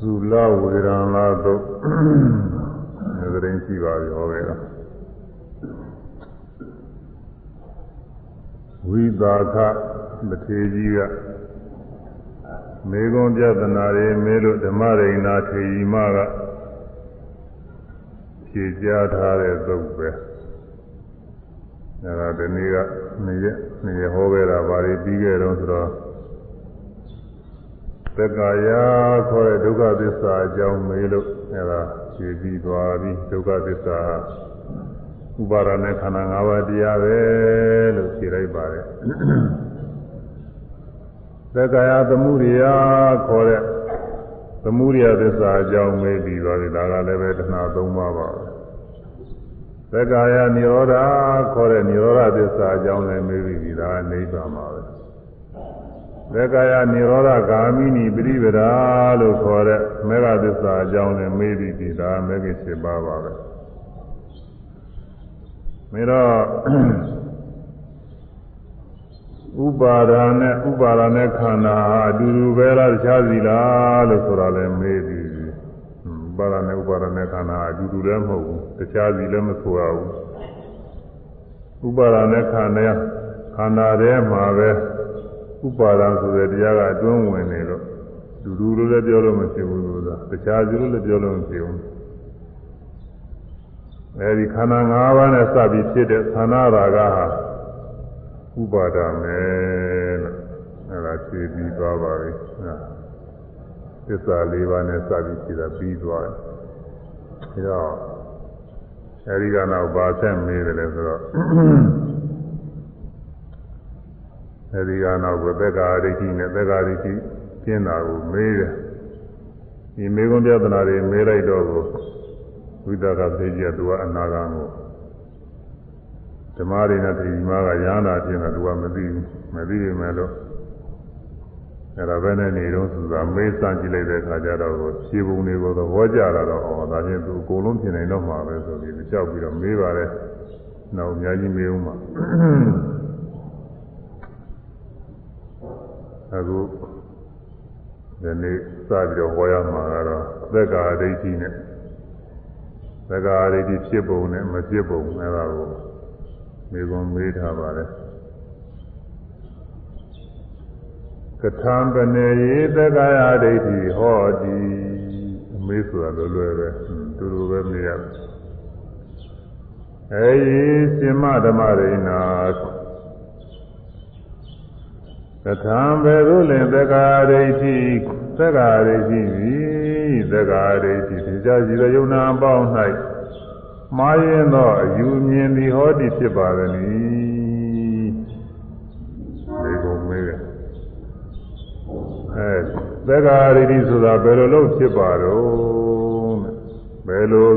သုလဝေရံလာတော့ငါတိုင်းရှိပါပြီဟောခဲ့တာဝိသာခမထေကြီးကမေကွန်ပြဒနာရေမေလို့ဓမ္မရိဏထေရီမကဖြေကြားထားတဲ့သုတ်ပဲအဲဒါဒီနေ့ကနေ့ရက်နေ့ရက်ဟောခဲ့တာဗာရီပြီးခဲ့တော့ဆိုတော့ သက္ကာယခေါ်တဲ့ဒုက္ခသစ္စာအကြောင်းမေးလို့အဲဒါဖြေပြီးသွားပြီဒုက္ခသစ္စာဥပါဒနဲ့ခန္ဓာ၅ပါးတရားပဲလို့ဖြေလိုက်ပါတယ်သက္ကာယသမှုရိယခေါ်တဲ့သမှုရိယသစ္စာအကြောင်းမေးပြီးသွားပြီဒါကလည်းပဲတဏှာ၃ပါးပါပဲသက္ကာယនិရောဓခေါ်တဲ့និရောဓသစ္စာအကြောင်းလည်းမေးပြီးပြီဒါကနိဗ္ဗာန်ပါပဲ သက္ကာယនិရောဓဂာမိနိပရိပဒာလို့ခေါ်တဲ့မေဃသစ္စာအကြောင်းလည်းမေးပြီးပြီဒါမေဃ7ပါးပါပဲမေတော့ဥပါဒာနဲ့ဥပါဒာနဲ့ခန္ဓာအတူတူပဲလားတခြားစီလားလို့ဆိုတာလည်းမေးပြီးပြီဥပါဒာနဲ့ဥပါဒာနဲ့ခန္ဓာအတူတူလည်းမဟုတ်ဘူးတခြားစီလည်းမဆိုရဘူးဥပါဒာနဲ့ခန္ဓာခန္ဓာထဲမှာပဲ ဥပါဒံဆိုတဲ့တရားကအတွင်းဝင်နေလို့လူလူလိုလည်းပြောလို့မဖြစ်ဘူးလို့သာတခြားစီလိုလည်းပြောလို့မဖြစ်ဘူးအဲဒီခန္ဓာ၅ပါးနဲ့စပြီးဖြစ်တဲ့သန္နာရာဂဟာဥပါဒမယ်လို့အဲဒါဖြည့်ပြီးသွားပါပြီသစ္စာ၄ပါးနဲ့စပြီးဖြစ်တာပြီးသွားတယ်ဒါတော့အဲဒီကနောက်ဘာဆက်မေးတယ်လဲဆိုတော့ အဲဒီကနောက်ဘသက်္ကာဒိဋ္ဌိနဲ့သက်္ကာဒိဋ္ဌိကျင်းတာကိုမေးတယ်ဒီမေကွန်ပြဒနာတွေမေးလိုက်တော့ကိုဝိသကသေကြီးကသူကအနာဂံကိုဓမ္မရိနဲ့တိမာကရဟနာဖြစ်တာသူကမသိဘူးမသိပေမဲ့လို့အဲ့ဒါပဲနဲ့နေတော့ဆိုတာမေးစမ်းကြည့်လိုက်တဲ့အခါကျတော့ဖြေပုံတွေကိုသဘောကျလာတော့ဩဒါချင်းသူအကုန်လုံးပြင်နိုင်တော့မှာပဲဆိုပြီးကြောက်ပြီးတော့မေးပါတယ်နောက်အများကြီးမေးဦးမှာ အခုဒီနေ့စပြီးတော့ဟောရမှာကတော့သက္ကာဒိဋ္ဌိနဲ့သက္ကာဒိဋ္ဌိဖြစ်ပုံနဲ့မဖြစ်ပုံအဲ့ဒါကိုမေကွန်မေးထားပါတယ်ကထာပနေယေသက္ကာယဒိဋ္ဌိဟောတိအမေးဆိုတာလွယ်လွယ်ပဲတူတူပဲမေးရအဲဒီစင်မဓမ္မရိနာ ကထာဘေရုလင်သက္ကာဒိဋ္ဌိသက္ကာဒိဋ္ဌိသည်သက္ကာဒိဋ္ဌိတရားရှိသောယုံနာပေါင်း၌မှားရင်သောအယူမြင်သည်ဟောတိဖြစ်ပါသည်။ဒီကုံမေးတယ်။အဲသက္ကာဒိဋ္ဌိဆိုတာဘယ်လိုလုပ်ဖြစ်ပါတော့ဘယ်လို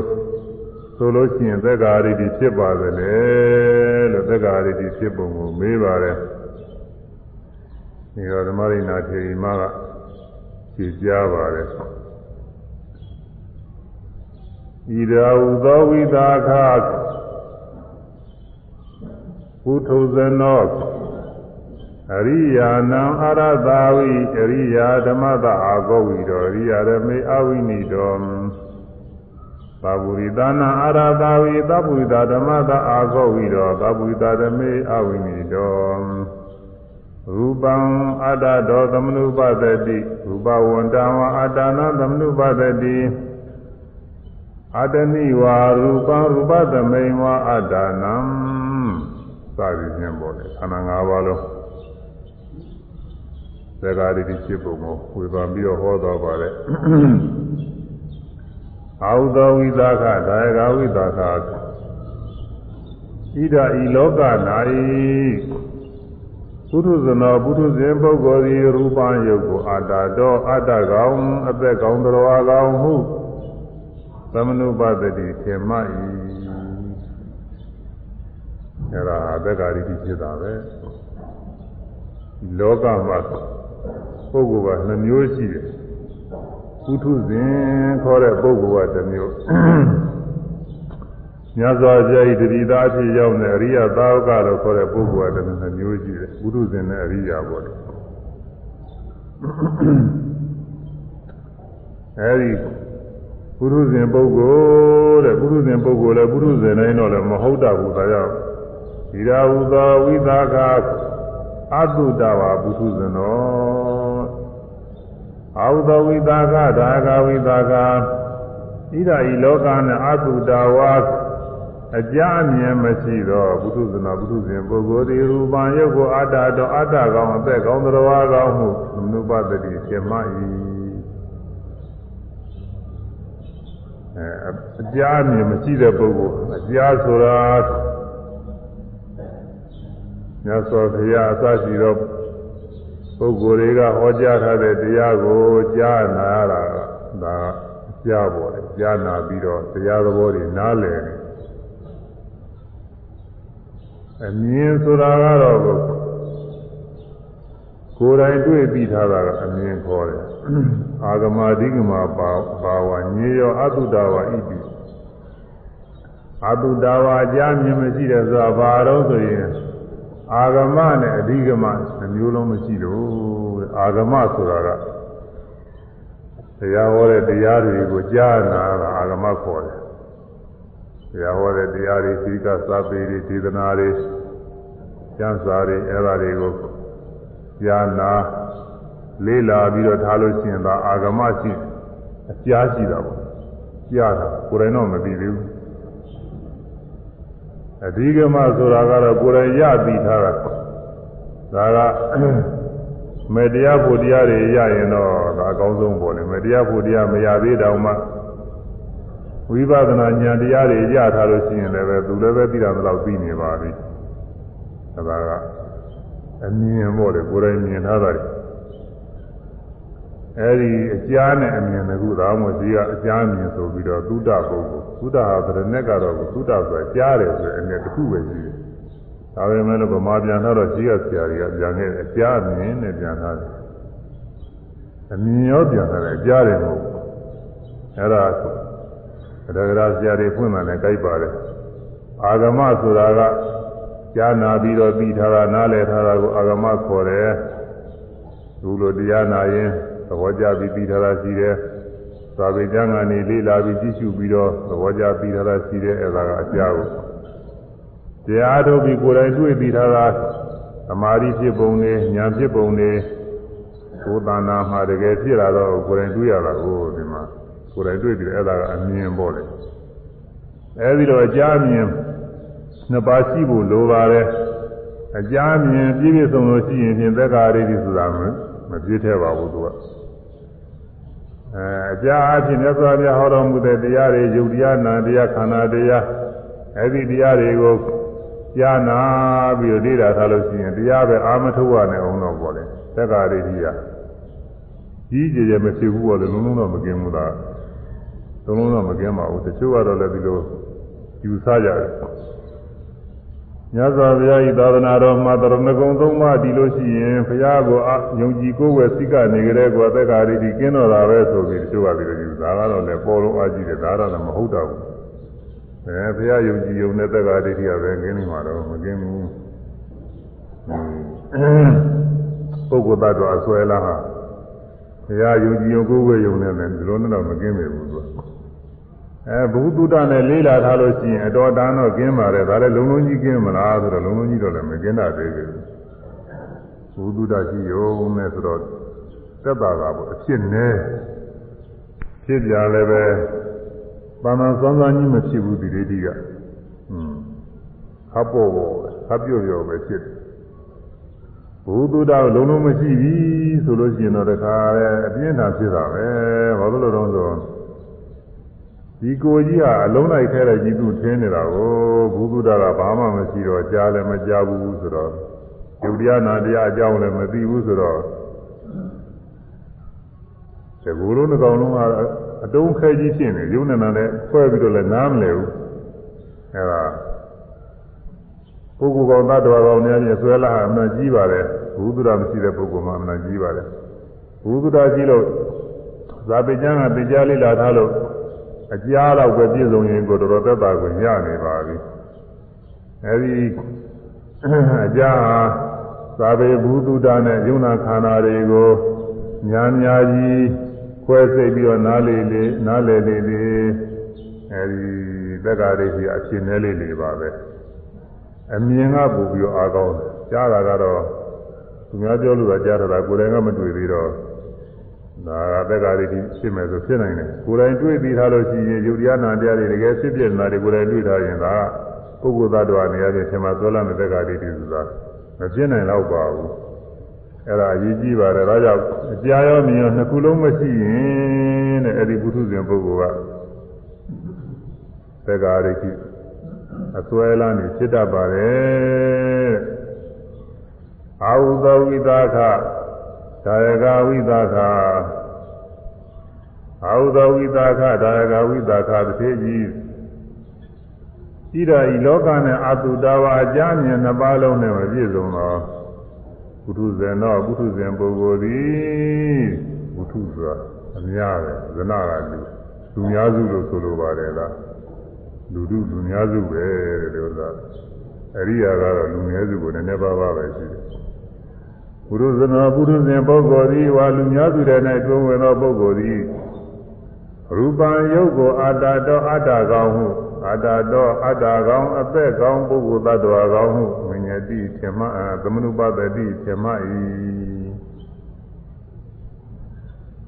ဆိုလို့ရှိရင်သက္ကာဒိဋ္ဌိဖြစ်ပါသလဲလို့သက္ကာဒိဋ္ဌိဖြစ်ပုံကိုမေးပါတယ်။ ဒီတော့ဓမ္မရိနာထေရီမကဖြေကြားပါတယ်။ဣရာဟုသောဝိသာခပုထုဇနောအရိယာနံအရသာဝိအရိယာဓမ္မတအာဂောဝိတော်အရိယာရမေအဝိနိတော်သဗ္ဗုရိသနာအရသာဝိသဗ္ဗုရိသဓမ္မတအာဂောဝိတော်သဗ္ဗုရိသဓမေအဝိနိတော် ရူပံအတ္တတော်သမနုပသတိရူပဝန္တံဝအတ္တနာသမနုပသတိအတ္တနိဝါရူပံရူပသမိန်ဝအတ္တနံစသည်ဖြင့်ပေါ်တယ်ခန္ဓာ၅ပါးလုံးသက္ကာရိတိဖြစ်ပုံကိုဝေဖန်ပြီးတော့ဟောတော်ပါတယ်အာဟုသောဝိသခဒါယကဝိသခဣဒဤလောက၌ ပုထုဇနောပုထုဇဉ်ပုဂ္ဂိုလ်သည်ရူပံယုတ်ကိုအတ္တတော်အတ္တကောင်အသက်ကောင်တော်ကောင်ဟုသမနုပတတိထေမဤအဲ့ဒါအသက်္ကာရိတိဖြစ်တာပဲလောကမှာပုဂ္ဂိုလ်ကနှမျိုးရှိတယ်ပုထုဇဉ်ခေါ်တဲ့ပုဂ္ဂိုလ်ကတစ်မျိုး မြတ်စွာဘုရားဤတတိသားအဖြစ်ရောက်တဲ့အရိယသာဝကလို့ခေါ်တဲ့ပုဂ္ဂိုလ်ကတည်းကမျိုးရှိတယ်ပုထုဇဉ်နဲ့အရိယာပေါ့လေအဲဒီပုရုဇဉ်ပုဂ္ဂိုလ်တဲ့ပုရုဇဉ်ပုဂ္ဂိုလ်လည်းပုရုဇဉ်တိုင်းတော့လည်းမဟုတ်တာဘူးဒါကြောင့်ဒီရာဟုသောဝိသကအတုတဝါပုထုဇဉ်တော်အာဟုသောဝိသကဒါဂဝိသကဣဒာဤလောကနဲ့အတုတဝါ အကြအမြင်မရှိတော့ပုထုဇနာပုထုဇဉ်ပုဂ္ဂိုလ်ဒီရူပံယုတ်ကိုအတ္တတော်အတ္တကောင်းအသက်ကောင်းတော်ကောင်းမှုနုပတ္တိဖြစ်မှ၏အဲအကြားမြင်မရှိတဲ့ပုဂ္ဂိုလ်အကြားဆိုတာမြတ်စွာဘုရားအစရှိသောပုဂ္ဂိုလ်တွေကဟောကြားထားတဲ့တရားကိုကြားနာရတာဒါကြားပေါ်တယ်ကြားနာပြီးတော့တရားသဘောတွေနားလည်တယ် အမြင်ဆိုတာကတော့ကိုယ်တိုင်တွေ့ပြီးထားတာကအမြင်ခေါ်တယ်အာဂမအဓိကမပါပါဝညေယောအတုတဝါဣတိအတုတဝါအကြမြင်မရှိတယ်ဆိုတာဘာတော့ဆိုရင်အာဂမနဲ့အဓိကမနှမျိုးလုံးမရှိလို့အာဂမဆိုတာကတရားဟောတဲ့တရားတွေကိုကြားနာတာအာဂမခေါ်တယ် တရားဟောတဲ့တရားတွေသီကစာပေတွေဒေသနာတွေကျမ်းစာတွေအဲ့ဒါတွေကိုကြားနာလေးလာပြီးတော့ထားလို့ရှိရင်ဒါအာဂမရှိအကြားရှိတာပေါ့ကြားတာကိုယ်တိုင်တော့မသိသေးဘူးအဓိကမဆိုတာကတော့ကိုယ်တိုင်ရပြီးထားတာဒါကမေတ္တရားဖို့တရားတွေရရင်တော့ဒါအကောင်းဆုံးပေါ့လေမေတ္တရားဖို့တရားမရသေးတောင်မှ ဝိပဿနာဉာဏ်တရားတွေရထားလို့ရှိရင်လည်းပဲသူလည်းပဲသိတာတော့သိနေပါပြီဒါကအမြင်ပေါ့လေကိုယ်တိုင်မြင်ထားတာအဲဒီအကြားနဲ့အမြင်တကူသာမို့ဒီကအကြားမြင်ဆိုပြီးတော့သုဒ္ဓပုဂ္ဂိုလ်သုဒ္ဓဟာဗရณะကတော့သုဒ္ဓဆိုတာကြားတယ်ဆိုတဲ့အမြင်တစ်ခုပဲရှိတယ်ဒါပေမဲ့လို့ဗမာပြန်တော့ရှိရဆရာတွေကပြန်ခဲ့အကြားမြင်နဲ့ပြန်ထားတယ်အမြင်ရောပြန်ထားတယ်အကြားတယ်မဟုတ်အဲ့ဒါ ဒဂရာဆရာတွေဖွင့်မှလည်းကြိုက်ပါတယ်အာဂမဆိုတာကကြားနာပြီးတော့ပြီးထားတာနားလည်ထားတာကိုအာဂမခေါ်တယ်သူလိုတရားနာရင်သဘောကျပြီးပြီးထားတာရှိတယ်သာဝေကျမ်းကနေလေးလာပြီးကြည့်ရှုပြီးတော့သဘောကျပြီးထားတာရှိတယ်အဲ့ဒါကအကြောင်းတရားထုတ်ပြီးကိုယ်တိုင်တွေ့ပြီးထားတာသမာဓိဖြစ်ပုံနဲ့ဉာဏ်ဖြစ်ပုံနဲ့ကိုယ်တဏ္ဍာမှာတကယ်ဖြစ်လာတော့ကိုယ်တိုင်တွေ့ရတာကိုဒီမှာ ကိုယ်တိုင်တွေ့ပြီးအဲ့ဒါကအမြင်ပေါ့လေအဲဒီတော့အကြမြင်နှစ်ပါးရှိဖို့လိုပါတယ်အကြမြင်ပြည့်ပြည့်စုံစုံရှိရင်ဖြင့်သက်္ကာရိတိဆိုတာမပြည့်ထဲပါဘူးသူကအဲအကြအဖြစ်မြတ်စွာဘုရားဟောတော်မူတဲ့တရားတွေယုတ်တရားနာတရားခန္ဓာတရားအဲဒီတရားတွေကိုကြားနာပြီးတော့လေ့လာထားလို့ရှိရင်တရားပဲအာမထုတ်ရနဲ့အောင်တော့ပေါ့လေသက်္ကာရိတိကကြီးကြည်ကြမဖြစ်ဘူးပေါ့လေလုံးလုံးတော့မกินဘူးလား လုံးလုံးတော့မกินပါဘူးတချို့ကတော့လည်းဒီလိုယူဆကြတယ်မြတ်စွာဘုရားဤသာသနာတော်မှာတရဏဂုံသုံးပါးဒီလိုရှိရင်ဘုရားကိုယုံကြည်ကိုယ်ဝယ်စိတ်ကနေကြတဲ့ကောသက်္ကာရိတိကင်းတော်တာပဲဆိုပြီးတချို့ကဒီလိုယူဒါကတော့လည်းပေါ်လုံးအားကြီးတယ်ဒါတော့လည်းမဟုတ်တော့ဘူးအဲဘုရားယုံကြည်ယုံတဲ့သက်္ကာရိတိကပဲကင်းနေမှာတော့မကင်းဘူးပုဂ္ဂိုလ်သတ္တဝါအစွဲလားဟာဘုရားယုံကြည်ယုံကိုယ်ဝယ်ယုံနေတယ်ဒီလိုနဲ့တော့မကင်းပေဘူးသူက အဲဘုသူတ္တနဲ့လေးလာထားလို့ရှိရင်အတော်တန်တော့ကျင်းပါတယ်ဒါလည်းလုံလုံးကြီးကျင်းမလားဆိုတော့လုံလုံးကြီးတော့လည်းမကျင်းတာသေးဘူးဘုသူတ္တရှိရုံနဲ့ဆိုတော့သက်သာတာပေါ့အဖြစ်နဲ့ဖြစ်ကြလည်းပဲပါမန်စောင်းစောင်းကြီးမဖြစ်ဘူးဒီလေးကြီးကอืมခပ်ပေါ်ပေါ်ခပ်ပြော့ပြော့ပဲဖြစ်တယ်ဘုသူတ္တလုံလုံးမရှိပြီဆိုလို့ရှိရင်တော့တခါလဲအပြင်းထန်ဖြစ်တာပဲဘာလို့လဲတော့ဆို ဒီကိုကြီးဟာအလုံးလိုက်ခဲတဲ့ကြီးသူထင်းနေတာကိုဘုသူဒ္ဓကဘာမှမရှိတော့ကြားလည်းမကြားဘူးဆိုတော့ယုတ်တရားနာတရားအကြောင်းလည်းမသိဘူးဆိုတော့ဒီဘုလုံးတစ်ကောင်လုံးကအတုံးခဲကြီးဖြစ်နေယုံနေတာနဲ့ဆွဲပြီးတော့လည်းနားမလဲဘူးအဲဒါပုဂ္ဂိုလ်ကောင်သတ္တဝါကောင်များကြီးဆွဲလာအမှန်ကြီးပါတယ်ဘုသူဒ္ဓမရှိတဲ့ပုဂ္ဂိုလ်မှအမှန်ကြီးပါတယ်ဘုသူဒ္ဓကြီးလို့ဇာပိကျမ်းကပိကြားလေးလာထားလို့ အကြားတော့ပဲပြည့်စုံရင်ကိုတော်တော်သက်သာကိုညနေပါပြီအဲဒီအကြားသာဘေဘူးတုဒ္ဒနဲ့ယုံနာခန္ဓာတွေကိုညာညာကြီးခွဲစိတ်ပြီးတော့နားလေလေနားလေလေလေအဲဒီသက္ကာရိရှိအဖြစ်နဲ့လေးလေးပါပဲအမြင်ကပို့ပြီးတော့အားကောင်းတယ်ကြားတာကတော့သူများပြောလို့တော့ကြားတာကိုယ်တိုင်ကမတွေ့သေးတော့ ဒါကသက္ကာရိဖြစ်မယ်ဆိုဖြစ်နိုင်တယ်ကိုယ်တိုင်တွေ့ပြီးသားလို့ရှိရင်ယုတ်တရားနာတရားတွေတကယ်ဖြစ်ပြနေတာတွေကိုယ်တိုင်တွေ့ထားရင်ဒါပုဂ္ဂိုလ်သတ္တဝါနေရာချင်းထင်မှသောလမဲ့သက္ကာရိဆိုတာမဖြစ်နိုင်တော့ပါဘူးအဲ့ဒါအရေးကြီးပါတယ်ဒါကြောင့်အပြာရောမြင်ရောနှစ်ခုလုံးမရှိရင်တဲ့အဲ့ဒီပုထုဇဉ်ပုဂ္ဂိုလ်ကသက္ကာရိရှိအစွဲလန်းနေဖြစ်တတ်ပါတယ်အာဟုသောဝိသခ ဒါယကဝိသခအာဟုသောဝိသခဒါယကဝိသခတစ်သေးကြီးဤတော်ဤလောကနဲ့အတုတဝါအကြမြင်နှစ်ပါးလုံးနဲ့မပြည့်စုံတော့ပုထုဇဉ်တော့ပုထုဇဉ်ပုဂ္ဂိုလ်သည်ပုထုဆိုတာအများပဲဇနကလူလူများစုလို့ဆိုလိုပါတယ်လားလူတို့လူများစုပဲတဲ့ဒီဥစ္စာအရိယာကတော့လူနည်းစုကိုနည်းနည်းပါးပါးပဲရှိတယ် ပုရုဇနောပုရုဇဉ်ပုဂ္ဂိုလ်သည်ဝါလူများစုတဲ့၌တွင်ဝင်သောပုဂ္ဂိုလ်သည်ရူပံယုတ်ကိုအာတာတော်အတ္တကောင်းဟုအာတာတော်အတ္တကောင်းအသက်ကောင်းပုဂ္ဂိုလ်သတ္တဝါကောင်းဟုဝိညာတိဓမ္မသမနုပတတိဓမ္မဤ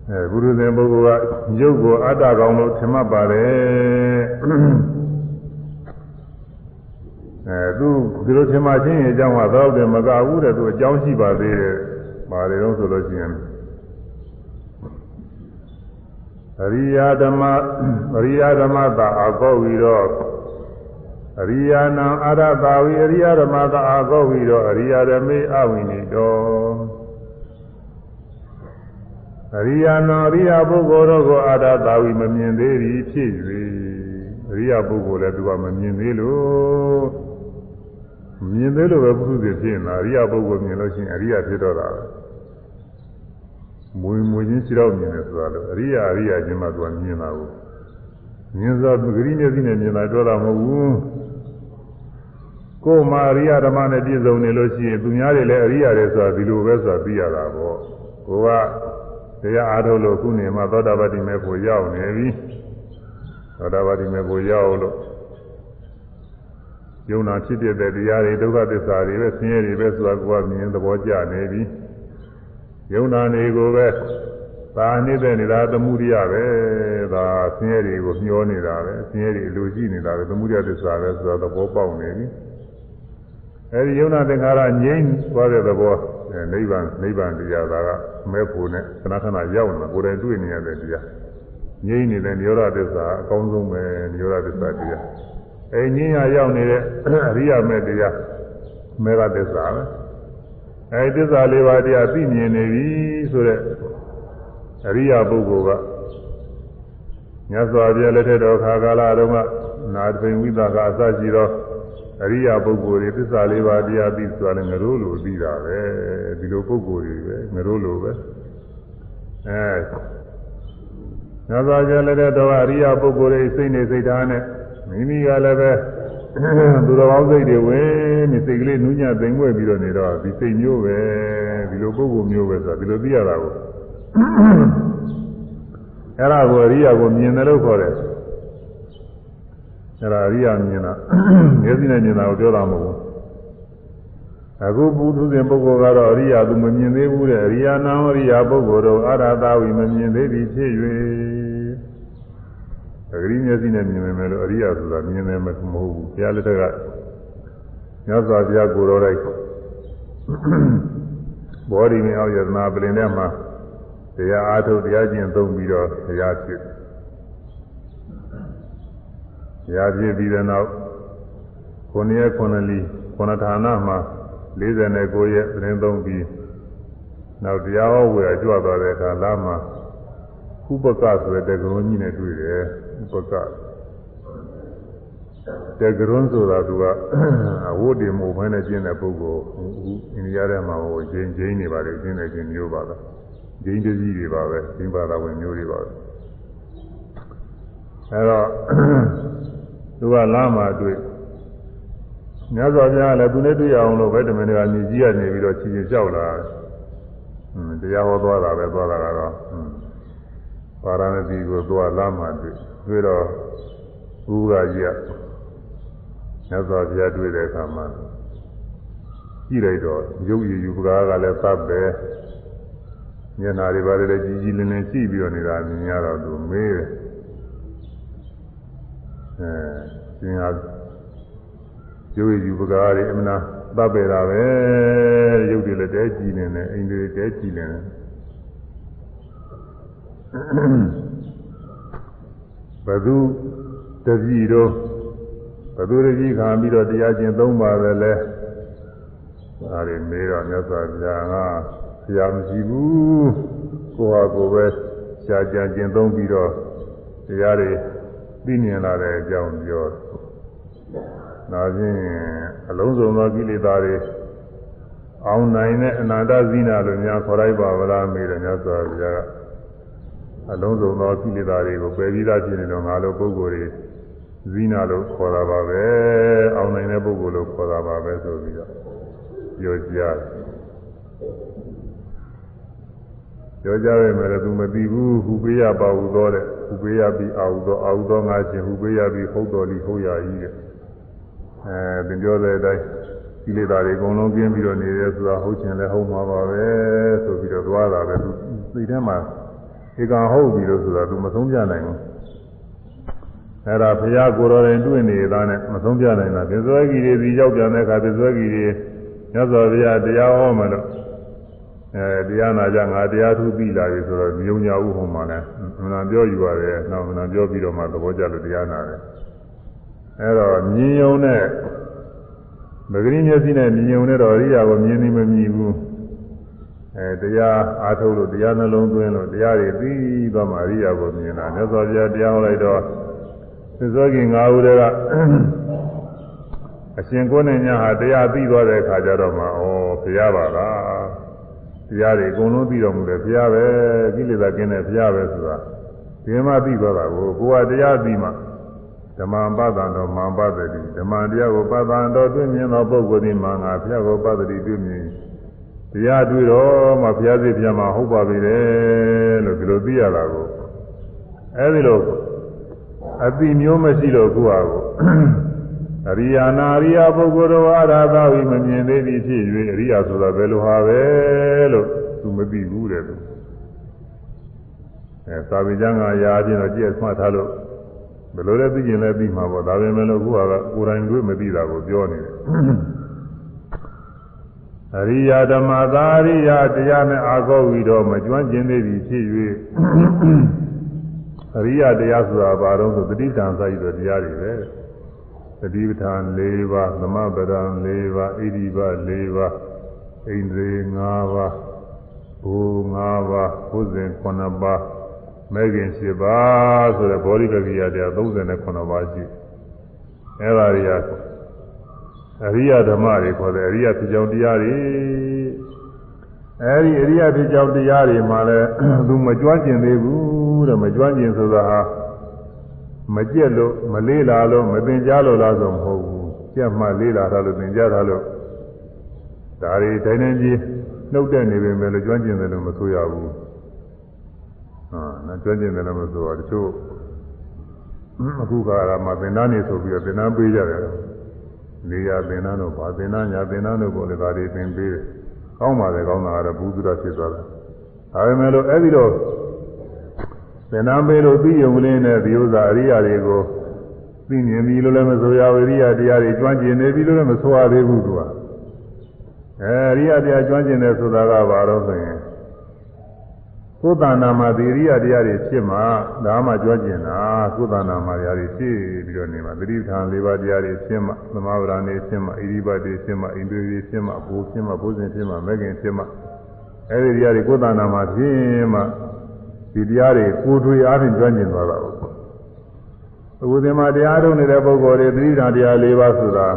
အဲပုရုဇဉ်ပုဂ္ဂိုလ်ကယုတ်ကိုအတ္တကောင်းလို့ထင်မှတ်ပါတယ် အဲသူဒီလိုထင်မှချင်းရင်အကြောင်းကတော့တယ်မကဘူးတဲ့သူအကြောင်းရှိပါသေးတယ်။ပါတယ်တော့ဆိုလို့ရှိရင်အရိယာဓမ္မအရိယာဓမ္မသာအကောဝီတော့အရိယာနံအာရတာဝီအရိယာဓမ္မသာအကောဝီတော့အရိယာဓမေအဝိနိတော်အရိယာနံအရိယာပုဂ္ဂိုလ်တို့ကိုအာရတာဝီမမြင်သေးသည်ဖြစ်၍အရိယာပုဂ္ဂိုလ်လည်းသူကမမြင်သေးလို့ မြင်သေးလို့ပဲပုထုဇဉ်ဖြစ်နေတာအရိယာပုဂ္ဂိုလ်မြင်လို့ရှိရင်အရိယာဖြစ်တော့တာပဲမွေမွေချင်းခြေတော့မြင်တယ်ဆိုတာလို့အရိယာအရိယာချင်းမှသူကမြင်တာကိုမြင်သောဂရိမျက်စိနဲ့မြင်တာတော့တာမဟုတ်ဘူးကိုယ်မှာအရိယာဓမ္မနဲ့ပြည့်စုံနေလို့ရှိရင်သူများတွေလည်းအရိယာတွေဆိုတာဒီလိုပဲဆိုတာသိရတာပေါ့ကိုကတရားအားထုတ်လို့ခုနေမှာသောတာပတိမေဖို့ရောက်နေပြီသောတာပတိမေဖို့ရောက်လို့ ယုံနာဖြစ်တဲ့တရားတွေဒုက္ခသစ္စာတွေပဲဆင်းရဲတွေပဲဆိုတာကိုကမြင်သဘောကျနေပြီယုံနာနေကိုပဲသာနေတဲ့နေတာသမှုရိယပဲဒါဆင်းရဲတွေကိုမျောနေတာပဲဆင်းရဲတွေလူကြည့်နေတာပဲသမှုရိယသစ္စာပဲဆိုတာသဘောပေါက်နေပြီအဲဒီယုံနာသင်္ခါရငြိမ့်သွားတဲ့သဘောနိဗ္ဗာန်နိဗ္ဗာန်တရားကမဲ့ဖို့နဲ့ခဏခဏရောက်နေတာကိုယ်တိုင်တွေ့နေရတဲ့တရားငြိမ့်နေတဲ့နိရောဓသစ္စာအကောင်းဆုံးပဲနိရောဓသစ္စာတရား အဲငြိမ်းရရောက်နေတဲ့အရိယာမဲ့တရားမေဃသစ္စာပဲအဲသစ္စာလေးပါးတရားသိမြင်နေပြီဆိုတဲ့အရိယာပုဂ္ဂိုလ်ကမြတ်စွာဘုရားလက်ထက်တော်ခါကာလတုန်းကနာသင်ဝိသကအစရှိသောအရိယာပုဂ္ဂိုလ်တွေသစ္စာလေးပါးတရားသိဆိုတာလည်းငရိုးလိုသိတာပဲဒီလိုပုဂ္ဂိုလ်တွေပဲငရိုးလိုပဲအဲမြတ်စွာဘုရားလက်ထက်တော်ကအရိယာပုဂ္ဂိုလ်တွေစိတ်နေစိတ်ထားနဲ့ မိမိကလည်းပဲသူတော်ကောင်းစိတ်တွေဝင်ပြီးစိတ်ကလေးနူးညံ့သိမ်မွေ့ပြီးတော့နေတော့ဒီစိတ်မျိုးပဲဒီလိုပုဂ္ဂိုလ်မျိုးပဲဆိုတာဒီလိုသိရတာကိုအဲ့ဒါကိုအရိယာကိုမြင်တယ်လို့ခေါ်တယ်အဲ့ဒါအရိယာမြင်တာမျက်စိနဲ့မြင်တာကိုပြောတာမဟုတ်ဘူးအခုပုထုဇဉ်ပုဂ္ဂိုလ်ကတော့အရိယာသူမမြင်သေးဘူးတဲ့အရိယာနာအရိယာပုဂ္ဂိုလ်တို့အာရတာဝိမမြင်သေးသည်ဖြစ်၍ အဂရိမျက်စိနဲ့မြင်မယ်လို့အရိယာဆိုတာမြင်တယ်မဟုတ်ဘူးဘုရားလက်ထက်ကမြတ်စွာဘုရားကိုယ်တော်လိုက်ဘောဓိမင်းအောင်ယတနာပလင်ထဲမှာတရားအားထုတ်တရားကျင့်သုံးပြီးတော့တရားဖြစ်တရားဖြစ်ပြီးတဲ့နောက်ခုနှစ်ရက်ခုနှစ်လီခုနှစ်ဌာနမှာ49ရက်ပြင်သုံးပြီးနောက်တရားဟောဝေကြွသွားတဲ့အခါလာမှာဥပကဆိုတဲ့တကရုံးကြီးနဲ့တွေ့တယ် ဥပကတကရုံးဆိုတာသူကအဝတ်တွေမို့ဖဲနဲ့ကျင်းတဲ့ပုဂ္ဂိုလ်အခုအိန္ဒိယထဲမှာဟိုဂျင်းဂျင်းနေပါလေကျင်းတဲ့ကျင်းမျိုးပါပဲဂျင်းတကြီးတွေပါပဲဂျင်းပါတာဝင်မျိုးတွေပါပဲအဲတော့သူကလမ်းမှာတွေ့မြတ်စွာဘုရားလည်းသူနဲ့တွေ့အောင်လို့ပဲတမန်တော်မြည်ကြီးကနေပြီးတော့ခြေခြေလျှောက်လာတယ်။တရားဟောသွားတာပဲသွားတာကတော့ပါရဏသီကိုသွားလာမှတွေ့ တွေ့တော့ဥကကြီးကမြတ်စွာဘုရားတွေ့တဲ့အခါမှာကြည့်လိုက်တော့ရုပ်ရည်ယူပကားကလည်းသတ်ပဲမျက်နာတွေပါတယ်လည်းကြီးကြီးလင်းလင်းကြည့်ပြီးတော့နေတာမြင်ရတော့သူမေးတယ်အဲရှင်ဟာရုပ်ရည်ယူပကားတွေအမနာသတ်ပဲတာပဲရုပ်တွေလည်းတဲကြည့်နေတယ်အိမ်တွေတဲကြည့်နေတယ် ဘသူတပည့်တော့ဘသူတပည့်ခံပြီးတော့တရားကျင့်သုံးပါပဲလဲဒါတွေမေးတော့မြတ်စွာဘုရားကဆရာမရှိဘူးကိုဟာကိုပဲရှားကြံကျင့်သုံးပြီးတော့တရားတွေသိမြင်လာတဲ့အကြောင်းပြောဒါချင်းအလုံးစုံသောကိလေသာတွေအောင်နိုင်တဲ့အနာတဇိနာလို့များခေါ်လိုက်ပါဗလားမေးတယ်မြတ်စွာဘုရားက အလုံးစုံသောကိလေသာတွေကိုပယ်ပြီးသားဖြစ်နေတော့ငါလိုပုဂ္ဂိုလ်တွေဇိနာလို့ခေါ်တာပါပဲအောင်နိုင်တဲ့ပုဂ္ဂိုလ်လို့ခေါ်တာပါပဲဆိုပြီးတော့ပြောကြတယ်ပြောကြရမယ်လည်းသူမသိဘူးဟူပေးရပါဟုသောတဲ့ဟူပေးရပြီးအာဟုသောအာဟုသောငါချင်းဟူပေးရပြီးဟုတ်တော်လီဟုတ်ရကြီးတဲ့အဲသင်ပြောတဲ့အတိုင်းကိလေသာတွေအကုန်လုံးကျင်းပြီးတော့နေရဲဆိုတာဟုတ်ချင်လည်းဟုတ်မှာပါပဲဆိုပြီးတော့သွားတာပဲသူသိတဲ့မှာ ဧကံဟုတ်ပြီလို့ဆိုတာသူမဆုံးပြနိုင်ဘူးအဲ့ဒါဘုရားကိုယ်တော်တိုင်တွေ့နေတာနဲ့မဆုံးပြနိုင်တာပြဇွဲကြီးတွေဒီရောက်ပြန်တဲ့အခါပြဇွဲကြီးတွေမြတ်စွာဘုရားတရားဟောမလို့အဲတရားနာကြငါတရားထုသိလာပြီဆိုတော့မြုံညာဥဟောမှာလဲမနာပြောယူရတယ်နောက်မနာပြောပြီးတော့မှသဘောကျလို့တရားနာတယ်အဲ့တော့မြင်ယုံနဲ့မဂရိမျက်စိနဲ့မြင်ယုံနဲ့တော့အရိယာကိုမြင်နေမမြင်ဘူး အဲတရားအားထုတ်လို့တရားနှလုံးသွင်းလို့တရားတွေသိသွားမှအရိယာကိုမြင်တာမြတ်စွာဘုရားတရားဟောလိုက်တော့သစ္စာခင်၅ဦးတည်းကအရှင်ကိုယ်နဲ့ညာဟာတရားသိသွားတဲ့အခါကျတော့မှဩဘုရားပါလားတရားတွေအကုန်လုံးသိတော်မူတယ်ဘုရားပဲကိလေသာကင်းတဲ့ဘုရားပဲဆိုတာဒီမှာသိသွားတာကိုကိုယ်ကတရားသိမှဓမ္မပဒံတော်မာပဒတိဓမ္မတရားကိုပဒံတော်တွေ့မြင်သောပုဂ္ဂိုလ်ဒီမှာငါဘုရားကိုပဒတိတွေ့မြင် တရားတွေ့တော့မှဘုရားသိပြန်မှာဟုတ်ပါပြီလေလို့ဒီလိုသိရတာကိုအဲဒီလိုအတိမျိုးမရှိတော့ကိုယ့်ဟာကိုအရိယာနာရိယာပုဂ္ဂိုလ်တော်အာရသာဝိမမြင်သေးသည်ဖြစ်၍အရိယာဆိုတာဘယ်လိုဟာပဲလို့သူမသိဘူးတဲ့သူအဲသာဝေကျမ်းကရာချင်းတော့ကြည့်ဆွတ်ထားလို့ဘယ်လိုလဲသိကျင်လဲသိမှာပေါ့ဒါပေမဲ့လို့ခုကကိုယ်တိုင်တွေ့မသိတာကိုပြောနေတယ် အရိယာဓမ္မသာအရိယာတရားနဲ့အာကောဝီတော့မကျွမ်းကျင်သေးသည်ဖြစ်၍အရိယာတရားဆိုတာဘာတော့ဆိုတတိတံစာရည်တော်တရားတွေပဲသတိပဋ္ဌာန်၄ပါးသမဗရံ၄ပါးဣရိပ၄ပါးဣန္ဒြေ၅ပါးဘူ၅ပါးဘုဇင်9ပါးမဲခင်7ပါးဆိုတဲ့ဘောဓိပကိယတရား39ပါးရှိအဲဒါတွေက အရိယဓမ္မတွေခေါ်တယ်အရိယဖြစ်ကြောင်းတရားတွေအဲဒီအရိယဖြစ်ကြောင်းတရားတွေမှာလည်းသူမကြွကျင်သေးဘူးတဲ့မကြွကျင်ဆိုတာဟာမကြက်လို့မလေးလာလို့မသင်ကြားလို့လားဆိုမဟုတ်ဘူးကြက်မှလေးလာတာလို့သင်ကြားတာလို့ဒါတွေတိုင်းတိုင်းကြီးနှုတ်တဲ့နေပေမဲ့လည်းကြွကျင်တယ်လို့မဆိုရဘူးဟာနော်ကြွကျင်တယ်လို့မဆိုတော့တချို့အခုကလာမှသင်္ဍာနေဆိုပြီးတော့သင်္ဍာပေးကြတယ် နေရသင်္นานတို့ဘာသင်္นานညာသင်္นานတို့ကိုလည်းဒါတွေသင်ပေးတယ်ကောင်းပါလေကောင်းတာကတော့ဘုသူရဖြစ်သွားတာဒါပေမဲ့လို့အဲ့ဒီတော့သင်္นานပေးလို့သိယုံလေးနဲ့ဒီဥစ္စာအရိယာတွေကိုသိမြင်ပြီလို့လည်းမဆိုရဘူးအရိယာတရားတွေကျွမ်းကျင်နေပြီလို့လည်းမဆိုရသေးဘူးသူကအဲအရိယာတရားကျွမ်းကျင်တယ်ဆိုတာကဘာလို့ဆိုရင် ကိုယ်တဏ္ဍာမှာဒီအရိယာတရားတွေဖြစ်မှဒါမှကျွမ်းကျင်တာကိုယ်တဏ္ဍာမှာတရားတွေဖြစ်ပြီးတော့နေမှာသတိပဋ္ဌာန်၄ပါးတရားတွေဖြစ်မှသမဝရဏတွေဖြစ်မှဣရိပတ်တွေဖြစ်မှဣန္ဒြေတွေဖြစ်မှဘူဖြစ်မှဘုဇင်ဖြစ်မှမဂ္ဂင်ဖြစ်မှအဲဒီတရားတွေကိုယ်တဏ္ဍာမှာဖြစ်မှဒီတရားတွေကိုယ်တွေ့အားဖြင့်ကျွမ်းကျင်သွားတာပေါ့အခုဒီမှာတရားထုတ်နေတဲ့ပုဂ္ဂိုလ်တွေသတိဓာတရား၄ပါးဆိုတာ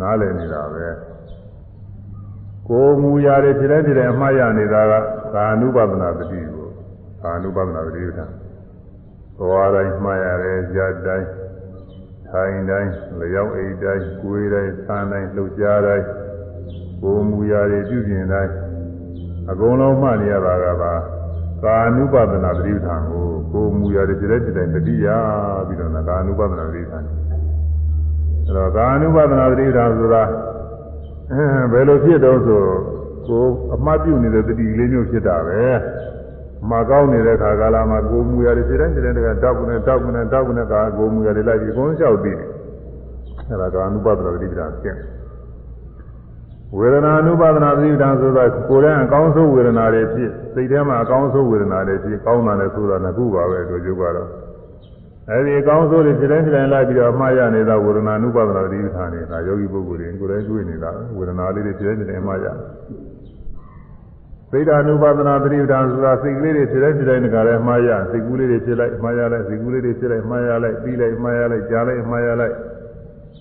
နားလည်နေတာပဲ ကိုယ်မူရာတွေဖြစ်တဲ့ဖြစ်တဲ့အမှားရနေတာကကာနုပဒနာတတိကိုကာနုပဒနာတတိကဘဝတိုင်းမှားရတယ်ဇာတ်တိုင်းထိုင်တိုင်းလျောက်အိတ်တိုင်းကိုယ်တိုင်းဆန်းတိုင်းလှုပ်ရှားတိုင်းကိုယ်မူရာတွေပြုပြင်တိုင်းအကုန်လုံးမှတ်နေရတာကပါကာနုပဒနာသတိပဋ္ဌာန်ကိုကိုမူရတဲ့တဲ့တဲ့တတိယပြီးတော့ကာနုပဒနာသတိပဋ္ဌာန်အဲတော့ကာနုပဒနာသတိပဋ္ဌာန်ဆိုတာ ဘယ်လိုဖြစ်တော့ဆိုကိုအမှတ်ပြုနေတဲ့တတိလေးမျိုးဖြစ်တာပဲမှာကောင်းနေတဲ့ခါကာလမှာကိုမူရတဲ့တဲ့တဲ့တဲ့တောက်ကုနဲ့တောက်ကုနဲ့တောက်ကုနဲ့ကာကိုမူရတဲ့လိုက်ပြီးအကုန်လျှောက်ပြီးအဲဒါကာနုပဒနာသတိပဋ္ဌာန်ဖြစ်ဝေဒနာအနုပါဒနာသတိပဋ္ဌာန်ဆိုတာကိုယ်တည်းအကောင်းဆုံးဝေဒနာတွေဖြစ်စိတ်ထဲမှာအကောင်းဆုံးဝေဒနာတွေဖြစ်ကောင်းတာလည်းဆိုတာနှစ်ခုပါပဲတို့ကျုပ်ကတော့ အဲဒီအကောင်းဆုံးတွေဖြစ်တိုင်းဖြစ်တိုင်းလိုက်ပြီးတော့အမှားရနေတာဝေဒနာအနုပါဒနာသတိပဋ္ဌာန်တွေဒါယောဂီပုဂ္ဂိုလ်တွေကိုယ်တည်းတွေ့နေတာဝေဒနာလေးတွေဖြစ်တိုင်းဖြစ်တိုင်းအမှားရစိတ်ဓာအနုပါဒနာသတိပဋ္ဌာန်ဆိုတာစိတ်ကလေးတွေဖြစ်တိုင်းဖြစ်တိုင်းတခါလဲအမှားရစိတ်ကူးလေးတွေဖြစ်လိုက်အမှားရလိုက်စိတ်ကူးလေးတွေဖြစ်လိုက်အမှားရလိုက်ပြီးလိုက်အမှားရလိုက်ကြားလိုက်အမှားရလိုက်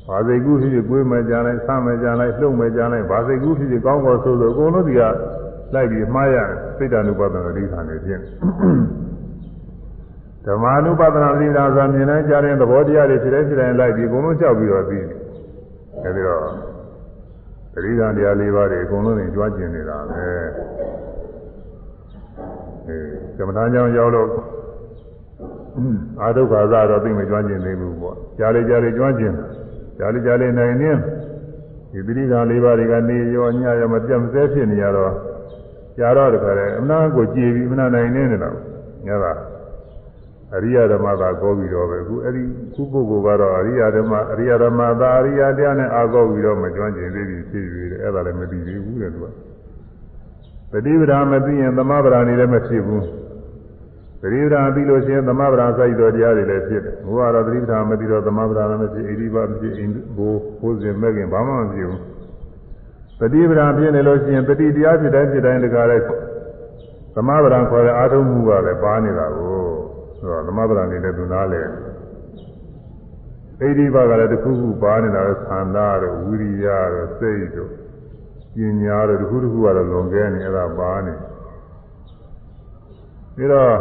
ဘာစိတ်ကူးဖြစ်ဖြစ်ကိုယ်မှကြလိုက်ဆမ်းမှကြလိုက်လှုပ်မှကြလိုက်ဘာစိတ်ကူးဖြစ်ဖြစ်ကောင်းကောင်းဆိုဆိုအကုန်လုံးဒီကလိုက်ပြီးမှားရစိတ်တ ानु ပဒနာတိခါနေဖြင့် ဓမ္မာနုပဒနာတိခါဆိုမြင်တိုင်းကြားတဲ့သဘောတရားတွေဖြစ်တဲ့ဖြစ်တိုင်းလိုက်ပြီးအကုန်လုံးကြောက်ပြီးတော့ပြီးအဲဒီတော့သတိဓာန်တရား၄ပါးတွေအကုန်လုံးသင်ကြွားကျင်နေတာပဲအဲကမ္မထာကြောင့်ရောက်လို့အာဒုက္ခသာတော့သိမကြွားကျင်သေးဘူးပေါ့ကြားလေကြားလေကြွားကျင်တယ်ကြာလိကြာလိနိုင်နေဒီတိရိဓာလေးပါးတွေကနေရောညရောမပြတ်မစဲဖြစ်နေရတော့ကြာတော့တခါလေအမနာကိုကြည်ပြီးအမနာနိုင်နေတယ်လို့ညက အရိယဓမ္မသာကောပြီးတော့ပဲခုအဲ့ဒီခုပုဂ္ဂိုလ်ကတော့အရိယဓမ္မအရိယဓမ္မသာအရိယတရားနဲ့အာကောပြီးတော့မကျွမ်းကျင်သေးဘူးဖြစ်ပြီးတယ်အဲ့ဒါလည်းမသိသေးဘူးတဲ့သူကပฏิပဒါမသိရင်သမဗရာနေလည်းမဖြစ်ဘူးသတိပ္ပာပြီးလို့ရှိရင်သမဗရာစိုက်တော်တရားတွေလည်းဖြစ်တယ်။ဘုရားတော်သတိပ္ပာမသိတော့သမဗရာလည်းမဖြစ်ဣတိပမဖြစ်ဘိုးဘိုးစဉ်မဲ့ခင်ဘာမှမဖြစ်ဘူး။သတိပ္ပာဖြစ်နေလို့ရှိရင်တတိတရားဖြစ်တိုင်းဖြစ်တိုင်းတကားလဲသမဗရာခေါ်တဲ့အာထုံမှုကလည်းပါနေတာကို ဆိုတော့သမဗရာနေတဲ့သူနာလဲဣတိပကလည်းတစ်ခုခုပါနေတာပဲသန္တာတို့ဝိရိယတို့စိတ်တို့ပညာတို့တစ်ခုတစ်ခုကတော့လွန်ကဲနေအဲ့ဒါပါနေပြီးတော့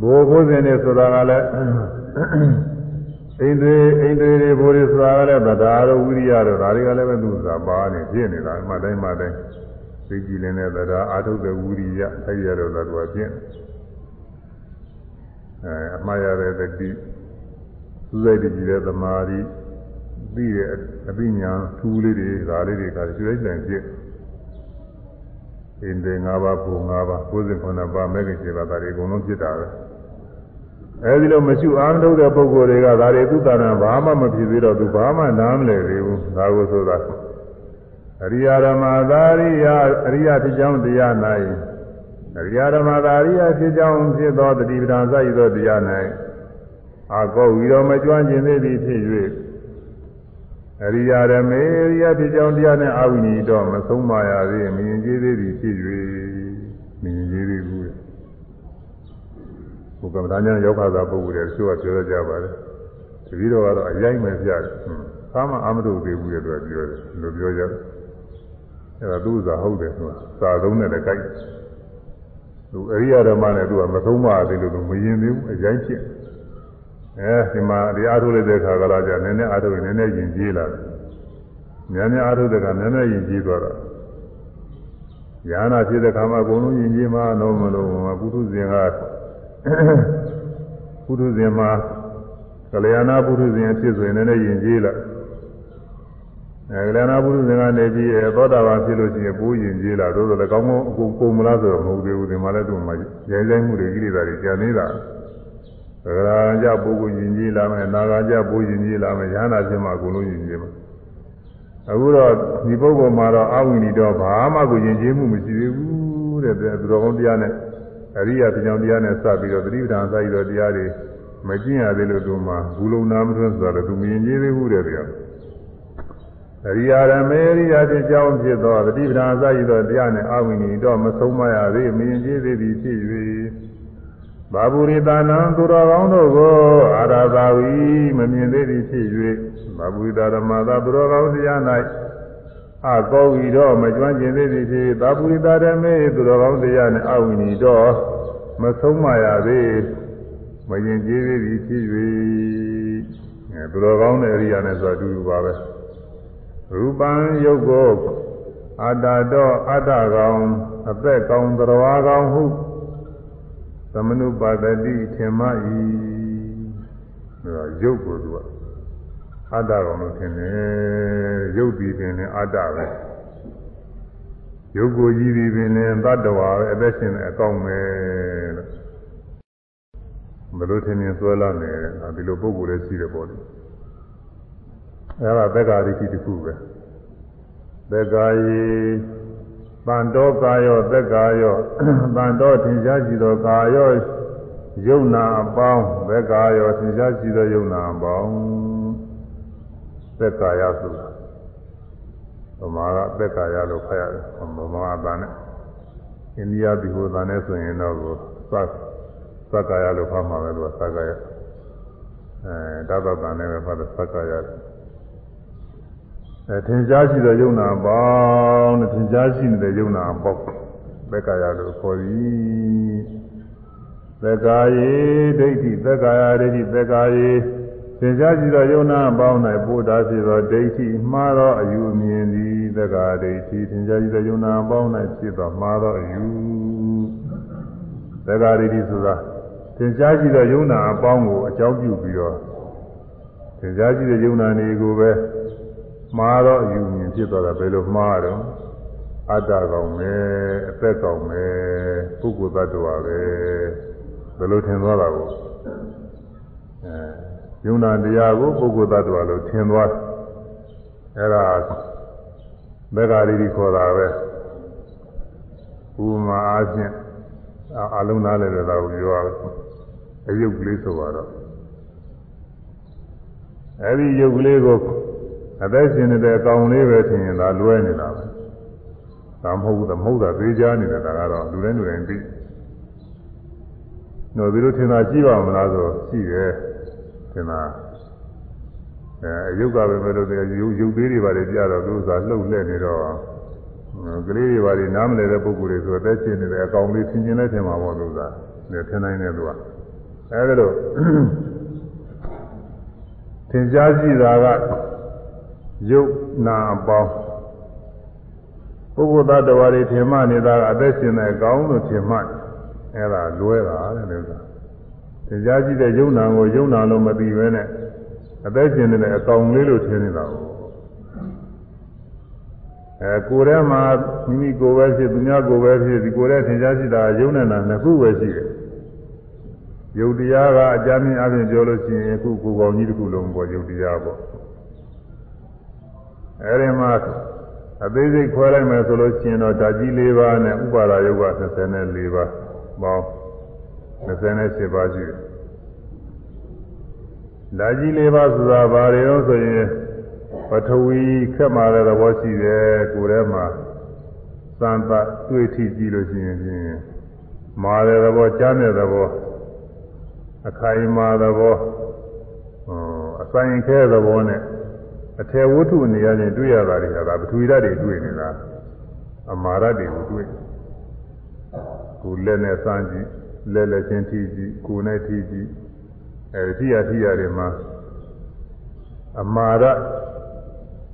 ဘိုးဘိုးစဉ်တွေဆိုတာကလည်းအိန္ဒြေအိန္ဒြေတွေဘိုးတွေဆိုတာကလည်းဗဒါတို့ဝိရိယတို့ဒါတွေကလည်းပဲသူသာပါနေဖြစ်နေတာအမှတိုင်းမှတိုင်းသိကြည်လင်းတဲ့ဗဒါအာထုတဲ့ဝိရိယအဲဒီရတော့သာသူကဖြစ် အဲအမှားရတဲ့တတိသူစိတ်တည်တဲ့သမာဓိပြီးတဲ့အပညာထူးလေးတွေဒါလေးတွေကရွှေတိုင်းဖြစ်အိန္ဒြေ၅ပါးပုံ၅ပါး69ပါးမဲခင်7ပါးဒါတွေအကုန်လုံးဖြစ်တာပဲအဲဒီလိုမရှိအားမထုတ်တဲ့ပုဂ္ဂိုလ်တွေကဒါတွေသူတဏ္ဍာဘာမှမဖြစ်သေးတော့သူဘာမှနားမလည်သေးဘူးဒါကိုဆိုတာအရိယာဓမ္မသာရိယအရိယဖြစ်ကြောင်းတရား၌ အရိယာဓမ္မသာရိယဖြစ်ကြောင်းဖြစ်သောတတိပဒံစာရသောတရား၌အာကောဝီတော်မကျွမ်းကျင်သေးသည်ဖြစ်၍အရိယာဓမေအရိယဖြစ်ကြောင်းတရားနဲ့အာဝိနိတော့မဆုံးမရသေးမြင်ကြီးသေးသည်ဖြစ်၍မြင်ကြီးသေးဘူးဘုကမ္မဒါညာရောက်ခါသာပုဂ္ဂိုလ်တွေသူကပြောကြပါတယ်တတိတော်ကတော့အရင်ပဲပြတယ်ဘာမှအာမထုတ်သေးဘူးရဲ့သူကပြောတယ်လို့ပြောကြတယ်အဲ့ဒါသူ့စာဟုတ်တယ်သူကစာသုံးနဲ့လည်းကြိုက် သူအရိယာဓမ္မနဲ့သူကမသုံးပါသေးလို့သူမရင်သေးဘူးအရင်ဖြစ်အဲဒီမှာဒီအားထုတ်လိုက်တဲ့ခါကလာကြနည်းနည်းအားထုတ်ရင်နည်းနည်းယဉ်ကျေးလာတယ်များများအားထုတ်တဲ့ခါနည်းနည်းယဉ်ကျေးသွားတော့ညာနာဖြစ်တဲ့ခါမှာအကုန်လုံးယဉ်ကျေးမှတော့မလို့ပုထုဇဉ်ကပုထုဇဉ်မှာကလျာဏပုထုဇဉ်ဖြစ်ဆိုရင်လည်းယဉ်ကျေးလာ အဲကလျာဏပုထုဇဉ်ကနေပြီးသောတာပန်ဖြစ်လို့ရှိရင်ပိုးယဉ်ကျေးလာသို့သောလည်းကောင်းကောင်းအကုန်ကုန်မလားဆိုတော့မဟုတ်သေးဘူးဒီမှာလည်းသူ့မှာရိုင်းဆိုင်မှုတွေကိလေသာတွေကျန်နေတာသဂရာကြပုဂ္ဂိုလ်ယဉ်ကျေးလာမယ်နာဂာကြပိုးယဉ်ကျေးလာမယ်ရဟနာဖြစ်မှအကုန်လုံးယဉ်ကျေးမှာအခုတော့ဒီပုဂ္ဂိုလ်မှာတော့အဝိနိတော့ဘာမှကိုယဉ်ကျေးမှုမရှိသေးဘူးတဲ့သူတော်ကောင်းတရားနဲ့အရိယာတရားတရားနဲ့စပြီးတော့သတိပဋ္ဌာန်စာရည်တော်တရားတွေမကျင့်ရသေးလို့သူမှဘူလုံနာမထွန်းဆိုတော့သူမြင်ကြီးသေးဘူးတဲ့ဗျာ အရိယာရမေရိယာဖြစ်ကြောင်းဖြစ်သောသတိပဋ္ဌာန်စာရည်တော်တရားနဲ့အာဝိနိတော့မဆုံးမရသေးမြင်ကြီးသေးသည်ဖြစ်၍ဘာဘူရိတာနံသူတော်ကောင်းတို့ကိုအာရသာဝီမမြင်သေးသည်ဖြစ်၍ဘာဘူရိတာဓမ္မသာသူတော်ကောင်းတရား၌အကောဝီတော့မကျွမ်းကျင်သေးသည်ဖြစ်သာပုရိသဓမေသူတော်ကောင်းတရားနဲ့အဝိနီတော့မဆုံးမရသေးမရင်ကျေးသေးသည်ဖြစ်၍အဲသူတော်ကောင်းတဲ့အရိယာနဲ့ဆိုအတူတူပါပဲ ရူပံယုတ်ကိုအတ္တတော့အတ္တကောင်အသက်ကောင်းသရဝါကောင်းဟုသမနုပါဒတိထင်မှ၏ဒါရုပ်ကိုသူကအတ္တကောင်လို့ထင်တယ်ရုပ်ပြီးပင်လည်းအတ္တပဲရုပ်ကိုကြီးပြီးပင်လည်းတတ္တဝါပဲအသက်ရှင်တဲ့အကောင်းပဲလို့ဘယ်လိုထင်ရင်ဆွဲလာနေဒီလိုပုံကိုယ်လည်းရှိတယ်ပေါ့လေ အဲဒါသက္ကာရိတိတစ်ခုပဲသက္ကာယီတန်တော်ကာယောသက္ကာယောတန်တော်ထင်ရှားကြည့်သောကာယောယုံနာအပေါင်းသက္ကာယောထင်ရှားကြည့်သောယုံနာအပေါင်းသက္ကာယဆိုတာဗမာကသက္ကာယလို့ဖတ်ရတယ်ဗမာအတန်နဲ့အိန္ဒိယပြည်ဟိုတန်နဲ့ဆိုရင်တော့ကိုသတ်သက္ကာယလို့ဖတ်မှာပဲလို့သက္ကာယအဲဒါသတန်နဲ့ပဲဖတ်တဲ့သက္ကာယ အဲထင်ရှားရှိတဲ့ယုံနာပေါင်းနဲ့ထင်ရှားရှိနေတဲ့ယုံနာပေါက်သက္ကာယလို့ခေါ်သည်သက္ကာယေဒိဋ္ဌိသက္ကာယဒိဋ္ဌိသက္ကာယေသင်္ချာရှိသောယုံနာပေါင်း၌ပို့တာဖြစ်သောဒိဋ္ဌိမှားသောအယူအမြင်သည်သက္ကာဒိဋ္ဌိသင်္ချာရှိသောယုံနာပေါင်း၌ဖြစ်သောမှားသောအယူသက္ကာဒိဋ္ဌိဆိုတာသင်္ချာရှိသောယုံနာအပေါင်းကိုအကြောင်းပြုပြီးတော့သင်္ချာရှိတဲ့ယုံနာတွေကိုပဲ မှားတော့အယူမြင်ဖြစ်သွားတာဘယ်လိုမှားတော့အတ္တကောင်ပဲအသက်ကောင်ပဲပုဂ္ဂိုလ်သတ္တဝါပဲဘယ်လိုထင်သွားတာကိုအဲယုံနာတရားကိုပုဂ္ဂိုလ်သတ္တဝါလို့ထင်သွားအဲ့ဒါမေဃာရီခေါ်တာပဲဥပမာအားဖြင့်အလုံးသားလည်းတော့ပြောရအယုတ်ကလေးဆိုတော့အဲ့ဒီယုတ်ကလေးကို အသက်ရှင်နေတဲ့အကောင်လေးပဲထင်ရင်ဒါလွဲနေတာပဲဒါမဟုတ်ဘူးသမဟုတ်တာသေးချာနေတယ်ဒါကတော့လူတိုင်းလူတိုင်းသိတော့ဒီလိုထင်တာရှိပါမလားဆိုရှိတယ်ထင်တာအဲအယုတ်ကပဲမလို့တဲ့ရုပ်ရုပ်သေးတွေပါလေကြတော့သူကလှုပ်လှဲ့နေတော့ကလေးတွေပါလေနားမလည်တဲ့ပုံကိုယ်တွေဆိုအသက်ရှင်နေတဲ့အကောင်လေးသင်ကျင်လဲထင်မှာပေါ့လို့သာနေထင်နိုင်တယ်သူကအဲဒါလို့သင်ကြားရှိတာက ယုတ်နာအပေါင်းပုဂ္ဂိုလ်သားတော်ရီထင်မှနေတာကအသက်ရှင်တဲ့အကောင်းလို့ထင်မှအဲ့ဒါလွဲတာတဲ့လို့ဆိုတရားကြည့်တဲ့ယုံနာကိုယုံနာလို့မသိဘဲနဲ့အသက်ရှင်နေတဲ့အကောင်လေးလို့ထင်နေတာကိုအဲကိုယ်ထဲမှာမိမိကိုယ်ပဲဖြစ်သူများကိုယ်ပဲဖြစ်ဒီကိုယ်ထဲထင်ရှားရှိတာယုံနေတာနှစ်ခုပဲရှိတယ်ယုတ်တရားကအကြမ်းမြင်အပြင်ပြောလို့ရှိရင်အခုကိုယ်ကောင်ကြီးတစ်ခုလုံးပေါ်ယုတ်တရားပေါ့ အဲဒီမှာအသေးစိတ်ခွဲလိုက်မယ်ဆိုလို့ရှိရင်တော့ဓာကြီး၄ပါးနဲ့ဥပါဒယုတ်က24ပါးပေါင်း28ပါးရှိတယ်ဓာကြီး၄ပါးဆိုတာဘာတွေတော့ဆိုရင်ပထဝီခက်မာတဲ့သဘောရှိတယ်ကိုယ်ထဲမှာသံသတွေ့ထိကြည့်လို့ရှိရင်ဖြင့်မာတဲ့သဘောကြားတဲ့သဘောအခိုင်မာသဘောအဆိုင်ခဲသဘောနဲ့ အထေဝတ္ထုနေရာချင်းတွေ့ရတာတွေကဒါပထဝီဓာတ်တွေတွေ့နေတာအမာရတွေကိုတွေ့ကိုလက်နဲ့စမ်းကြည့်လက်လက်ချင်းထိကြည့်ကိုယ်နဲ့ထိကြည့်အဲဒီထိရထိရတွေမှာအမာရ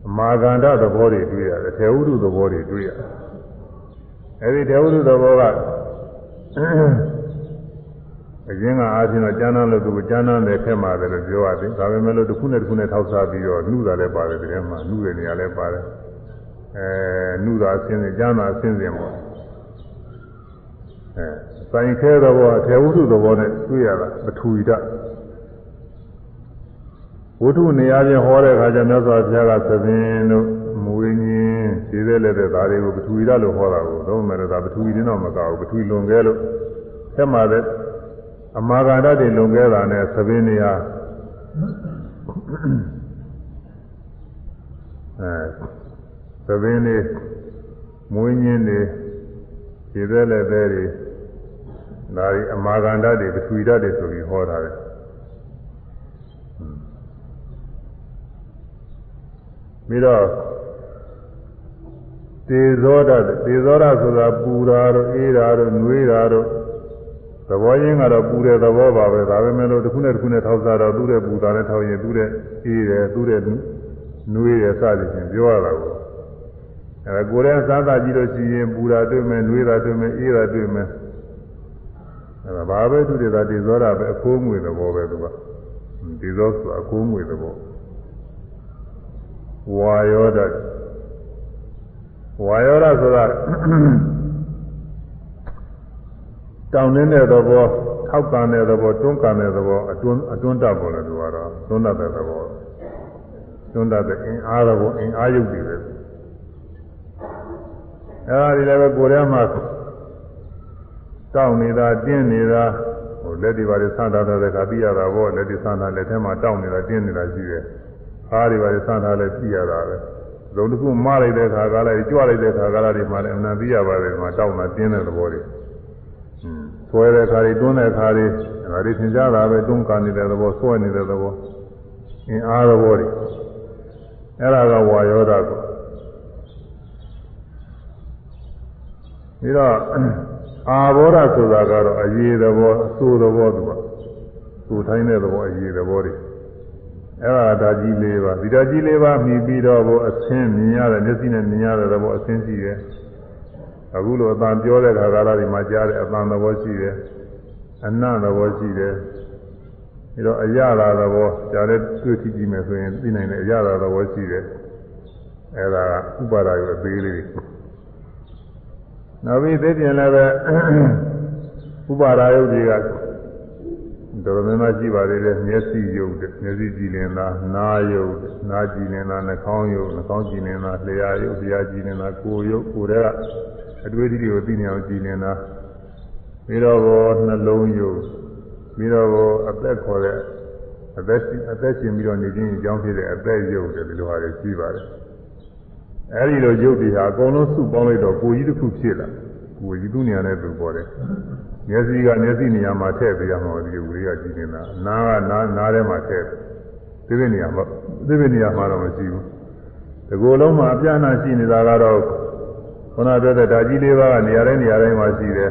အမာကန္တသဘောတွေတွေ့ရတယ်ထေဝတ္ထုသဘောတွေတွေ့ရတယ်အဲဒီထေဝတ္ထုသဘောက အရင်ကအားဖြင့်တော့ကျမ်းမ်းလို့သူကကျမ်းမ်းတယ်ခက်ပါတယ်လို့ပြောရတယ်ဒါပေမဲ့လို့တစ်ခုနဲ့တစ်ခုနဲ့ထောက်စားပြီးတော့နှုတာလည်းပါတယ်တဲ့မှာနှုတဲ့နေရာလည်းပါတယ်အဲနှုတာအစဉ်စဉ်ကျမ်းသာအစဉ်စဉ်ပေါ့အဲဆိုင်ခဲသောဘောအထေဝုဒ္ဓသဘောနဲ့တွေ့ရတာပထဝီဓာတ်ဝုဒ္ဓနေရာချင်းဟောတဲ့အခါကျမြတ်စွာဘုရားကသဘင်တို့မူရင်းချင်းခြေသေးလည်းတဲ့ဒါတွေကိုပထဝီဓာတ်လို့ဟောတာကိုတော့မဲ့ဒါပထဝီတင်းတော့မကဘူးပထဝီလွန်ခဲလို့ဆက်မှာတဲ့ အမာဂါဓာတ်တွေလွန်ခဲ့တာနဲ့သဘင်းနေရာအဲသဘင်းနေမွေးညင်းနေခြေသေးလည်းသေးတွေဒါဒီအမာဂန္ဓာတ်တွေပထဝီဓာတ်တွေဆိုပြီးဟောထားတယ်ပြီးတော့တေဇောဓာတ်တေဇောဓာတ်ဆိုတာပူတာတို့အေးတာတို့နှွေးတာတို့ သဘောရင်းကတော့ပူတဲ့သဘောပါပဲဒါပဲမဲ့လို့တစ်ခုနဲ့တစ်ခုနဲ့ထောက်စားတော့သူ့တဲ့ပူတာနဲ့ထောက်ရင်သူ့တဲ့အေးတယ်သူ့တဲ့နွေးတယ်စသည်ဖြင့်ပြောရတာကိုအဲကိုယ်ရဲ့စားသာကြည့်လို့ရှိရင်ပူတာတွေ့မယ်၊နှွေးတာတွေ့မယ်၊အေးတာတွေ့မယ်အဲဒါဘာပဲသူတွေသာဒီဇောတာပဲအခိုးငွေသဘောပဲသူကဒီဇောဆိုအခိုးငွေသဘောဝါယောဒဝါယောဒဆိုတာ တောင်းနေတဲ့သဘောထောက်ကန်တဲ့သဘောတွန်းကန်တဲ့သဘောအတွန်းအတွန်းတတ်ပေါ်လို့သူကတော့တွန်းတတ်တဲ့သဘောတွန်းတတ်တဲ့အင်အားသဘောအင်အားယုတ်တွေပဲအဲဒီလည်းပဲကိုယ်ထဲမှာတောင်းနေတာတင်းနေတာဟိုလက်တွေပါလေဆန်းထားတဲ့ခါသိရတာပေါ့လက်တွေဆန်းထားလက်ထဲမှာတောင်းနေတာတင်းနေတာရှိတယ်အားတွေပါလေဆန်းထားလဲသိရတာပဲလုံးတစ်ခုမလိုက်တဲ့ခါကလည်းကြွလိုက်တဲ့ခါကလည်းဒီမှာလည်းအမှန်သိရပါတယ်ဒီမှာတောင်းတာတင်းတဲ့သဘောတွေ ဆွဲတဲ့ခါတွေတွန်းတဲ့ခါတွေဒါတွေသင်ကြတာပဲတွန်းကန်နေတဲ့သဘောဆွဲနေတဲ့သဘောအင်းအားသဘောတွေအဲ့ဒါကဝါယောဓာကိုပြီးတော့အာဘောဓဆိုတာကတော့အရေးသဘောအဆိုးသဘောသူကသူထိုင်းတဲ့သဘောအရေးသဘောတွေအဲ့ဒါဓာကြီး၄ပါးဒီဓာကြီး၄ပါးမြည်ပြီးတော့ဘုအဆင်းမြင်ရတဲ့မျက်စိနဲ့မြင်ရတဲ့သဘောအဆင်းရှိတယ် အခုလိုအတန်ပြောတဲ့ခါကာလဒီမှာကြားတဲ့အတန်သဘောရှိတယ်အနတ်သဘောရှိတယ်ပြီးတော့အရသာသဘောကြားတဲ့တွေ့ကြည့်ကြည့်မယ်ဆိုရင်သိနိုင်တဲ့အရသာသဘောရှိတယ်အဲ့ဒါကဥပါဒရောအသေးလေးတွေနောက်ပြီးသိပြန်လည်းပဲဥပါဒယုတ်တွေကတော်တော်များများရှိပါသေးတယ်မျက်စိယုတ်တဲ့မျက်စိကြည်လင်တာနားယုတ်နားကြည်လင်တာနှာခေါင်းယုတ်နှာခေါင်းကြည်လင်တာလျှာယုတ်လျှာကြည်လင်တာကိုယ်ယုတ်ကိုယ်တွေက အတွေ့အထိတွေကိုသိနေအောင်ကြည်လင်တာပြီးတော့ဘောနှလုံးယုတ်ပြီးတော့ဘောအသက်ခေါ်တဲ့အသက်အသက်ရှင်ပြီးတော့နေခြင်းအကြောင်းဖြစ်တဲ့အသက်ယုတ်တယ်ဒီလိုဟာတွေရှိပါတယ်အဲဒီလိုယုတ်တွေဟာအကုန်လုံးစုပေါင်းလိုက်တော့ကိုယ်ကြီးတစ်ခုဖြစ်လာကိုယ်ကြီးသူ့နေရာနဲ့သူပေါ်တယ်မျက်စိကမျက်စိနေရာမှာထည့်ပေးရမှာဒီလူတွေကကြည့်နေတာနားကနားနားထဲမှာထည့်သိတဲ့နေရာမှာသိတဲ့နေရာမှာတော့မရှိဘူးဒီကိုယ်လုံးမှာအပြာဏရှိနေတာကတော့ ခန္ဓာပြောတဲ့ဓာကြီးလေးပါးကနေရာတိုင်းနေရာတိုင်းမှာရှိတယ်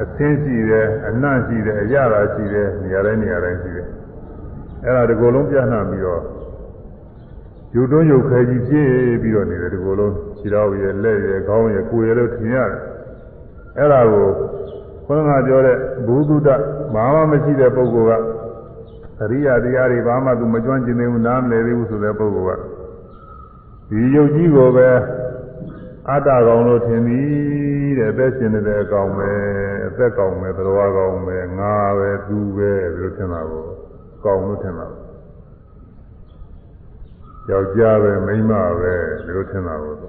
အသင်းရှိတယ်အနှံ့ရှိတယ်အရသာရှိတယ်နေရာတိုင်းနေရာတိုင်းရှိတယ်အဲ့ဒါဒီကိုယ်လုံးပြန့်နှံ့ပြီးတော့ယူတွန်းယူခဲကြီးပြည့်ပြီးတော့နေတယ်ဒီကိုယ်လုံးခြေတော်ရဲ့လက်ရဲ့ခေါင်းရဲ့ကိုယ်ရဲ့လို့ထင်ရတယ်အဲ့ဒါကိုခွန်းကပြောတဲ့ဘုဒ္ဓတဘာမှမရှိတဲ့ပုဂ္ဂိုလ်ကအရိယာတရားတွေဘာမှသူမကျွမ်းကျင်သေးဘူးနားမလည်သေးဘူးဆိုတဲ့ပုဂ္ဂိုလ်ကဒီယုတ်ကြီးကိုပဲ အတ္တကောင်လို့ထင်သည်တဲ့အသက်ရှင်နေတဲ့အကောင်ပဲအသက်ကောင်ပဲသတော်ကောင်ပဲငါပဲသူပဲဒီလိုထင်တာကိုကောင်လို့ထင်တာယောက်ျားပဲမိန်းမပဲဒီလိုထင်တာကိုသူ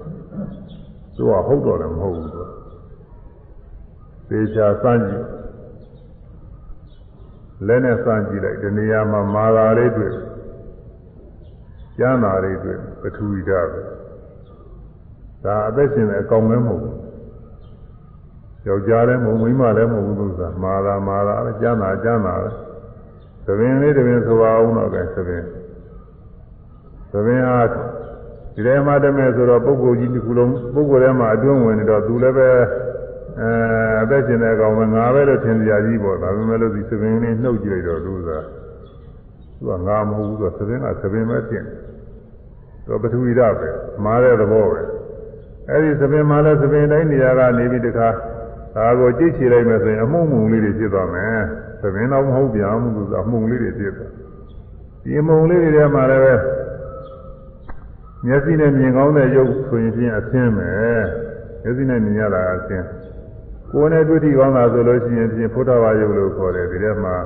ကဟုတ်တော့လည်းမဟုတ်ဘူးသူသေချာစမ်းကြည့်လက်နဲ့စမ်းကြည့်လိုက်ဒီနေရာမှာမာသာလေးတွေ့ကျမ်းသာလေးတွေ့ပထဝီဓာတ်ပဲ ဒါအသက်ရှင်တဲ့အကောင်မဲမဟုတ်ဘူးယောက်ျားလည်းမဟုတ်မိန်းမလည်းမဟုတ်ဘူးသူကမာသာမာသာပဲကျမ်းသာကျမ်းသာပဲသဘင်လေးတပင်ဆိုပါအောင်တော့ပဲသဘင်သဘင်အားဒီထဲမှာတမဲ့ဆိုတော့ပုဂ္ဂိုလ်ကြီးတစ်ခုလုံးပုဂ္ဂိုလ်ထဲမှာအတွင်းဝင်နေတော့သူလည်းပဲအဲအသက်ရှင်တဲ့ကောင်ပဲငါပဲလို့ထင်ကြကြီးပေါ့ဒါပေမဲ့လို့ဒီသဘင်လေးနှုတ်ကြည့်လိုက်တော့သူကသူကငါမဟုတ်ဘူးသူကသဘင်ကသဘင်ပဲပြင်သူပထဝီဓာတ်ပဲမားတဲ့သဘောပဲ အဲ့ဒီသပင်မှာလည်းသပင်တိုင်းနေရာကနေပြီးတခါဒါကိုကြိတ်ချလိုက်မယ်ဆိုရင်အမှုံမှုလေးတွေဖြစ်သွားမယ်သပင်တော့မဟုတ်ပြန်ဘူးသူကအမှုံလေးတွေဖြစ်သွားဒီအမှုံလေးတွေထဲမှာလည်းပဲမျက်စိနဲ့မြင်ကောင်းတဲ့ရုပ်ဆိုရင်ဖြင့်အသင်းပဲမျက်စိနဲ့မြင်ရတာအသင်းကိုယ်နဲ့တွေ့ထိကောင်းတာဆိုလို့ရှိရင်ဖြင့်ဖုဒ္ဓဘာယုတ်လို့ခေါ်တယ်ဒီထဲမှာ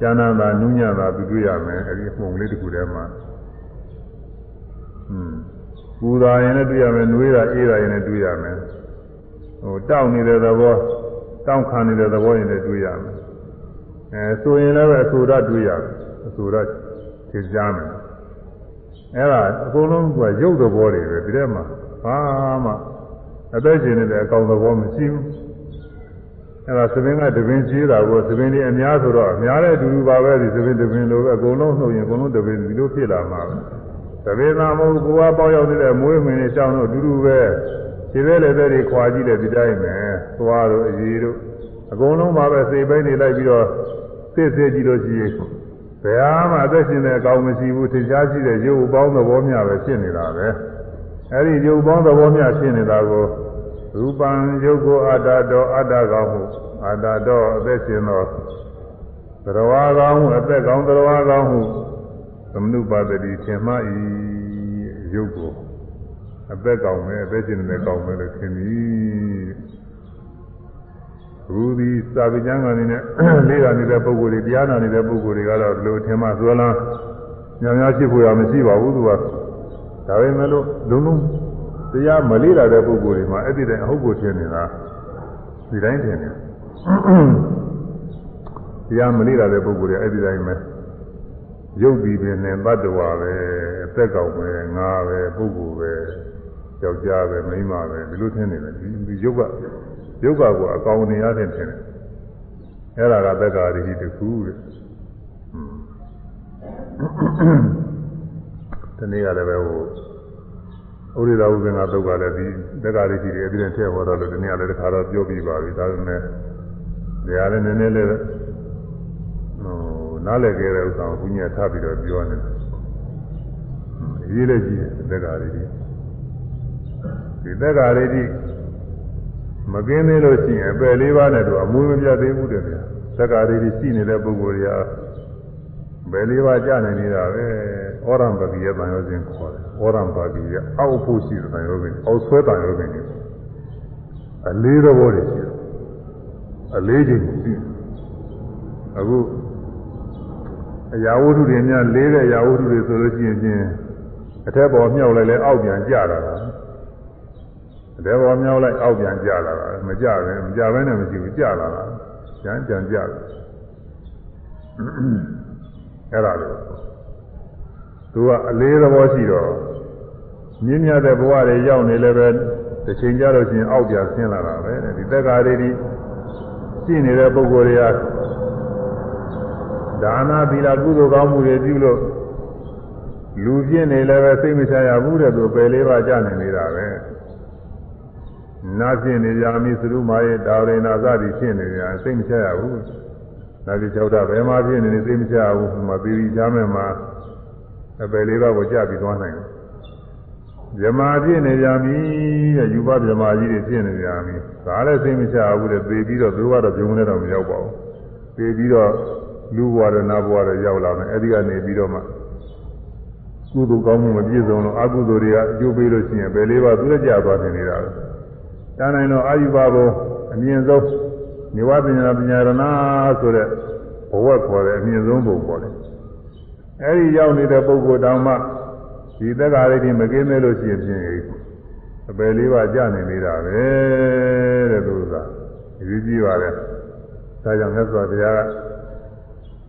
ဉာဏ်သာနုညံ့သာပြီးတွေ့ရမယ်အဲဒီအမှုံလေးတစ်ခုထဲမှာอืม ပူတာရင်လည်းတွေ့ရမယ်နှွေးတာအေးတာရင်လည်းတွေ့ရမယ်ဟိုတောက်နေတဲ့သဘောတောင့်ခံနေတဲ့သဘောရင်လည်းတွေ့ရမယ်အဲဆိုရင်လည်းပဲအဆိုရတွေ့ရမယ်အဆိုရသင်ကြားမယ်အဲ့ဒါအကုန်လုံးကရုပ်သဘောတွေပဲဒီထဲမှာဘာမှအသက်ရှင်နေတဲ့အကောင်သဘောမရှိဘူးအဲ့ဒါသဘင်ကတပင်ကြီးတာကိုသဘင်တွေအများဆိုတော့အများတဲ့အတူတူပါပဲဒီသဘင်တပင်လိုပဲအကုန်လုံးနှုတ်ရင်အကုန်လုံးတပင်ဒီလိုဖြစ်လာမှာပဲ သဘေသာမဟုတ်ကိုယ်ကပေါရောက်နေတဲ့မွေးမင်းနဲ့ရှောင်းတို့အတူတူပဲခြေပဲလက်တွေခွာကြည့်တယ်ဒီတိုင်းပဲသွားတို့အကြီးတို့အကုန်လုံးပါပဲစိတ်ပိုင်းနေလိုက်ပြီးတော့စစ်စစ်ကြည့်လို့ရှိရင်ဘယ်ဟာမှအသက်ရှင်တဲ့အကောင်မရှိဘူးထင်ရှားရှိတဲ့ရုပ်ပေါင်းသဘောများပဲဖြစ်နေတာပဲအဲ့ဒီရုပ်ပေါင်းသဘောမျှဖြစ်နေတာကိုရူပံရုပ်ကိုအတ္တတော်အတ္တကောင်းမှုအတ္တတော်အသက်ရှင်သောသရဝါကောင်းမှုအသက်ကောင်းသရဝါကောင်းမှု သမနုပါဒတိထင်မှဤရုပ်ကိုအသက်ကောင်းမယ်အသက်ရှင်နေကောင်းမယ်လို့ထင်သည်ရူဒီစာပကျမ်းကနေနဲ့လေးတာနေတဲ့ပုဂ္ဂိုလ်တွေတရားနာနေတဲ့ပုဂ္ဂိုလ်တွေကတော့ဒီလိုထင်မှသွလန်းညောင်များဖြစ်ဖို့ရမရှိပါဘူးသူကဒါပေမဲ့လို့လုံးလုံးတရားမလေးလာတဲ့ပုဂ္ဂိုလ်တွေမှာအဲ့ဒီတိုင်အဟုတ်ကိုထင်နေတာဒီတိုင်းထင်နေတရားမလေးလာတဲ့ပုဂ္ဂိုလ်တွေအဲ့ဒီတိုင်းပဲ ရုပ်ပြီးပင်နဲ့တတ္တဝါပဲအသက်ကောင်ပဲငါပဲပုဂ္ဂိုလ်ပဲယောက်ျားပဲမိန်းမပဲဒီလိုထင်နေတယ်ဒီရုပ်ကရုပ်ကကိုအကောင်နေရတဲ့ထင်တယ်အဲ့ဒါကသက်္ကာရည်တခုတဲ့ဒီနေ့ကလည်းပဲဟိုဥရိသာဥပ္ပင်္ဂသုတ်ကလည်းဒီသက်္ကာရည်တွေအပြည့်နဲ့ထည့်ဟောတော့လို့ဒီနေ့ကလည်းတစ်ခါတော့ပြောပြီးပါပြီဒါပေမဲ့ဒီဟာလည်းနည်းနည်းလေးဟို နားလည်ခဲ့တဲ့ဥစ္စာကိုဘုညာထားပြီးတော့ပြောနေတယ်ရေးလည်းကြီးတယ်သက်္ကာရည်ဒီသက်္ကာရည်မကင်းသေးလို့ရှိရင်အပယ်လေးပါးနဲ့တော့အမွေးမပြတ်သေးဘူးတဲ့ဗျာသက္ကာရီတွေရှိနေတဲ့ပုဂ္ဂိုလ်တွေကဘယ်လေးပါးကြာနေနေတာပဲဩရံပတိယတန်ရောစဉ်ခေါ်တယ်ဩရံပတိယအောက်ဖို့ရှိတဲ့တန်ရောစဉ်အောက်ဆွဲတန်ရောစဉ်တွေအလေးသဘောတွေရှိတယ်အလေးချိန်ရှိအခု အရာဝတ္ထုတွေများလေးတဲ့အရာဝတ္ထုတွေဆိုလို့ရှိရင်ချင်းအထက်ပေါ်မြှောက်လိုက်လဲအောက်ပြန်ကျလာတာတဲပေါ်မြောက်လိုက်အောက်ပြန်ကျလာတာမကြပဲမကြဘဲနဲ့မရှိဘူးကျလာတာကျန်ကျန်ကျတယ်အဲ့ဒါလို့သူကအလေးသဘောရှိတော့မြင့်မြတ်တဲ့ဘဝတွေရောက်နေလည်းပဲတစ်ချိန်ကြလို့ချင်းအောက်ပြန်ဆင်းလာတာပဲဒီသက်္ကာတွေဒီရှိနေတဲ့ပုဂ္ဂိုလ်တွေက ဒါနာသီလကုသိုလ်ကောင်းမှုတွေပြုလို့လူပြင်းနေလည်းပဲစိတ်မချရဘူးတဲ့သူပယ်လေးပါးကြနေနေတာပဲနာဖြစ်နေကြမိသရုမာရဲ့တာဝရိနာစသည်ဖြစ်နေကြစိတ်မချရဘူး။နာဖြစ်၆တာဘယ်မှာဖြစ်နေနေစိတ်မချရဘူး။မသီရိချမ်းမဲ့မှာအပယ်လေးပါးကိုကြပြီးသွားနိုင်တယ်။ဇမာဖြစ်နေကြမိတဲ့ယူပဇမာကြီးတွေဖြစ်နေကြမိ။ဒါလည်းစိတ်မချရဘူးတဲ့သေပြီးတော့သူကတော့ပြုံးနေတော့မရောက်ပါဘူး။သေပြီးတော့ လူဘဝရနာဘဝရရောက်လာမယ်။အဲဒီကနေပြီးတော့မှကုသိုလ်ကောင်းမှုမပြည့်စုံလို့အကုသိုလ်တွေကအကျိုးပေးလို့ရှိရင်ဘယ်လေးပါးသူလည်းကြာသွားနေနေတာပဲ။တန်းနိုင်တော့အာယုဘဘုံအမြင့်ဆုံးနေဝပညာပညာရဏဆိုတဲ့ဘဝခေါ်တဲ့အမြင့်ဆုံးဘုံပေါ်တယ်အဲဒီရောက်နေတဲ့ပုဂ္ဂိုလ်တောင်မှဒီသက်္ကာရိတိမကင်းသေးလို့ရှိရင်ဖြင့်အပယ်လေးပါကြာနေနေတာပဲတဲ့သူကယူကြည့်ပါလေဒါကြောင့်မြတ်စွာဘုရားက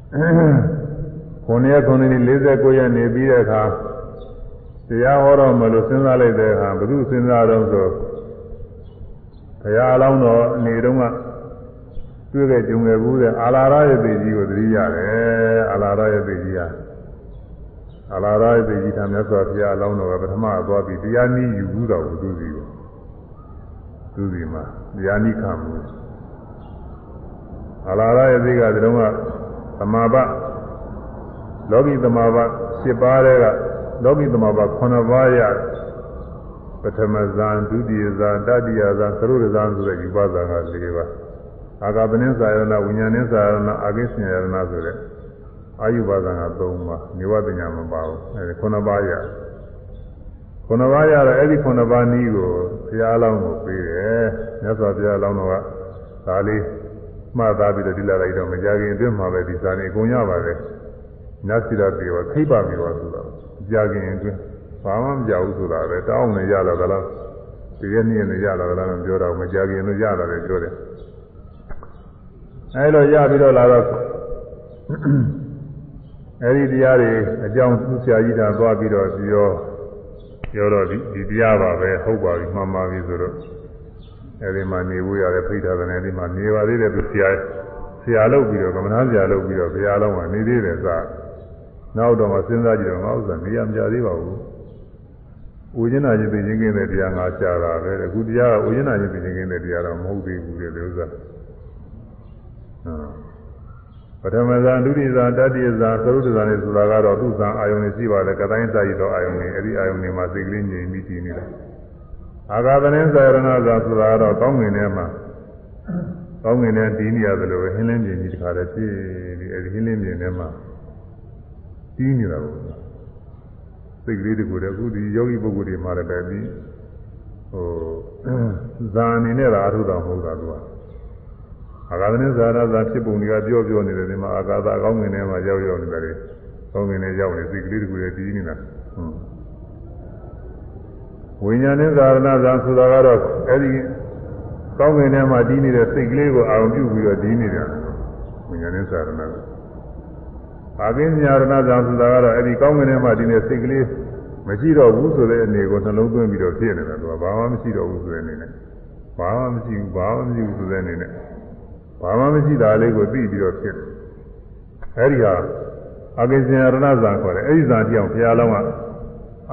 ခုနှစ်ရက်ခုနှစ်နှစ်49ရက်နေပြီးတဲ့အခါတရားဟောတော့မလို့စဉ်းစားလိုက်တဲ့အခါဘုသူစဉ်းစားတော့ဆိုဘုရားအလောင်းတော်အနေတုန်းကတွေ့ခဲ့ကြုံခဲ့ဘူးတဲ့အာလာရရဲ့သေကြီးကိုသတိရတယ်အာလာရရဲ့သေကြီးကအာလာရရဲ့သေကြီးထာမြတ်စွာဘုရားအလောင်းတော်ကပထမသွားပြီးတရားနည်းယူဘူးတော်သူစီကိုသူစီမှာတရားနည်းခံမှုအာလာရရဲ့သေကဒီတုန်းက သမာဘလောကီသမာဘ7ပါးတဲ့ကလောကီသမာဘ9ပါးရပထမဇန်ဒုတိယဇန်တတိယဇန်သရုပ်ဇန်ဆိုတဲ့ယူပါဇန်က၄ပါးအာဂပနင်းစာယနာဝိညာဉ်င်းစာယနာအာကိစ္စယနာဆိုတဲ့အာယုပါဇန်က၃ပါးနေဝတညာမပါဘူးအဲဒီ9ပါးရ9ပါးရတော့အဲ့ဒီ9ပါးနည်းကိုဘုရားအလောင်းကိုပေးတယ်မြတ်စွာဘုရားအလောင်းတော်ကဒါလေး မှတ်သားပြီးတော့ဒီလာလိုက်တော့မကြခင်အတွင်းမှာပဲဒီစာနေအကုန်ရပါတယ်နတ်စီရပြေဝခိပ္ပပြေဝဆိုတော့ကြာခင်အတွင်းဘာမှမကြောက်ဘူးဆိုတာပဲတောင်းနေရတော့ကလားဒီရက်နေ့နဲ့ရတော့ကလားမပြောတော့မကြခင်လို့ရတာပဲပြောတယ်အဲလိုရပြီးတော့လာတော့အဲဒီတရားတွေအကြောင်းသူဆရာကြီးတာသွားပြီးတော့ပြောပြောတော့ဒီဒီတရားပါပဲဟုတ်ပါပြီမှန်ပါပြီဆိုတော့ အဲဒီမှာနေဖို့ရတယ်ဖိထားတယ်အဲဒီမှာနေပါသေးတယ်သူဆရာဆရာလုပ်ပြီးတော့ကမ္မနာဆရာလုပ်ပြီးတော့ဘုရားလုံးကနေသေးတယ်စနောက်တော့မှစဉ်းစားကြည့်တော့ငါဥစ္စာနေရမကြသေးပါဘူးဥကျင်နာခြင်းသိခြင်းကင်းတဲ့တရားငါရှားတာပဲအခုတရားကဥကျင်နာခြင်းသိခြင်းကင်းတဲ့တရားတော့မဟုတ်သေးဘူးလေဒီဥစ္စာပထမဇာဒုတိယဇာတတိယဇာသရုပ်ဇာနဲ့ဆိုတာကတော့သူ့ဇာအာယုန်တွေရှိပါတယ်ကတိုင်းစာရည်သောအာယုန်တွေအဲ့ဒီအာယုန်တွေမှာစိတ်ကလေးငြိမ်ပြီးတည်နေတာ အာဂါသနင်းဇာရဏဇာဆိုတာကတော့ကောင်းငင်ထဲမှာကောင်းငင်ထဲတည်နေရတယ်လို့ပဲဟင်းလင်းပြင်ကြီးတစ်ခါတည်းဖြစ်ပြီးအဲ့ဒီဟင်းလင်းပြင်ထဲမှာတည်နေတာပေါ့စိတ်ကလေးတကူတည်းအခုဒီယောဂီပုဂ္ဂိုလ်တွေမှာလည်းပဲပြီးဟိုဇာအနေနဲ့သာအထုတော်မဟုတ်တာသူကအာဂါသနဇာရဇာဖြစ်ပုံတွေကပြောပြောနေတယ်ဒီမှာအာဂါသအကောင်းငင်ထဲမှာရောက်ရောက်နေတယ်ကောင်းငင်ထဲရောက်နေစိတ်ကလေးတကူတည်းတည်နေတာဟုတ် ဝိညာဉ်နဲ့ဇာရဏဇာဆိုတာကတော့အဲဒီကောင်းငင်ထဲမှာတည်နေတဲ့စိတ်ကလေးကိုအာရုံပြုပြီးတော့တည်နေတယ်ဝိညာဉ်နဲ့ဇာရဏဇာအာကိညာရဏဇာဆိုတာကတော့အဲဒီကောင်းငင်ထဲမှာတည်နေတဲ့စိတ်ကလေးမရှိတော့ဘူးဆိုတဲ့အနေကိုနှလုံးသွင်းပြီးတော့ဖြစ်နေတယ်သူကဘာမှမရှိတော့ဘူးဆိုတဲ့အနေနဲ့ဘာမှမရှိဘူးဘာမှမရှိဘူးဆိုတဲ့အနေနဲ့ဘာမှမရှိတာလေးကိုသိပြီးတော့ဖြစ်တယ်အဲဒီဟာအာကိညာရဏဇာခေါ်တယ်အဲဒီဇာတိအောင်ဘုရားလုံးက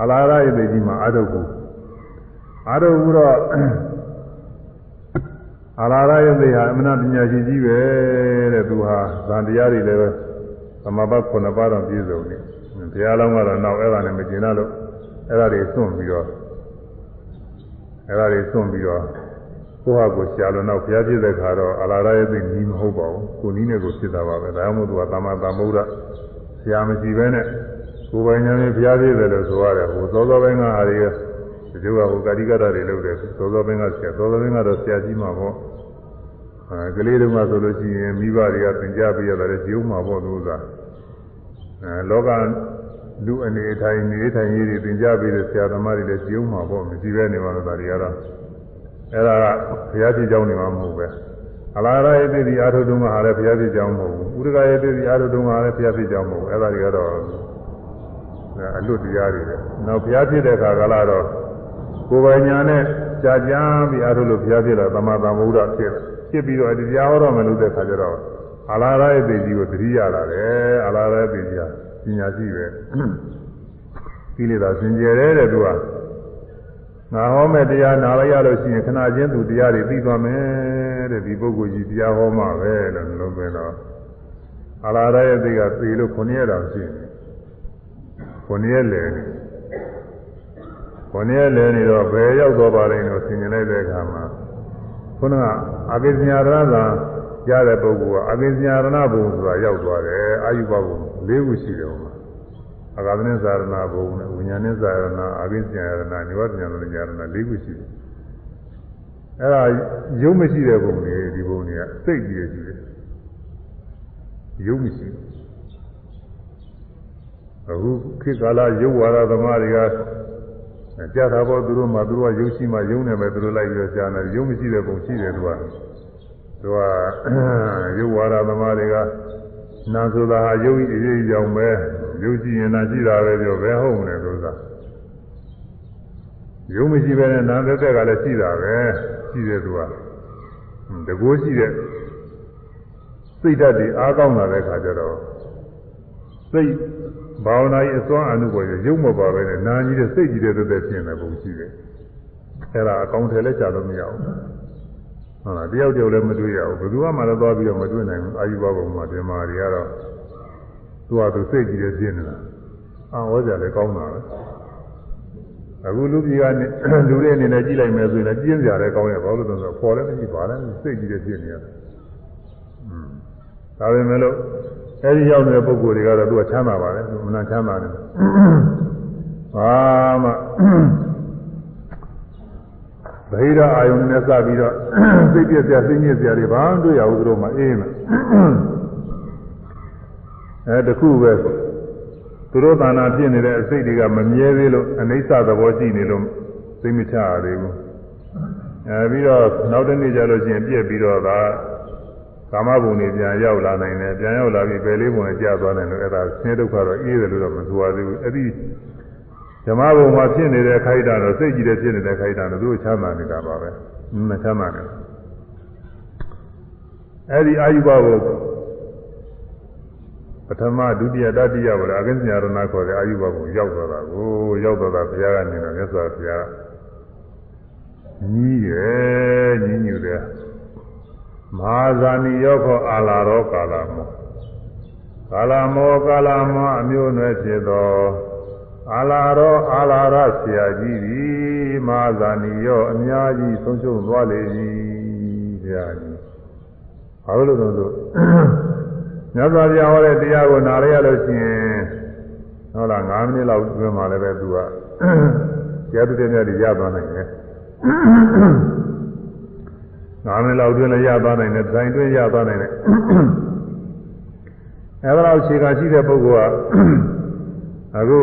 အလာရရဲ့ပေကြီးမှာအာထုတ်ဘူး အာထုတ်ဘူးတော့အလာရရဲ့ပေဟာအမနာပညာရှိကြီးပဲတဲ့သူဟာဇာတရားတွေလည်းပဲသမဘတ်ခုနှစ်ပါးတော့ပြည့်စုံတယ်ဘုရားလုံးကတော့နောက်အဲ့ဒါနဲ့မကျင်တော့လို့အဲ့ဒါတွေစွန့်ပြီးတော့အဲ့ဒါတွေစွန့်ပြီးတော့ကိုယ့်ဟာကိုယ်ရှာလို့နောက်ဘုရားပြည့်တဲ့ခါတော့အလာရရဲ့ပေကြီးမဟုတ်ပါဘူးကိုနည်းနဲ့ကိုဖြစ်တာပါပဲဒါမှမဟုတ်သူကသမ္မာသမ္ဗုဒ္ဓဆရာမရှိဘဲနဲ့ကိုယ်ပိုင်ဉာဏ်နဲ့ဘုရားပြည့်တယ်လို့ဆိုရတယ်ဟိုသောသောပိုင်းကဟာ တွေဒီလိုကဟိုကာတိကတာတွေလုပ်တယ်သောသောပိုင်းကဆရာသောသောပိုင်းကတော့ဆရာကြီးမှာပေါ့အဲကလေးတုန်းကဆိုလို့ရှိရင်မိဘတွေကသင်ကြားပေးရတယ်ကျုံမှာပေါ့သူကအဲလောကလူအနေထိုင်နေထိုင်ရေးတွေသင်ကြားပေးတဲ့ဆရာသမားတွေလည်းကျုံမှာပေါ့မရှိပဲနေပါလို့ဒါတွေကတော့အဲ့ဒါကဘုရားပြည့်ကြောင်းနေမှာမဟုတ်ပဲအလားရရဲ့တည်ဒီအာထုတုံးကဟာလည်းဘုရားပြည့်ကြောင်းမဟုတ်ဘူးဥဒကရဲ့တည်ဒီအာထုတုံးကဟာလည်းဘုရားပြည့်ကြောင်းမဟုတ်ဘူးအဲ့ဒါတွေကတော့အလွတ်တရားတွေပဲနောက်ဘုရားပြည့်တဲ့အခါကလာတော့ ကိုယ်ပိုင်ညာနဲ့ကြာကြာပြီးအာထုလို့ဘုရားပြည့်တာသမသာမုဒ္ဒဖြစ်ဖြစ်ပြီးတော့တရားဟောတော့မယ်လို့တဲ့ခါကျတော့အလားရရဲ့တည်ကြီးကိုသတိရလာတယ်အလားရရဲ့တည်ကြီးကပညာရှိပဲကိလေသာစင်ကြယ်တဲ့သူကငါဟောမဲ့တရားနာလိုက်ရလို့ရှိရင်ခဏချင်းသူတရားတွေပြီးသွားမယ်တဲ့ဒီပုဂ္ဂိုလ်ကြီးတရားဟောမှပဲလို့နှလုံးသွင်းတော့အလားရရဲ့သိကသေလို့ခုနှစ်ရက်တောင်ရှိနေခုနှစ်ရက်လေ ခုနှစ်ရက်လေနေတော့ဘယ်ရောက်သွားပါလိမ့်လို့ဆင်ញင်လိုက်တဲ့အခါမှာခုနကအဘိဇညာရဏသာရတဲ့ပုဂ္ဂိုလ်ကအဘိဇညာရဏဘုံဆိုတာရောက်သွားတယ်အာယုဘဘုံ၄ခုရှိတယ်ဟိုမှာအာဂါသနိသာရဏဘုံနဲ့ဝိညာဉ်နိသာရဏအာဘိဇညာရဏနိဝတ္တညာရဏ၄ခုရှိတယ်အဲ့ဒါရုပ်မရှိတဲ့ဘုံတွေဒီဘုံတွေကစိတ်ကြီးရှိတယ်ရုပ်မရှိအခုခေတ်ကာလရုပ်ဝါဒသမားတွေက ကြားတာပေါ့သူတို့မှသူတို့ကရုပ်ရှိမှရုပ်နဲ့ပဲသူတို့လိုက်ပြီးတော့ကြားနေရုပ်မရှိတဲ့ပုံရှိတယ်သူကသူကရုပ်ဝါဒသမားတွေကနာဆိုတာဟာရုပ်အရေးကြောင့်ပဲရုပ်ရှိရင်နာရှိတာပဲပြောဘယ်ဟုတ်မလဲသူကရုပ်မရှိပဲနဲ့နာသက်သက်ကလည်းရှိတာပဲရှိတယ်သူကတကိုးရှိတဲ့စိတ်ဓာတ်တွေအားကောင်းလာတဲ့ခါကျတော့စိတ် ဘာဝနာရေးအစွမ်းအမှုပေါ်ရုပ်မပါပဲနဲ့နာကြီးတဲ့စိတ်ကြီးတဲ့သက်သက်ဖြစ်နေပုံရှိတယ်အဲ့ဒါအကောင်းထဲလဲကြာလို့မရဘူးဟုတ်လားတယောက်တယောက်လည်းမတွေ့ရဘူးဘယ်သူမှလည်းသွားပြီးတော့မတွေ့နိုင်ဘူးအာယုဘဘုံမှာတင်မာတွေကတော့သူ့ဟာသူစိတ်ကြီးတဲ့ဖြစ်နေတာအာဟောကြလည်းကောင်းတာပဲအခုလူကြီးကလူတွေအနေနဲ့ကြည့်လိုက်မယ်ဆိုရင်လည်းပြင်းစရာလည်းကောင်းရဘာလို့လဲဆိုတော့ပေါ်လည်းမရှိပါလည်းစိတ်ကြီးတဲ့ဖြစ်နေရတယ်อืมဒါပေမဲ့လို့ အဲဒီရောက်နေတဲ့ပုဂ္ဂိုလ်တွေကတော့သူကချမ်းသာပါတယ်သူမနာချမ်းသာတယ်ဘာမှဗဟိရအာယုန်နဲ့စပြီးတော့စိတ်ပြည့်စရာစိတ်ညစ်စရာတွေဘာမှတွေ့ရဘူးသူတို့မှအေးမယ်အဲတခုပဲသူတို့သာနာဖြစ်နေတဲ့အစိတ်တွေကမမြဲသေးလို့အနိစ္စသဘောရှိနေလို့သိမချရသေးဘူးအဲပြီးတော့နောက်တစ်နေ့ကျလို့ရှိရင်ပြည့်ပြီးတော့ဒါ ကာမဘုံတွေပြန်ရောက်လာနိုင်တယ်ပြန်ရောက်လာပြီးပယ်လေးဘုံနဲ့ကြာသွားတယ်လို့အဲ့ဒါဆင်းဒုက္ခတော့အေးတယ်လို့တော့မဆိုရသေးဘူးအဲ့ဒီဓမ္မဘုံမှာဖြစ်နေတဲ့ခိုက်တာတော့စိတ်ကြည့်တဲ့ဖြစ်နေတဲ့ခိုက်တာတော့သူ့ချမ်းသာနေတာပါပဲမချမ်းသာနဲ့အဲ့ဒီအာယုဘဘုံပထမဒုတိယတတိယဘောလားအကင်းစညာရဏခေါ်တဲ့အာယုဘဘုံရောက်သွားတာကိုရောက်သွားတာဘုရားကနေတော့မြတ်စွာဘုရားကြီးရဲ့ကြီးညူတယ် မဟာဇာနိယောခောအာလာရောကာလမောကာလမောကာလမောအမျိုးနွယ်ဖြစ်သောအာလာရောအာလာရဆရာကြီးသည်မာဇာနီရောအများကြီးဆုံးရှုံးသွားလေ၏ဆရာကြီးဘာလို့လဲဆိုမြတ်စွာဘုရားဟောတဲ့တရားကိုနားရရလို့ရှိရင်ဟုတ်လား9မိနစ်လောက်တွင်မှလည်းပဲသူကတရားသူတဲ့မြတ်ကြီးရသွားနိုင်တယ် 9မိနစ်လောက်တွင်လည်းရသွားနိုင်တယ်ဒိုင်တွင်ရသွားနိုင်တယ်အဲဒါတော့ခြေကရှိတဲ့ပုဂ္ဂိုလ်ကအခု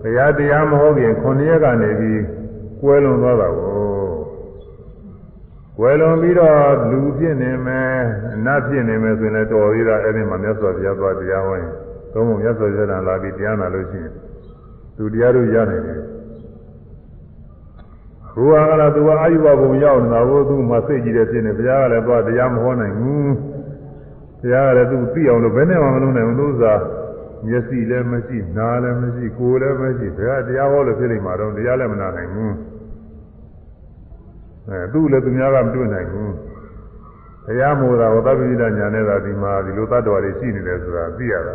ဘုရားတရားမဟုတ်ခင်9ရက်ကနေပြီးကွဲလွန်သွားတာကိုကွယ်လွန်ပြီးတော့လူဖြစ်နေမယ်အနတ်ဖြစ်နေမယ်ဆိုရင်လည်းတော်သေးတာအဲ့ဒီမှာမြတ်စွာဘုရားသွားတရားဟောရင်သုံးဖို့မြတ်စွာဘုရားလာပြီးတရားနာလို့ရှိရင်သူတရားတို့ရနိုင်တယ် ဘုရားကလည်းသူကအာယုဘဘုံရောက်နေတာကိုသူမှစိတ်ကြည့်တယ်ဖြစ်နေဘုရားကလည်းသွားတရားမဟောနိုင်ဘူးဘုရားကလည်းသူသိအောင်လို့ဘယ်နဲ့မှမလုပ်နိုင်ဘူးသူစားမျက်စိလည်းမရှိနားလည်းမရှိကိုယ်လည်းမရှိဘယ်ကတရားဟောလို့ဖြစ်နေမှာတော့တရားလည်းမနာနိုင်ဘူးအဲသူ့လည်းသူများကမတွေ့နိုင်ဘူးဘုရားမို့တာဟောသဗ္ဗိဒညာနဲ့သာဒီမှာဒီလိုတ attva တွေရှိနေတယ်ဆိုတာသိရတာ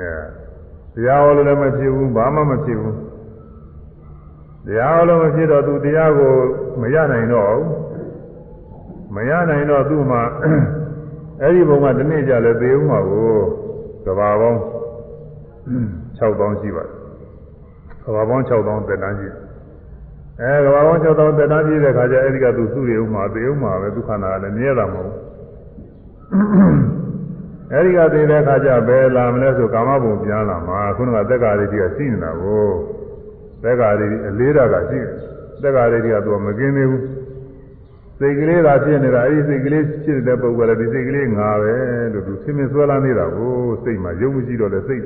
အဲတရားဟောလို့လည်းမဖြစ်ဘူးဘာမှမဖြစ်ဘူး တရားဟောလို့မဖြစ်တော့သူတရားကိုမရနိုင်တော့ဘူးမရနိုင်တော့သူ့မှာအဲ့ဒီဘုံကဒီနေ့ကြလဲသေဦးမှာကိုကဘာပေါင်း6000ရှိပါတယ်ကဘာပေါင်း6000တက်တန်းရှိတယ်အဲကဘာပေါင်း6000တက်တန်းပြည့်တဲ့ခါကျအဲဒီကသူစုရဥမှာသေဥမှာပဲဒုက္ခနာလည်းမြဲတာမဟုတ်ဘူးအဲဒီကသေတဲ့ခါကျဘယ်လာမလဲဆိုကာမဘုံပြန်လာမှာခုနကသက်္ကာရိတိကရှိနေတာကို သက်္ကာရိတိအလေးတာကရှိတယ်သက်္ကာရိတိကသူကမกินသေးဘူးစိတ်ကလေးသာဖြစ်နေတာအဲဒီစိတ်ကလေးဖြစ်တဲ့ပုဂ္ဂိုလ်လည်းဒီစိတ်ကလေးငါပဲလို့သူဆင်းမဆွဲလာနေတာကိုစိတ်မှာယုံမရှိတော့လေစိတ်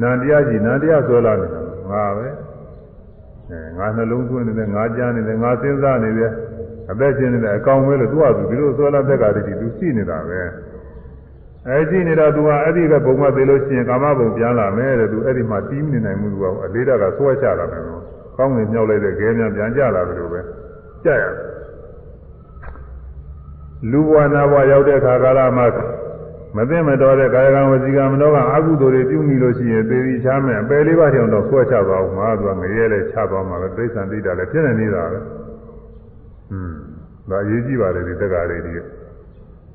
နန္တရားကြီးနန္တရားဆွဲလာနေတာငါပဲအဲငါနှလုံးသွင်းနေတယ်ငါကြားနေတယ်ငါစဉ်းစားနေတယ်အသက်ရှင်နေတယ်အကောင်ပဲလို့သူကသူဒီလိုဆွဲလာတဲ့ကတည်းကသူရှိနေတာပဲ အဲရှိနေတာသူကအဲ့ဒီကဘုံမသေးလို့ရှိရင်ကာမဘုံပြန်လာမယ်တဲ့သူအဲ့ဒီမှာတီးမနေနိုင်ဘူးသူကအလေးတာကဆွဲချလာတယ်နော်ကောင်းငင်မြောက်လိုက်တဲ့ခဲများပြန်ကြလာတယ်လို့ပဲကြက်ရလူဘဝနာဘဝရောက်တဲ့အခါကာလမှာမသိမတော်တဲ့ကာယကံဝစီကံမနောကအကုသိုလ်တွေပြုမိလို့ရှိရင်သေပြီးချမ်းမယ်အပယ်လေးပါးတောင်တော့ဆွဲချသွားအောင်မှာသူကငရဲလဲချသွားမှာပဲသိစ္ဆန်သိတာလည်းဖြစ်နေနေတာပဲอืมဒါအရေးကြီးပါတယ်ဒီတက္ကရာလေးကြီး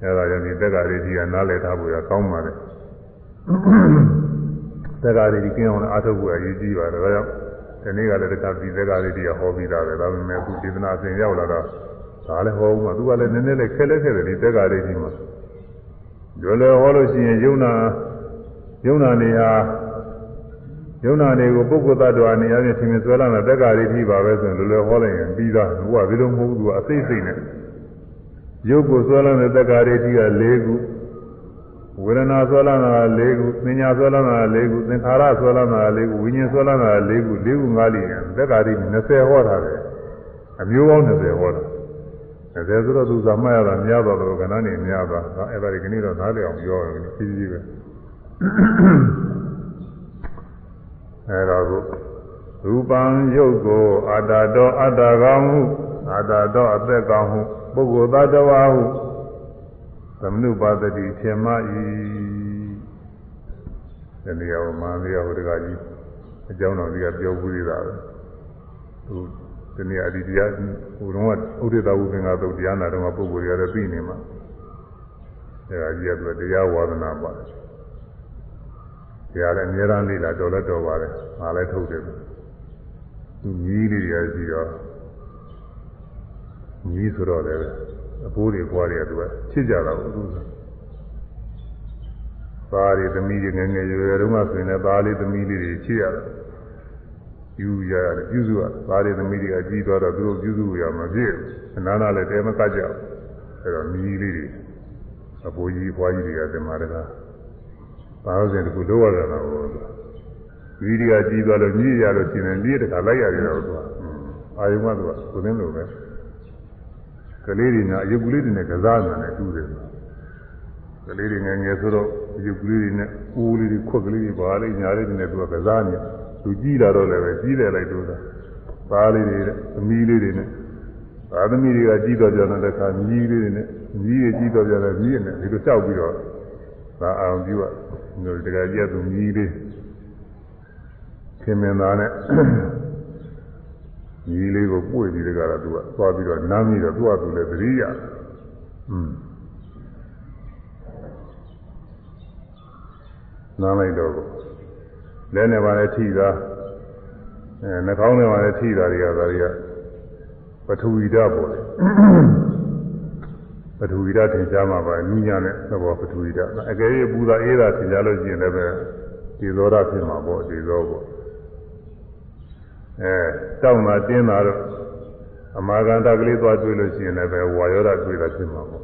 အဲဒါကြောင့်ဒီတက္ကရာလေးကြီးကနားလည်ထားဖို့ရကောင်းပါလေတက္ကရာလေးကြီးကျင်းအောင်အားထုတ်ဖို့အရေးကြီးပါတယ်ဒါကြောင့်ဒီနေ့ကလည်းတက္ကရာဒီတက္ကရာလေးကြီးကဟောပြီးသားပဲဒါပေမဲ့အခုဒေသနာအစဉ်ရောက်လာတော့ဒါလည်းဟောဦးမှာသူကလည်းနည်းနည်းလေးခက်လက်ခဲ့တယ်ဒီတက္ကရာလေးကြီးမှာလွယ်လွယ်ဟောလို့ရှိရင်ယုံနာယုံနာနေဟာယုံနာတွေကိုပုဂ္ဂိုလ်သတ္တဝါနေရာချင်းသင်္ဆွဲလာတဲ့တက္ကရာကြီးပါပဲဆိုရင်လွယ်လွယ်ဟောလိုက်ရင်ပြီးသားသူကဒီလိုမဟုတ်ဘူးသူကအသိစိတ်နဲ့ ယုတ်ကိုဆွဲလာတဲ့တက္ကရာကြီးက၄ခုဝေဒနာဆွဲလာတာ၄ခုပညာဆွဲလာတာ၄ခုသင်္ခါရဆွဲလာတာ၄ခုဝိညာဉ်ဆွဲလာတာ၄ခု၄ခု၅လိရင်တက္ကရာကြီး20ဟောထားတယ်အမျိုးပေါင်း20ဟောတာအဲဒါဆိုတော့သူသာမှတ်ရတာများတော့လို့ကဏ္ဍနေများသွားဒါအဲ့ဒါဒီကနေ့တော့နားလည်အောင်ပြောရတယ်ကြီးကြီးပဲအဲတော့ကိုရူပံယုတ်ကိုအာတာတော်အတ္တကောင်ဟုအာတာတော်အသက်ကောင်ဟု ပုဂ္ဂိုလ်သတ္တဝါဟုသမနုပါဒတိထေမဤဒီနေရာမှာမင်းရဟိုတကကြီးအကြောင်းတော်ကြီးကပြောဘူးသေးတာပဲသူဒီနေ့အဒီတရားဟိုတုန်းကဥဒိတဝုသင်္ကသုတ်တရားနာတော့ပုဂ္ဂိုလ်တွေလည်းသိနေမှာအဲဒါကြီးကသူတရားဝါဒနာပါတယ်တရားလည်းအများအားလေးလာတော်လည်းတော်ပါတယ်ငါလည်းထုတ်တယ်သူကြီးလေးတွေရှိတော့ ကြီးဆိုတော့လည်းအပိုးတွေပွားတွေကသူကချစ်ကြတာကိုသူသားတွေသမီးတွေငယ်ငယ်ရွယ်ရွယ်တုန်းကဆိုရင်လည်းသားလေးသမီးလေးတွေချစ်ရတယ်ယူရရတယ်ပြုစုရသားတွေသမီးတွေကကြီးသွားတော့သူတို့ပြုစုရမှာပြည့်အနာနာလည်းတဲမကကြဘူးအဲတော့မြည်လေးတွေအပိုးကြီးပွားကြီးတွေကတင်มาတကားဘာလို့လဲတကူလို့ရတာတော့ဝီဒီကကြီးသွားလို့မြည်ရလို့ရှင်တယ်လေးတခါလိုက်ရတယ်တော့သူကအာယုံကသူကကိုင်းလို့ပဲ ကလေးတွေကအယုတ်ကလေးတွေနဲ့ကစားနေတယ်တူတယ်ကလေးတွေငယ်ငယ်ဆိုတော့အယုတ်ကလေးတွေနဲ့ဦးလေးတွေခွက်ကလေးတွေဘာလေးညာလေးတွေနဲ့သူကကစားနေတယ်သူကြီးလာတော့လည်းပဲကြီးတယ်လိုက်လို့သာသားလေးတွေနဲ့သမီးလေးတွေနဲ့သာသမီးတွေကကြီးတော့ကြတဲ့ခါမြီးလေးတွေနဲ့မြီးတွေကြီးတော့ကြတဲ့မြီးနဲ့ဒီလိုကြောက်ပြီးတော့ဒါအောင်ပြုရတို့တကယ်ကြက်သူမြည်လေးခင်မင်သားနဲ့မြ ည်လေးကိုပွေပြီးတကတော့သူကသွားပြီးတော့နားပြီးတော့သူ့အတူလည်းသတိရอืมနားလိုက်တော့လဲနေပါလေထိတာအဲနှာခေါင်းထဲမှာလည်းထိတာတွေကဒါတွေကပထဝီဓာတ်ပေါ်တယ်ပထဝီဓာတ်ထင်ရှားမှာပါနူးညံ့တဲ့သဘောပထဝီဓာတ်အကယ်၍ပူတာအေးတာထင်ရှားလို့ရှိရင်လည်းပဲဒီသောဓာတ်ဖြစ်မှာပေါ့ဒီသောပေါ့ အဲတောင်းတာတင်းတာတော့အမာကန်တကလေးသွားတွေ့လို့ရှိရင်လည်းပဲဝါယောဓာတ်တွေ့တာဖြစ်မှာပေါ့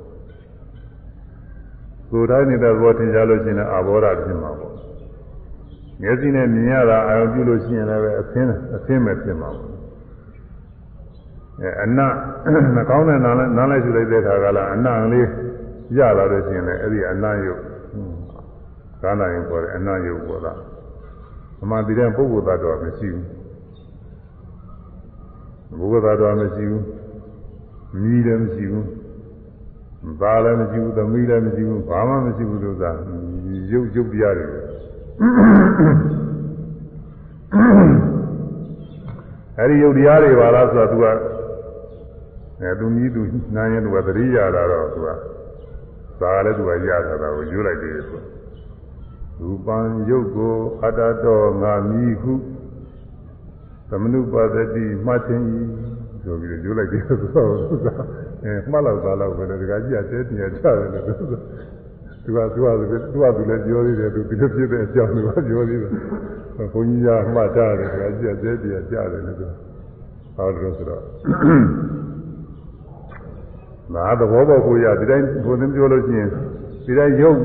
ကိုယ်တိုင်းနေတဲ့ဘောထင်ရှားလို့ရှိရင်အာဘောဓာတ်ဖြစ်မှာပေါ့မျက်စိနဲ့မြင်ရတာအာရုံပြုလို့ရှိရင်လည်းပဲအသင်းအသင်းပဲဖြစ်မှာပေါ့အဲအနနှကောင်းတဲ့နားနားလိုက်ယူလိုက်တဲ့ခါကလာအနလေးရလာလို့ရှိရင်လည်းအဲ့ဒီအနယုတ်ကာနာရင်ပေါ်တဲ့အနယုတ်ပေါ်တာအမှန်တည်းပုဂ္ဂိုလ်သတ္တဝါမရှိဘူး ပုဂ္ဂိုလ်သတ္တဝါမရှိဘူးမြည်လည်းမရှိဘူးဘာလည်းမရှိဘူးသမီးလည်းမရှိဘူးဘာမှမရှိဘူးလို့သာရုပ်ရုပ်တရားတွေအဲဒီယုတ်တရားတွေပါလားဆိုတော့ तू ကအဲသူမြည်သူနာရင် तू ကသတိရတာတော့ तू ကသာလည်း तू ကရတာတော့ယူလိုက်တယ်ဆိုရူပံယုတ်ကိုအတ္တတော်ငါမြည်ဟု သမနုပါဒတိမှတ်ခြင်းဆိုပြီးယူလိုက်တယ်ဆိုတော့အဲမှတ်လောက်သားလောက်ပဲလေဒီကကြီးကတဲတင်ရချတယ်လို့သူကသူကသူကသူကသူလည်းပြောသေးတယ်သူဒီလိုဖြစ်တဲ့အကြောင်းသူကပြောသေးတယ်ဘုန်းကြီးကမှတ်ထားတယ်ဒီကကြီးကတဲတင်ရချတယ်လို့သူဟောတယ်ဆိုတော့ငါသဘောပေါက်ကိုရဒီတိုင်းဘုန်းကြီးပြောလို့ရှိရင်ဒီတိုင်းရုပ်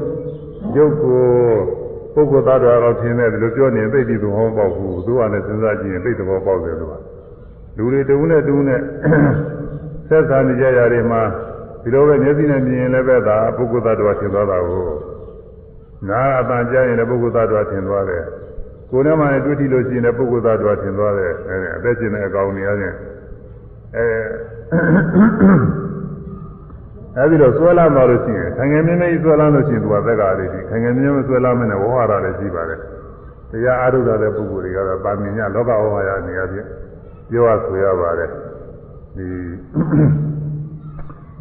ရုပ်ကို ပုဂ္ဂိုလ်သားတော်တော်ထင်တယ်ဒီလိုပြောနေသိပြီသဘောပေါက်ဘူးသူကလည်းစဉ်းစားကြည့်ရင်သိသဘောပေါက်တယ်သူကလူတွေတူနဲ့တူနဲ့ဆက်ဆံနေကြရတွေမှာဒီလိုပဲမျက်စိနဲ့မြင်ရင်လည်းပဲဒါပုဂ္ဂိုလ်သားတော်ထင်သွားတာကိုနားအပန်ကြားရင်လည်းပုဂ္ဂိုလ်သားတော်ထင်သွားတယ်ကိုယ်နဲ့မှလည်းတွေ့ထိလို့ရှိရင်လည်းပုဂ္ဂိုလ်သားတော်ထင်သွားတယ်အဲအသက်ရှင်တဲ့အကောင်နေရခြင်းအဲ အဲဒီတော့ဆွဲလာမှလို့ရှိရင်ခံငယ်မြင်းမြင်းဆွဲလာလို့ရှိရင်သူကသက်္ကာလေးကြီးခံငယ်မြင်းမြင်းဆွဲလာမယ်နဲ့ဝဟရလည်းရှိပါတယ်တရားအားထုတ်တဲ့ပုဂ္ဂိုလ်တွေကတော့ပါမင်ညလောကဝဟရနေရာချင်းပြောရဆိုရပါတယ်ဒီ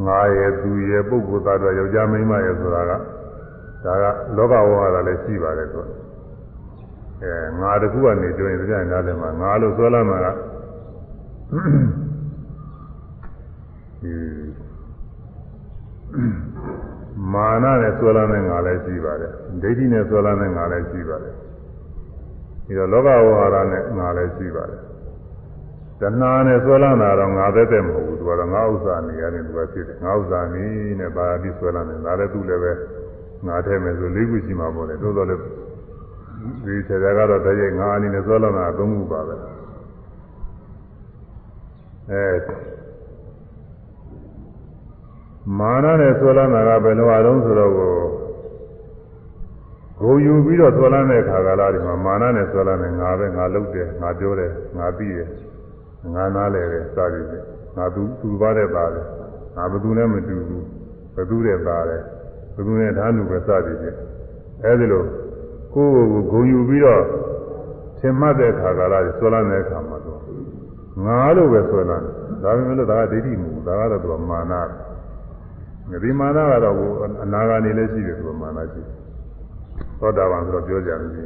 ငါရဲ့သူရဲ့ပုဂ္ဂိုလ်သားတော်ယောက်ျားမိန်းမရဲ့ဆိုတာကဒါကလောကဝဟရလည်းရှိပါတယ်ဆိုအဲငါတခုကနေကြိုရင်တရားနားတယ်မှာငါလို့ဆွဲလာမှာကဒီ မာနနဲ့ဆွဲလာတဲ့ငါလည်းရှိပါတယ်ဒိဋ္ဌိနဲ့ဆွဲလာတဲ့ငါလည်းရှိပါတယ်ဒီတော့လောကဝဟာရနဲ့ငါလည်းရှိပါတယ်တဏှာနဲ့ဆွဲလာတာတော့ငါသက်သက်မဟုတ်ဘူးသူကတော့ငါဥစ္စာနေရတယ်သူကဖြစ်တယ်ငါဥစ္စာနေနဲ့ပါပြီးဆွဲလာတယ်ဒါလည်းသူ့လည်းပဲငါထဲမယ်ဆိုလေးခုရှိမှာပေါ့လေသို့တော်လည်းဒီဆရာကတော့တည်းရဲ့ငါအနေနဲ့ဆွဲလာတာအသုံးခုပါပဲအဲ မာနနဲ့ဆွဲလန်းတာကဘယ်လိုအလုံးဆိုတော့ကိုဂုံယူပြီးတော့ဆွဲလန်းတဲ့ခါကာလဒီမှာမာနနဲ့ဆွဲလန်းတယ်ငါပဲငါလုပ်တယ်ငါပြောတယ်ငါသိတယ်ငါနားလဲတယ်စသည်ဖြင့်ငါသူသူပါတဲ့သားတယ်ငါဘသူနဲ့မတူဘူးဘသူတဲ့သားတယ်ဘသူနဲ့ဓာတ်လူပဲစသည်ဖြင့်အဲဒီလိုကိုယ်ကိုဂုံယူပြီးတော့သင်မှတ်တဲ့ခါကာလဆွဲလန်းတဲ့ခါမှာတော့ငါလို့ပဲဆွဲလန်းတယ်ဒါပေမဲ့လို့ဒါကဒိဋ္ဌိမဟုတ်ဘူးဒါကတော့သူကမာနတယ် ဒီမာနကတော့အနာဂါနေလည်းရှိတယ်သူကမာနရှိသောတာပန်ဆိုတော့ပြောကြမရှိ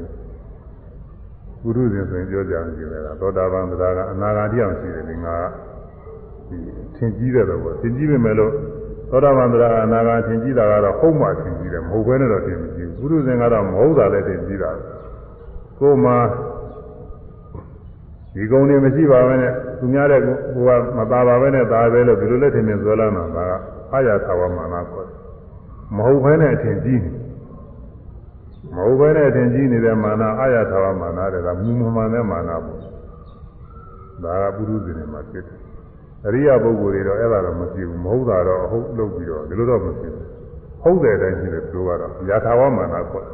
ဘူးပုရုဇဉ်ဆိုရင်ပြောကြမရှိတယ်သောတာပန်ဆိုတာကအနာဂါတရားရှိတယ်ဒီငါဒီသင်ကြီးတဲ့တော့သင်ကြီးပဲမဲ့လို့သောတာပန်ဆိုတာအနာဂါသင်ကြီးတာကတော့ဟုတ်မှသင်ကြီးတယ်မဟုတ်ဘဲနဲ့တော့သင်မကြီးဘူးပုရုဇဉ်ကတော့မဟုတ်တာလည်းသင်ကြီးတာကိုယ်မှာဒီကုံတွေမရှိပါဘဲနဲ့သူများတဲ့ကိုကမသာပါဘဲနဲ့သာပဲလို့ဒီလိုလက်ထင်မြင်ဆွဲလာမှာက အာရသာဝမာနခေါ်တယ်မဟုတ်ဘဲနဲ့အထင်ကြီးနေမဟုတ်ဘဲနဲ့အထင်ကြီးနေတဲ့မာနအာရသာဝမာနတွေကမူမမှန်တဲ့မာနပေါ့ဒါကပုရုဇဉ်တွေမှာဖြစ်တယ်အရိယပုဂ္ဂိုလ်တွေတော့အဲ့ဒါတော့မဖြစ်ဘူးမဟုတ်တာတော့အဟုတ်လုပ်ပြီးတော့ဒီလိုတော့မဖြစ်ဘူးဟုတ်တဲ့အတိုင်းရှိတယ်သူကတော့ယာထာဝမာနခေါ်တယ်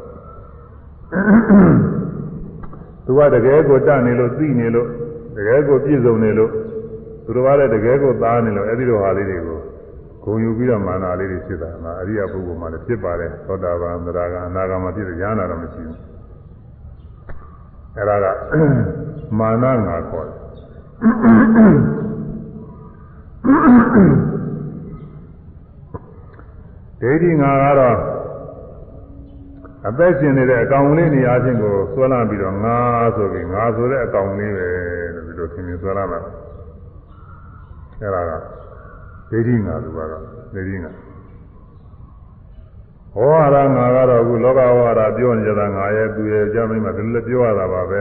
သူကတကယ်ကိုတတ်နေလို့သိနေလို့တကယ်ကိုပြည့်စုံနေလို့သူတော်ကလည်းတကယ်ကိုသားနေလို့အဲ့ဒီလိုဟာလေးတွေကို ဂုံယူပြီးတော့မာနလေးတွေဖြစ်တာငါအရိယပုဂ္ဂိုလ်မှလည်းဖြစ်ပါတယ်သောတာပန်သရဂံအနာဂံမှာဖြစ်တယ်ဉာဏ်တော့မရှိဘူးအဲ့ဒါကမာနငါခေါ်တယ်ဒိဋ္ဌိငါကတော့အသက်ရှင်နေတဲ့အကောင်လေးနေရာချင်းကိုဆွဲလာပြီးတော့ငါဆိုပြီးငါဆိုတဲ့အကောင်လေးပဲလို့ဒီလိုသင်မြင်ဆွဲလာမှာအဲ့ဒါက ဒိဋ္ဌိငါလူကတော့ဒိဋ္ဌိငါဟောရငါကတော့အခုလောကဝါဒပြောနေကြတာငါရဲ့သူရဲ့ကြမ်းမိမဒီလိုပြောရတာပါပဲ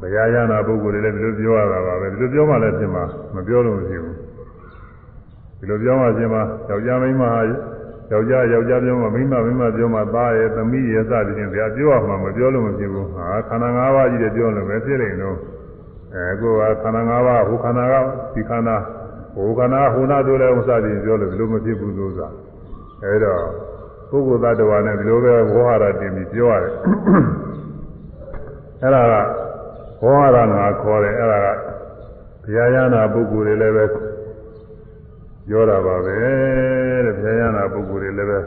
ဘုရားရနာပုဂ္ဂိုလ်တွေလည်းဒီလိုပြောရတာပါပဲဒီလိုပြောမှလည်းဖြစ်မှာမပြောလို့မရှိဘူးဒီလိုပြောမှဖြစ်မှာယောက်ျားမိန်းမယောက်ျားယောက်ျားပြောမှမိန်းမမိန်းမပြောမှသားရဲ့သမီးရဲ့စသည်ဖြင့်ဗျာပြောရမှာမပြောလို့မဖြစ်ဘူးဟာခန္ဓာ၅ပါးကြီးတွေပြောလို့ပဲဖြစ်နေတော့အဲကိုကခန္ဓာ၅ပါးဟိုခန္ဓာကဒီခန္ဓာ ဟိုခန္ဓာဟိုနာတို့လည်းဥစ္စာတွေပြောလို့ဘယ်လိုမဖြစ်ဘူးလို့ဆိုတာအဲတော့ပုဂ္ဂိုလ်သတ္တဝါနဲ့ဒီလိုပဲဝေါဟာရတင်ပြီးပြောရတယ်အဲ့ဒါကဝေါဟာရငါခေါ်တယ်အဲ့ဒါကဘုရားရဟနာပုဂ္ဂိုလ်တွေလည်းပဲပြောတာပါပဲတဲ့ဘုရားရဟနာပုဂ္ဂိုလ်တွေလည်းပဲ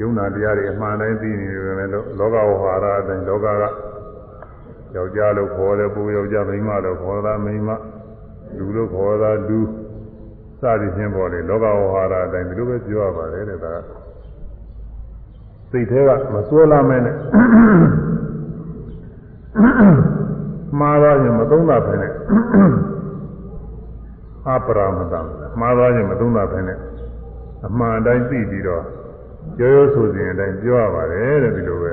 ယုံနာတရားတွေအမှန်တိုင်းသိနေတယ်ပဲလောကဝေါဟာရအတိုင်းလောကကယောက်ျားလို့ခေါ်တယ်ပုဂ္ဂိုလ်ယောက်ျားမိန်းမလို့ခေါ်တာမိန်းမလူလို့ခေါ်တာလူ စသည်ဖြင့်ပေါ်လေလောကဝေါဟာရအတိုင်းဒီလိုပဲပြောရပါတယ်တဲ့ဒါကစိတ်ထဲကမစွဲလာမဲနဲ့မှားသွားရင်မသုံးတာပဲနဲ့အပရာမတံမှားသွားရင်မသုံးတာပဲနဲ့အမှန်တိုင်းသိပြီးတော့ရိုးရိုးဆိုစဉ်အတိုင်းပြောရပါတယ်တဲ့ဒီလိုပဲ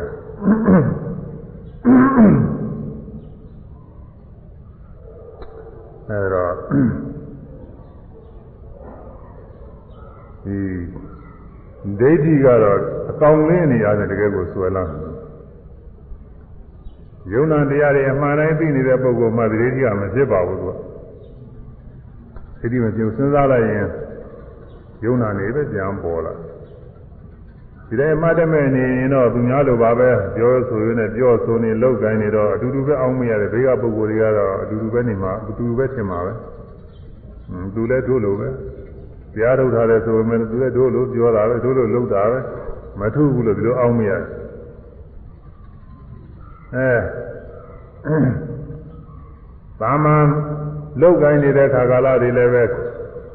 အဲတော့ ဒီဒိဋ္ဌိကတော့အကောင်လင်းနေရတယ်တကယ်ကိုဆွဲလာတယ်ယုံနာတရားတွေအမှန်တိုင်းသိနေတဲ့ပုဂ္ဂိုလ်မှဒိဋ္ဌိကမဖြစ်ပါဘူးသူကဒိဋ္ဌိမဖြစ်ဘူးစဉ်းစားလိုက်ရင်ယုံနာနေပဲပြန်ပေါ်လာဒီတိုင်းမှတ်တဲ့မဲ့နေရင်တော့သူများလိုပါပဲပြောဆိုရင်းနဲ့ပြောဆိုနေလောက်ကိုင်းနေတော့အတူတူပဲအောင်းမရတယ်ဘေးကပုဂ္ဂိုလ်တွေကတော့အတူတူပဲနေမှာအတူတူပဲထင်မှာပဲဟွန်းသူလည်းတို့လိုပဲတ ရားထုတ်ထားတယ်ဆိုပေမဲ့သူလည်းတို့လိုပြောတာပဲတို့လိုလုပ်တာပဲမထုဘူးလို့ဒီလိုအောင်းမရတယ်အဲသာမန်လောက်ကိုင်းနေတဲ့ခါကာလတွေလည်းပဲ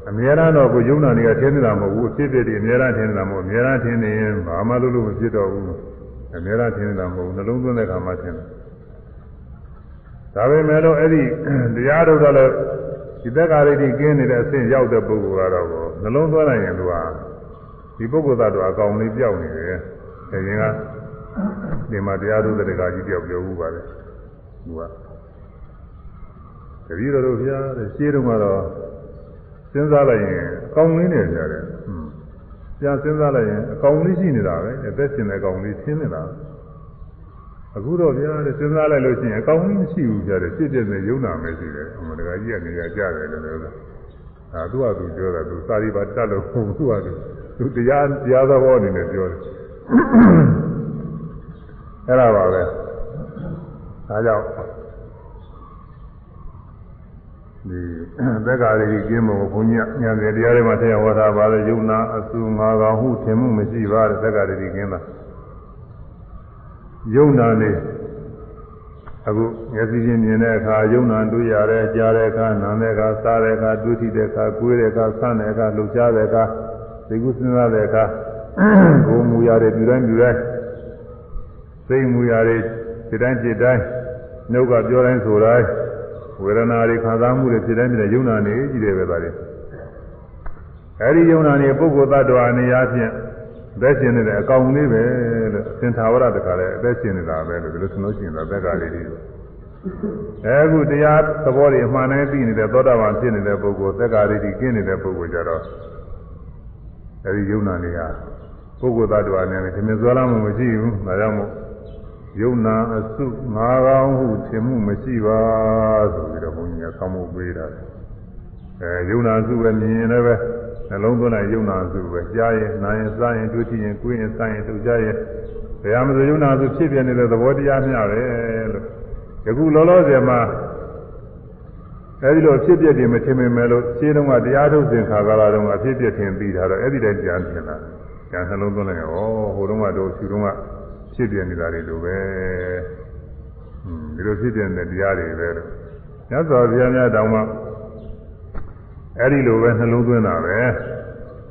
အများအားတော့ကိုယုံနာနေကထင်းနေတာမဟုတ်ဘူးဖြစ်ဖြစ်ဒီအများအားထင်းနေတာမဟုတ်အများအားထင်းနေရင်ဘာမှလုပ်လို့မဖြစ်တော့ဘူးအများအားထင်းနေတာမဟုတ်နှလုံးသွင်းတဲ့ခါမှထင်းတယ်ဒါပေမဲ့လို့အဲ့ဒီတရားထုတ်တော့လည်း ဒီသက်္ကာရိတိကင်းနေတဲ့အဆင့်ရောက်တဲ့ပုဂ္ဂိုလ်ကတော့နှလုံးသွင်းလိုက်ရင်သူကဒီပုဂ္ဂိုလ်သတ္တဝါအကောင်လေးပြောက်နေတယ်။အဲရင်ကဒီမှာတရားထုတ်တဲ့ကကြီးပြောက်ပြောဘူးပါလေ။သူကတတိတော်တို့ဘုရားတဲ့ရှင်းတော့ကတော့စဉ်းစားလိုက်ရင်အကောင်လေးနေကြတယ်။ဟွန်းပြန်စဉ်းစားလိုက်ရင်အကောင်လေးရှိနေတာပဲ။အသက်ရှင်တဲ့အကောင်လေးရှင်းနေတာ။ အခုတော့ဗျာတဲ့စဉ်းစားလိုက်လို့ရှိရင်အကောင်ကြီးမရှိဘူးကြတယ်ဖြစ်ဖြစ်နဲ့ယုံနာမယ်ရှိတယ်အမတကကြီးကနေရာကြတယ်လို့ပြောတာအာသူကသူပြောတာသူစာရီပါတတ်လို့ဟုတ်သူကသူသူတရားတရားသဘောအနေနဲ့ပြောတယ်အဲ့ဒါပါပဲဒါကြောင့်ဒီသက္ကာရိကင်းမို့ဘုန်းကြီးညံတယ်တရားတွေမှာထည့်ဟောတာပါလေယုံနာအဆူငါကောင်ဟုထင်မှုမရှိပါတဲ့သက္ကာရိကင်းတာ ယုံနာနေအခုမျက်စိချင်းမြင်တဲ့အခါယုံနာတွေ့ရတယ်ကြားတဲ့အခါနားတဲ့အခါစားတဲ့အခါတွေ့ထိတဲ့အခါကိုယ်တဲ့အခါဆန်းတဲ့အခါလှုပ်ရှားတဲ့အခါသိကုစဉ်းစားတဲ့အခါကိုယ်မူရတဲ့ပြုတိုင်းပြုတိုင်းစိတ်မူရတဲ့ဒီတိုင်းจิตတိုင်းနှုတ်ကပြောတိုင်းဆိုတိုင်းဝေဒနာတွေခံစားမှုတွေဖြစ်တိုင်းဖြစ်တဲ့ယုံနာနေကြည့်တယ်ပဲဒါတွေအဲဒီယုံနာနေပုဂ္ဂိုလ်သတ္တဝါနေရာဖြင့် အသက်ရှင်နေတဲ့အကောင်လေးပဲလို့သင်္ထာဝရတခါလဲအသက်ရှင်နေတာပဲလို့ဒီလိုဆိုလို့ရှိရင်တော့သက်ကလေးတွေအဲအခုတရားသဘောတွေအမှန်တည်းသိနေတဲ့သောတာပန်ဖြစ်နေတဲ့ပုဂ္ဂိုလ်သက်ကလေးတွေကင်းနေတဲ့ပုဂ္ဂိုလ်ကြတော့အဲဒီယုံနာနေဟာပုဂ္ဂိုလ်သတ္တဝါနဲ့ဒီမြစွာလာမှုမရှိဘူးဒါကြောင့်မို့ယုံနာအစုငါးကောင်းဟုထင်မှုမရှိပါဆိုပြီးတော့ဘုန်းကြီးကဆောင်းမှုပေးတာအဲယုံနာစုပဲမြင်ရင်လည်း နှလုံးသွင်းလိုက်ယုံနာစုပဲကြားရင်နားရင်စားရင်တွေ့ထိရင်ကိုယ်ရင်စားရင်ထုတ်ကြရင်ဘယ်ဟာမဆိုယုံနာစုဖြစ်ပြနေတဲ့သဘောတရားမျှပဲလို့ယခုလောလောဆယ်မှာအဲဒီလိုဖြစ်ပြတယ်မထင်မိမဲ့လို့ရှင်းတော့ကတရားထုတ်စဉ်ခါကာလတုန်းကအဖြစ်ပြထင်ပြီးထားတော့အဲ့ဒီတည်းကြံထင်တာကြံနှလုံးသွင်းလိုက်ရောဟိုတုန်းကတော့ဖြူတုန်းကဖြစ်ပြနေတာတွေလိုပဲဒီလိုဖြစ်ပြနေတဲ့တရားတွေပဲလို့ညသောဘုရားများတောင်းမှ အဲ့ဒီလိုပဲနှလုံးသွင်းတာပဲ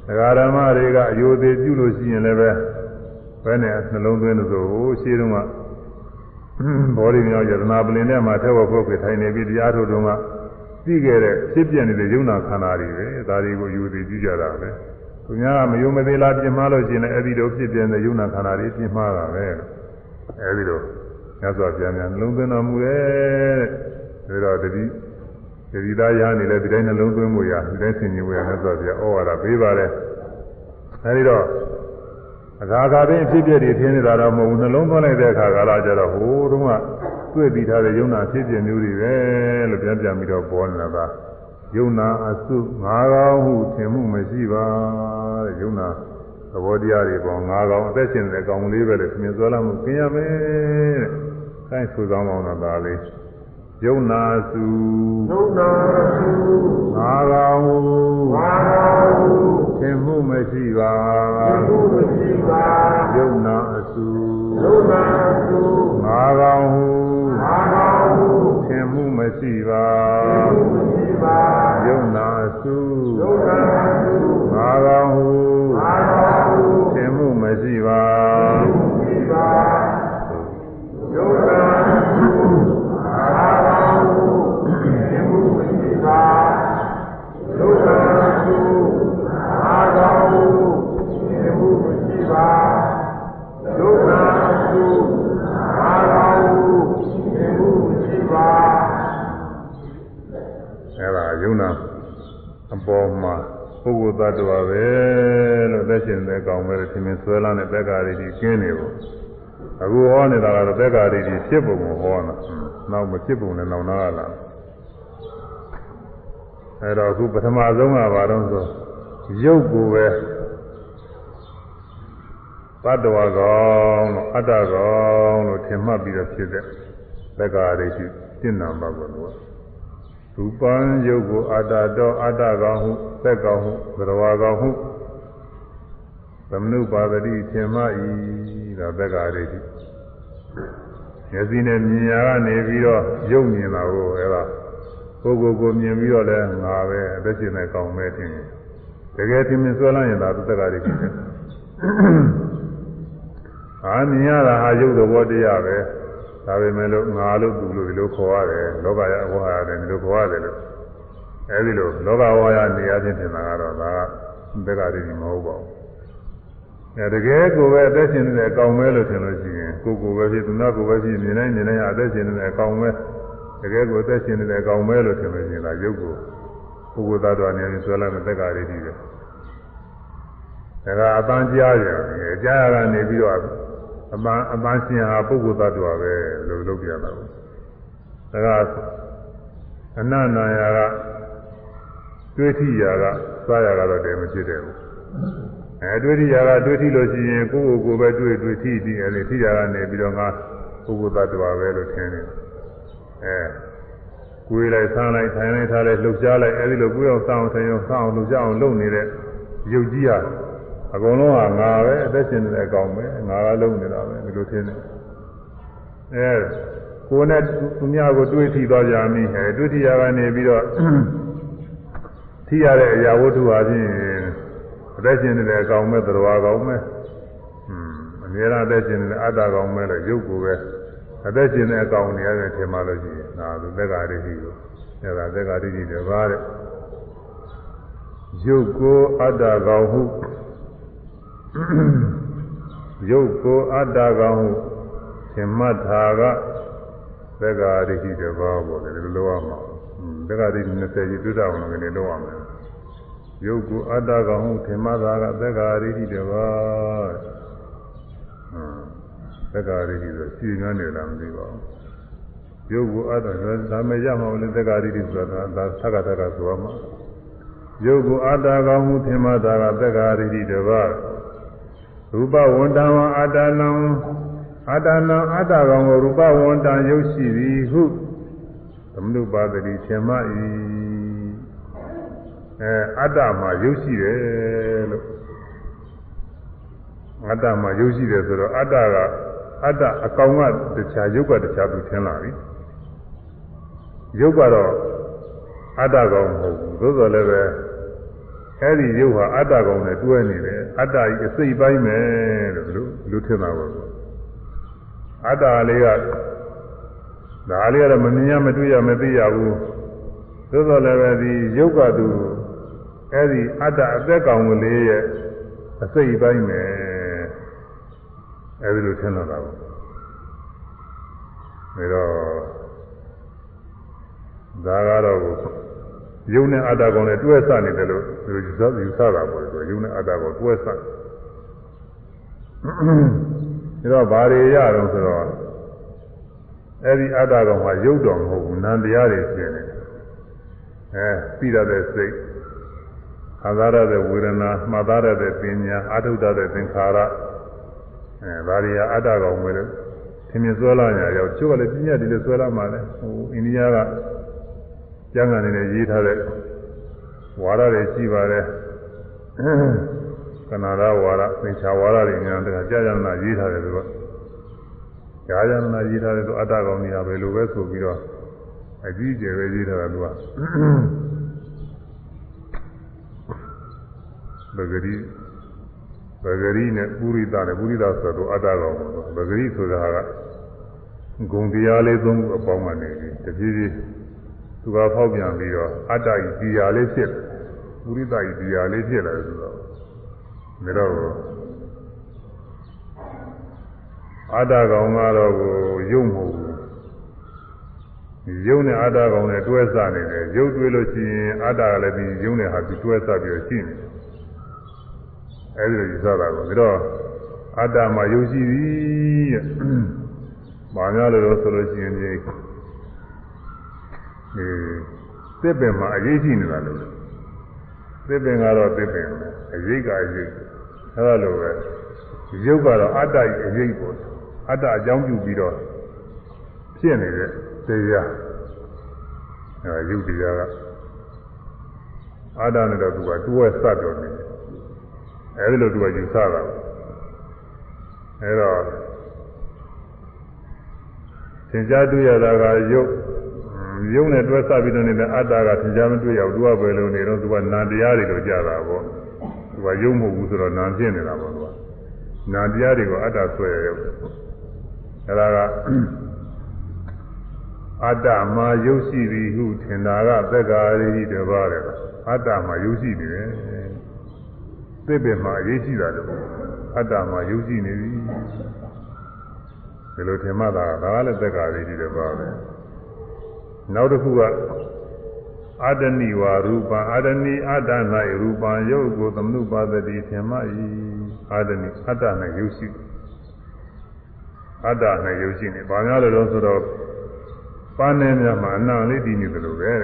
ဒကာဓမ္မတွေကအယိုသေးပြုလို့ရှိရင်လည်းပဲဘယ်နဲ့နှလုံးသွင်းလို့ဆိုဟိုရှင်းတော့ကဘောဓိမြောက်ယတနာပလင်ထဲမှာထဲဝဖို့ပြထိုင်နေပြီးတရားထုတ်တုန်းကသိခဲ့တဲ့ဖြစ်ပြနေတဲ့ယုံနာခန္ဓာတွေပဲဒါတွေကိုယူသိကြည့်ကြတာပဲသူများကမယုံမသေးလားပြင်မှားလို့ရှိရင်လည်းအဲ့ဒီလိုဖြစ်ပြနေတဲ့ယုံနာခန္ဓာတွေပြင်မှားတာပဲအဲ့ဒီလိုညစွာပြန်ပြန်နှလုံးသွင်းတော်မူရဲ့ဒါတော့တတိ တတိသားရနေလဲဒီတိုင်းနှလုံးသွင်းမှုရဒီတိုင်းဆင်ခြင်မှုရညစွာပြန်ဩဝါဒပေးပါတယ်အဲ့ဒီတော့အခါခါပင်ဖြစ်ပြတွေထင်းနေတာတော့မဟုတ်ဘူးနှလုံးသွင်းလိုက်တဲ့အခါကလာကြတော့ဟိုတုန်းကတွေ့ပြီးထားတဲ့ယုံနာဖြစ်ပြမျိုးတွေပဲလို့ပြန်ပြန်ပြီးတော့ပေါ်နေတာကယုံနာအစုငါးကောင်းဟုထင်မှုမရှိပါတဲ့ယုံနာသဘောတရားတွေပေါ်ငါးကောင်းအသက်ရှင်တဲ့ကောင်လေးပဲလေသင်စွဲလာမှုกินရမယ်တဲ့။အဲဆိုကောင်းကောင်းတော့ဒါလေး ယုံနာစုယုံနာစုငါးကောင်းဟုငါးကောင်းဟုထင်မှုမရှိပါသင်မှုမရှိပါယုံနာအစုယုံနာစုငါးကောင်းဟုငါးကောင်းဟုထင်မှုမရှိပါသင်မှုမရှိပါယုံနာစုယုံနာစုငါးကောင်းဟုငါးကောင်းဟုထင်မှုမရှိပါ ယုံနာအပေါ်မှာပုဂ္ဂိုလ်သတ္တဝါပဲလို့သက်ရှင်တဲ့ကောင်ပဲထင်မြင်ဆွဲလာတဲ့တက္ကာရီကြီးကျင်းနေဖို့အခုဟောနေတာကတော့တက္ကာရီကြီးဖြစ်ပုံကိုဟောတာနောက်မဖြစ်ပုံနဲ့နောက်နာလာအဲတော့အခုပထမဆုံးကဘာလို့ဆိုရုပ်ကိုပဲသတ္တဝါကောင်လို့အတ္တကောင်လို့ထင်မှတ်ပြီးတော့ဖြစ်တဲ့တက္ကာရီကြီးရှင်းနာမှာကိုလို့ ရူပံယုတ်ကိုအတ္တတော်အတ္တကောင်ဟုသက်ကောင်ဟုသရဝါကောင်ဟုသမနုပါဒတိထင်မှဤဒါသက်္ကာရိတိမျက်စိနဲ့မြင်ရကနေပြီးတော့ယုတ်မြင်တာကိုအဲဒါကိုယ်ကိုယ်ကိုမြင်ပြီးတော့လဲငါပဲအသက်ရှင်တဲ့ကောင်ပဲထင်ရင်တကယ်ထင်မြင်ဆွဲလန်းရင်ဒါသက်္ကာရိတိပဲအာမြင်ရတာဟာယုတ်သဘောတရားပဲ ဒါပေမဲ့လို့ငါလို့သူလို့ဒီလိုခေါ်ရတယ်လောကရအဝါရတယ်ဒီလိုခေါ်ရတယ်လို့အဲဒီလိုလောကဝါရနေရာချင်းထင်တာကတော့ဒါကဘက်ကတည်းကမဟုတ်ပါဘူးအဲတကယ်ကိုပဲအသက်ရှင်နေတဲ့အကောင်ပဲလို့ထင်လို့ရှိရင်ကိုကိုပဲဖြစ်သူနာကိုပဲဖြစ်မြင်နိုင်မြင်နိုင်အသက်ရှင်နေတဲ့အကောင်ပဲတကယ်ကိုအသက်ရှင်နေတဲ့အကောင်ပဲလို့ထင်လို့ရှိရင်ဒါရုပ်ကိုပုဂ္ဂိုလ်သားတော်နေရင်ဆွဲလိုက်တဲ့တက္ကရာတွေပဲဒါကအပန်းကြားရတယ်ကြားရတာနေပြီးတော့ အပန်းအပန်းရှင်ဟာပုဂ္ဂိုလ်သတ္တဝါပဲလို့လုပ်ပြတာပေါ့ဒါကအနန္နာယာကတွေးထိယာကစားယာကတော့တည်းမဖြစ်တယ်ဘူးအဲတွေးထိယာကတွေးထိလို့ရှိရင်ကိုယ့်ကိုယ်ကိုယ်ပဲတွေးတွေးထိပြီးအဲဒီထိယာကနေပြီးတော့ငါပုဂ္ဂိုလ်သတ္တဝါပဲလို့ထင်တယ်အဲကိုယ်လိုက်ဆန်းလိုက်ထိုင်လိုက်ထားလိုက်လှုပ်ရှားလိုက်အဲဒီလိုကိုယ်အောင်စောင်းထိုင်အောင်စောင်းလှုပ်ရှားအောင်လုပ်နေတဲ့ယုတ်ကြီးဟာ အကုန်လုံးဟာငါပဲအသက်ရှင်နေတဲ့အကောင်ပဲငါကလုံးနေတာပဲဒီလိုထင်တယ်အဲကိုယ်နဲ့သူများကိုတွေးထိသွားကြမိအဲတွေးထိရကနေပြီးတော့ထိရတဲ့အရာဝတ္ထုဟာဖြင့်အသက်ရှင်နေတဲ့အကောင်ပဲသရဝါကောင်ပဲอืมအများအားအသက်ရှင်နေတဲ့အတ္တကောင်ပဲလို့ရုပ်ကိုပဲအသက်ရှင်တဲ့အကောင်နေရတယ်ထင်မှလို့ရှိရင်ဒါသူသက်္ကာရိတိကိုအဲဒါသက်္ကာရိတိတွေပါတဲ့ရုပ်ကိုအတ္တကောင်ဟု ရုပ်ကိုအတ္တကောင်ဟုသင်မှတ်တာကသက္ကာရိတိတပါးပေါ့လေဒီလိုလုပ်ရမှာသက္ကာရိတိ20ကြီးတွေ့တာအောင်လည်းလုပ်ရမယ်ရုပ်ကိုအတ္တကောင်ဟုသင်မှတ်တာကသက္ကာရိတိတပါးသက္ကာရိတိဆိုရှင်းညွှန်းနေလားမသိပါဘူးရုပ်ကိုအတ္တဒါမဲ့ရမှာလေသက္ကာရိတိဆိုတာဒါသက္ကတကဆိုရမှာရုပ်ကိုအတ္တကောင်ဟုသင်မှတ်တာကသက္ကာရိတိတပါး ရူပဝန္တံဝအတ္တနံအတ္တနံအတ္တကောင်ကိုရူပဝန္တံရုပ်ရှိသည်ဟုသမနုပါဒတိသင်္မဤအဲအတ္တမှာရုပ်ရှိတယ်လို့အတ္တမှာရုပ်ရှိတယ်ဆိုတော့အတ္တကအတ္တအကောင်ကတခြားရုပ်ကတခြားသူထင်လာပြီရုပ်ကတော့အတ္တကောင်မဟုတ်ဘူးသို့တော်လည်းပဲ အဲ့ဒီရုပ်ဟာအတ္တကောင်နဲ့တွဲနေတယ်အတ္တကြီးအစိတ်ပိုင်းပဲလို့လူလူထင်တာပါအတ္တလေးကဒါလေးကတော့မမြင်ရမတွေ့ရမသိရဘူးသို့တော်လည်းပဲဒီရုပ်ကသူအဲ့ဒီအတ္တအသက်ကောင်လေးရဲ့အစိတ်ပိုင်းပဲအဲ့ဒီလိုထင်လာတာပါဒါတော့ဒါကတော့ ယုံနဲ့အတ္တကောင်နဲ့တွဲဆနေတယ်လို့သူယူဆယူဆတာပေါ့ဆိုယုံနဲ့အတ္တကောင်တွဲဆဒါတော့ဘာတွေရတော့ဆိုတော့အဲ့ဒီအတ္တကောင်ကရုပ်တော်မဟုတ်ဘူးနံတရားတွေဖြစ်နေတယ်အဲပြီးရတဲ့စိတ်အာသာရတဲ့ဝေဒနာမှတ်သားရတဲ့ပညာအာထုဒတဲ့သင်္ခါရအဲဒါတွေကအတ္တကောင်ပဲလို့သင်မြင်ဆွဲလာညာရောက်ချို့ကလည်းပညာတွေလည်းဆွဲလာမှလည်းဟိုအိန္ဒိယက ကျမ်းဂန်နေနဲ့ရေးထားတဲ့ဝါရတွေရှိပါတယ်ကနာရဝါရသင်္ချာဝါရတွေညာတကကြာကြာနာရေးထားတယ်သူကကြာကြာနာရေးထားတယ်သူအတ္တကောင်ကြီးပဲလို့ပဲဆိုပြီးတော့အကြီးကျယ်ပဲရေးထားတာသူကဗဂရီဗဂရီနဲ့ပုရိသနဲ့ပုရိသဆိုတော့အတ္တကောင်ပေါ့ဗဂရီဆိုတာကဂုံတရားလေးသုံးခုအပေါင်းကနေပြီးတပြေးပြေး သူကဖောက်ပြန်ပြီးတော့အတ္တကြီးတရားလေးဖြစ်ပုရိသကြီးတရားလေးဖြစ်လာတယ်ဆိုတော့ဒါတော့အတ္တကောင်ကတော့ကိုယုံမဟုတ်ဘူးယုံနဲ့အတ္တကောင်နဲ့တွဲဆနေတယ်ယုံတွဲလို့ရှိရင်အတ္တကလည်းဒီယုံနဲ့ဟာဒီတွဲဆပြီးတော့ရှိနေတယ်အဲဒီလိုယူဆတာကိုဒါတော့အတ္တမှာယုံရှိသည်တဲ့။ဘာများလို့ဆိုလို့ရှိရင်ဒီ အဲသစ်ပင်မှာအရေးရှိနေတာလို့သစ်ပင်ကတော့သစ်ပင်ပဲအရေးကအရေးအဲလိုပဲရုပ်ကတော့အတ္တရဲ့အရေးပေါ့အတ္တအကြောင်းပြုပြီးတော့ဖြစ်နေတဲ့တရားအဲရုပ်တရားကအတ္တနဲ့တော့သူကတွဲစပ်တော်နေတယ်အဲဒီလိုသူကယူဆတာအဲတော့သင်ကြားတွေ့ရတာကယုတ် ယုံနဲ့တွဲဆပြီးတော့နေတဲ့အတ္တကသင်ကြားမတွေ့ရဘူးသူကပဲလို့နေတော့သူကနာတရားတွေလို့ကြတာပေါ့သူကယုံမဟုတ်ဘူးဆိုတော့နာဖြစ်နေတာပေါ့သူကနာတရားတွေကိုအတ္တဆွဲရရုပ်အဲဒါကအတ္တမှာယုတ်ရှိသည်ဟုထင်တာကသက္ကာရိတပါးတယ်အတ္တမှာယုတ်ရှိနေတယ်သစ်ပင်မှာအရေးကြီးတာလို့အတ္တမှာယုတ်ရှိနေပြီဒီလိုထင်မှသာဒါကလည်းသက္ကာရိတပါးပဲ နောက်တစ်ခုကအတ္တနိဝါရူပံအတ္တနိအတ္တ၌ရူပံယုတ်ကိုသမနုပါဒတိထင်မှ၏အတ္တနိအတ္တ၌ယုတ်ရှိအတ္တ၌ယုတ်ရှိနေဘာများလို့လဲဆိုတော့ပန်းနေမြတ်မှာအနံလေးတည်နေတယ်လို့ပဲ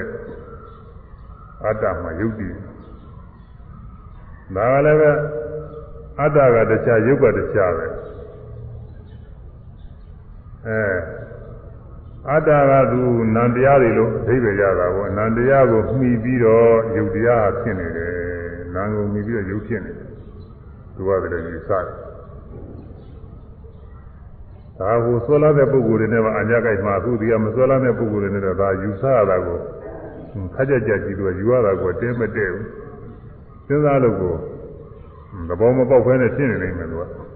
အတ္တမှာယုတ်တည်ဒါကလည်းပဲအတ္တကတခြားယုတ်ကတခြားပဲအဲ အတ္တကသူနံတရားတွေလို့အဓိပ္ပာယ်ရတာပေါ့နံတရားကိုမှီပြီးတော့ယုတ်တရားဖြစ်နေတယ်နံကိုမှီပြီးတော့ယုတ်ဖြစ်နေတယ်သူကလည်းယူဆတယ်ဒါကိုဆွဲလာတဲ့ပုဂ္ဂိုလ်တွေနဲ့ကအညာကြိုက်မှာအခုဒီကမဆွဲလာတဲ့ပုဂ္ဂိုလ်တွေနဲ့တော့ဒါယူဆရတာကိုခက်ကြကြကြည့်လို့ယူရတာကိုတင်းမတည့်ဘူးစဉ်းစားလို့ကိုသဘောမပေါက်ဖဲနဲ့ရှင်းနေနိုင်မယ်လို့က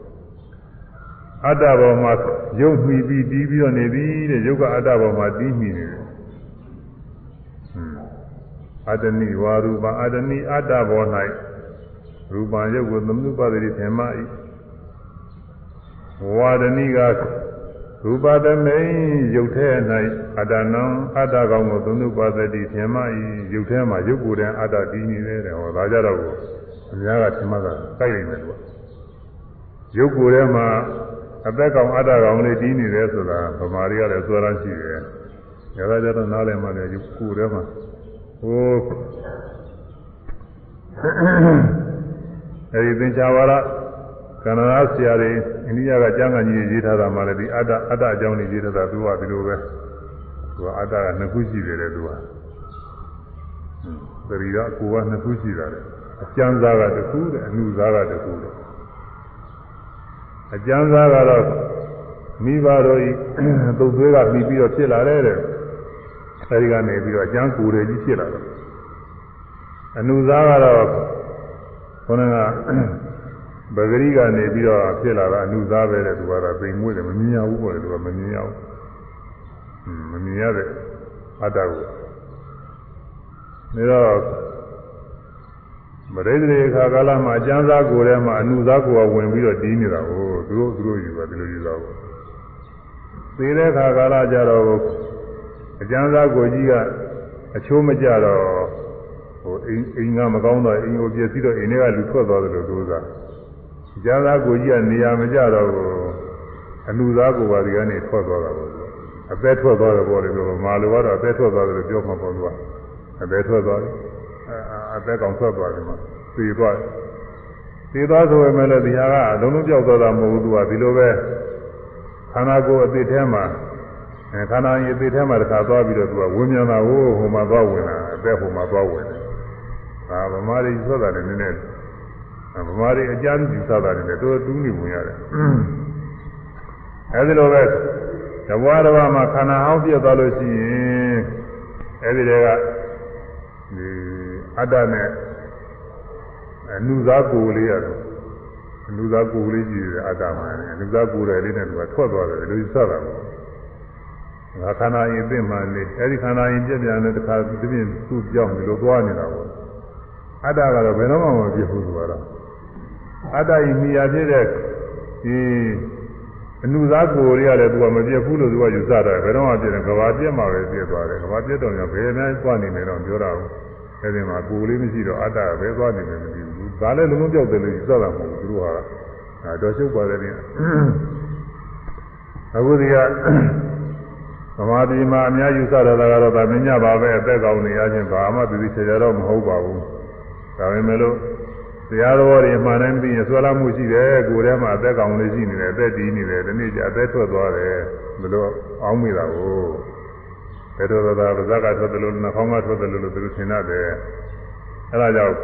အတ္တဘောမှာယုံမှီပြီးတီးပြီးတော့နေသည်တဲ့ယုတ်ကအတ္တဘောမှာတီးမှီနေတယ်အတ္တနိဝါရူပအတ္တနိအတ္တဘော၌ရူပယုတ်ကိုသမနုပဒတိသင်္မဤဝါဒနိကရူပသမိန်ရုပ်ထဲ၌အတ္တနံအတ္တကောင်ကိုသမနုပဒတိသင်္မဤရုပ်ထဲမှာရုပ်ကိုယ်တည်းအတ္တတည်နေတယ်တဲ့ဟောဒါကြတော့အများကသင်္မကတိုက်နေတယ်လို့ရုပ်ကိုယ်ထဲမှာ အသက်ကောင်အတ္တကောင်လေးတည်နေတယ်ဆိုတာဗမာတွေကလည်းစွဲရမ်းရှိတယ်။ဒါကြတော့နားလည်မှလည်းကိုယ်ထဲမှာဟိုအဲဒီသင်္ချာဝါရကန္နရာဆရာတွေအိန္ဒိယကကျမ်းဂန်ကြီးရေးထားတာမှလည်းဒီအတ္တအတ္တအကြောင်းတွေရေးထားတာသူကဒီလိုပဲသူကအတ္တကနှစ်ခုရှိတယ်လေသူကသတိရကိုကနှစ်ခုရှိတာလေအကျမ်းစားကတစ်ခုတဲ့အနုစားကတစ်ခုတဲ့ အကျမ်းစားကတော့မိဘတို့ဤသုတ်သွေးကပြီးပြီးတော့ဖြစ်လာတဲ့အဲဒီကနေပြီးတော့အကျမ်းကိုယ်တွေကြီးဖြစ်လာတယ်အနုစားကတော့ခေါင်းကဗဂရိကနေပြီးတော့ဖြစ်လာတာအနုစားပဲတဲ့သူကတော့ပိန်မွေးတယ်မမြင်ရဘူးပေါ့လေသူကမမြင်ရဘူးမမြင်ရတဲ့အတ္တကိုဒါတော့ မရိဒရေခါကာလမှာအကျမ်းစားကိုယ်ထဲမှာအနုစားကိုယ်ကဝင်ပြီးတော့တီးနေတာကိုသူတို့သူတို့ယူပါဒီလိုယူတာကိုသေတဲ့ခါကာလကြတော့အကျမ်းစားကိုယ်ကြီးကအချိုးမကြတော့ဟိုအိမ်အိမ်ကမကောင်းတော့အိမ်ကိုပြည့်စည်တော့အိမ်ထဲကလူထွက်သွားတယ်လို့သူကအကျမ်းစားကိုယ်ကြီးကနေရာမကြတော့အနုစားကိုယ်ပါဒီကနေထွက်သွားတာပေါ့အသက်ထွက်သွားတယ်ပေါ့လေလို့မာလိုကတော့အသက်ထွက်သွားတယ်လို့ပြောမှာပေါ့သူကအသက်ထွက်သွားတယ်အ သက်ကောင်ထွက်သွားတယ်မှာသိသွားတယ်သိသွားဆိုပေမဲ့လည်းဒီဟာကလုံးလုံးပြောက်သွားတာမဟုတ်ဘူးသူကဒီလိုပဲခန္ဓာကိုယ်အသေးထဲမှာအဲခန္ဓာရင်အသေးထဲမှာတခါသွားပြီးတော့သူကဝิญဉာဏ်ဟိုဟိုမှာသွားဝင်တာအသက်ဟိုမှာသွားဝင်တယ်ဒါဗမာရီဆိုတာလည်းနည်းနည်းဗမာရီအကျမ်းယူဆတာလည်းတော်တူးနေဝင်ရတယ်အဲဒီလိုပဲတဘွားတစ်ပါးမှာခန္ဓာဟောင်းပြတ်သွားလို့ရှိရင်အဲဒီတည်းကဒီ အတ္တနဲ့အနုစားကိုလေးရတယ်အနုစားကိုလေးကြည့်တယ်အတ္တမှာအနုစားကိုယ်လေးနဲ့သူကထွက်သွားတယ်လူစတာပေါ့ငါခန္ဓာရင်သိမှနေအဲဒီခန္ဓာရင်ပြည့်ပြန်တဲ့တခါဒီပြင်သူ့ပြောင်းပြီးလို့သွားနေတာပေါ့အတ္တကတော့ဘယ်တော့မှမပြည့်ဘူးသူကတော့အတ္တရင်မိယာဖြစ်တဲ့ဒီအနုစားကိုယ်တွေကလည်းသူကမပြည့်ဘူးလို့သူကယူဆတာဘယ်တော့မှပြည့်တယ်ကဘာပြည့်မှပဲပြည့်သွားတယ်ကဘာပြည့်တော့ညဘယ်မှသွားနေမယ်တော့ပြောတာဘူး အဲဒီမှာကိုယ်လေးမရှိတော့အတ္တပဲသွားနေတယ်မသိဘူးဒါလည်းလုံးလုံးပြောက်တယ်လို့ယူဆတာမဟုတ်ဘူးသူတို့ဟာအဲတော့ရှုပ်ပါတယ်ပြင်အခုဒီကသမာဓိမှာအများယူဆတာကတော့ဗာမညပါပဲအသက်ကောင်းနေရခြင်းဘာမှသူသိချေကြတော့မဟုတ်ပါဘူးဒါပေမဲ့လို့တရားတော်တွေမှန်တယ်မသိရင်ဆွဲလာမှုရှိတယ်ကိုယ်ထဲမှာအသက်ကောင်းလေးရှိနေတယ်အသက်တည်နေတယ်ဒီနေ့ကျအသက်ထွက်သွားတယ်ဘယ်လိုအောင်းမိတာကို ဘယ်တော့သာပါဇက်ကထွက်တယ်လို့နှာခေါင်းကထွက်တယ်လို့သူတို့ထင်ရတယ်အဲဒါကြောင့်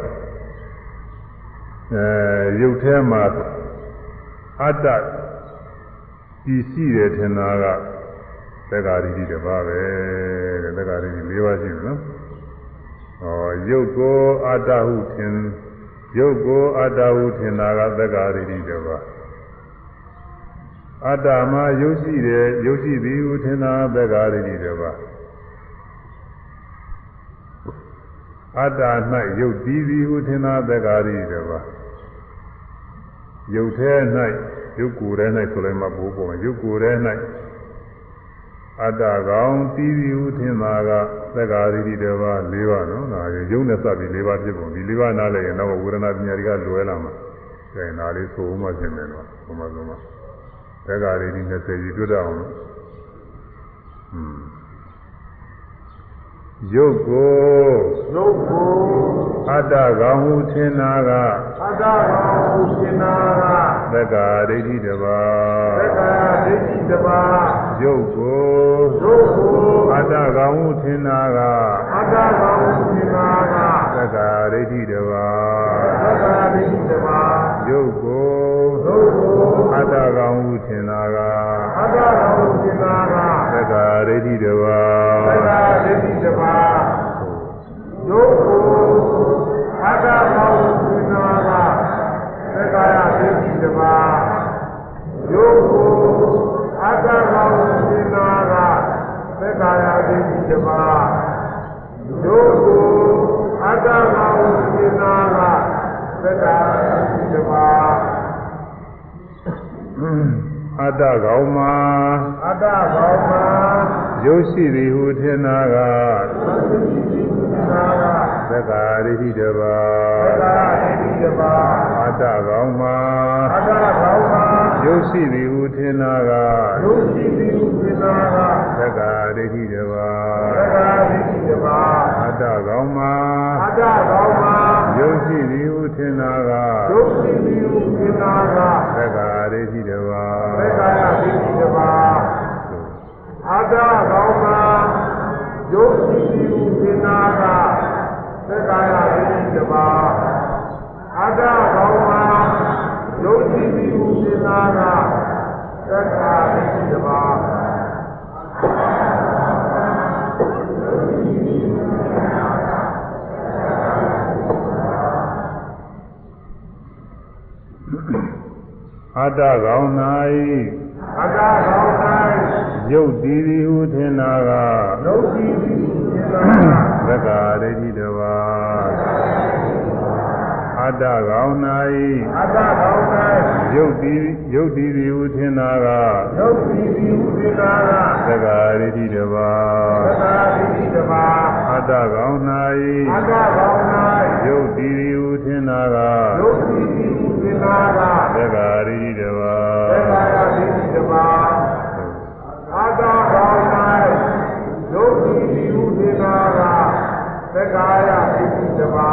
အဲရုပ်ထဲမှာအတ္တကြီးရှိတယ်ထင်တာကသက္ကာရိတိတစ်ပါးပဲတဲ့သက္ကာရိတိ၄ပါးရှိတယ်နော်။ဟောရုပ်ကိုအတ္တဟုထင်ရုပ်ကိုအတ္တဟုထင်တာကသက္ကာရိတိတစ်ပါးအတ္တမှာရုပ်ရှိတယ်ရုပ်ရှိသည်ဟုထင်တာသက္ကာရိတိတစ်ပါး အတ္တ၌ရုပ်တည်သည်ဟုထင်တာသက္ကာရိတိတစ်ပါးရုပ်ထဲ၌ရုပ်ကိုယ်ထဲ၌ဆိုလိုက်မှဘိုးပေါ်ရုပ်ကိုယ်ထဲ၌အတ္တကောင်တီးပြီးဦးထင်တာကသက္ကာရိတိတပါး၄ပါးနော်ဒါရုပ်နဲ့စပ်ပြီး၄ပါးဖြစ်ပုံဒီ၄ပါးနားလည်ရင်တော့ဝေဒနာပညာတွေကလွယ်လာမှာအဲနားလေးဆိုမှရှင်းတယ်တော့ဘုမဆုံးမသက္ကာရိတိ20ကြီးတွေ့တော့အောင်လို့อืม ရုပ်ကိုရုပ်ကိုအတ္တကောင်ဟုထင်တာကအတ္တကောင်ဟုထင်တာကသက္ကာဒိဋ္ဌိတပါးသက္ကာဒိဋ္ဌိတပါးရုပ်ကိုရုပ်ကိုအတ္တကောင်ဟုထင်တာကအတ္တကောင်ဟုထင်တာကသက္ကာဒိဋ္ဌိတပါးသက္ကာဒိဋ္ဌိတပါးရုပ်ကိုရုပ်ကိုအတ္တကောင်ဟုထင်တာကအတ္တကောင်ဟုထင်တာကသက္ကာဒိဋ္ဌိတပါးသက္ကာဒိဋ္ဌိ တပါးယုတ်ကိုအတ္တဘောင်ဝိနာကသက္ကာယဒိဋ္ဌိတပါးယုတ်ကိုအတ္တဘောင်ဝိနာကသက္ကာယဒိဋ္ဌိတပါးအတ္တကောင်မှာအတ္တကောင်မှာ ရုပ်ရှိသည်ဟုထင်တာကသက္ကာရိတိတပါသက္ကာရိတိတပါအတ္တကောင်မှာအတ္တကောင်မှာရုပ်ရှိသည်ဟုထင်တာကရုပ်ရှိသည်ဟုထင်တာကသက္ကာရိတိတပါသက္ကာရိတိတပါအတ္တကောင်မှာအတ္တကောင်မှာရုပ်ရှိသည်ဟုထင်တာကရုပ်ရှိသည်ဟုထင်တာကသက္ကာရိတိတပါသက္ကာရိတိတပါ တာကောင်းမှာယုတ်ကြည်ကြည်ဦးသင်္နာကသက္ကာယဝိတပါအတ္တကောင်းမှာယုတ်ကြည်ကြည်ဦးသင်္နာကသက္ကာယဝိတပါအတ္တကောင်း၌အတ္တကောင်း၌ ရုပ်တည်သည်ဟုထင်တာကဒုက္ခိတိစေတနာသက္ကာဒိဋ္ဌိတပါအတ္တကောင်၌အတ္တကောင်းတိုင်းရုပ်တည်ရုပ်တည်သည်ဟုထင်တာကဒုက္ခိတိစေတနာသက္ကာဒိဋ္ဌိတပါသတ္တာတိတိတပါအတ္တကောင်အတ္၌တကောင်းတိုင်းရုပ်တည်သည်ဟုထင်တာကဒုက္ခိတိစေတနာသက္ကာဒိဋ္ဌိတပါ က္ကာယတိတိတပါ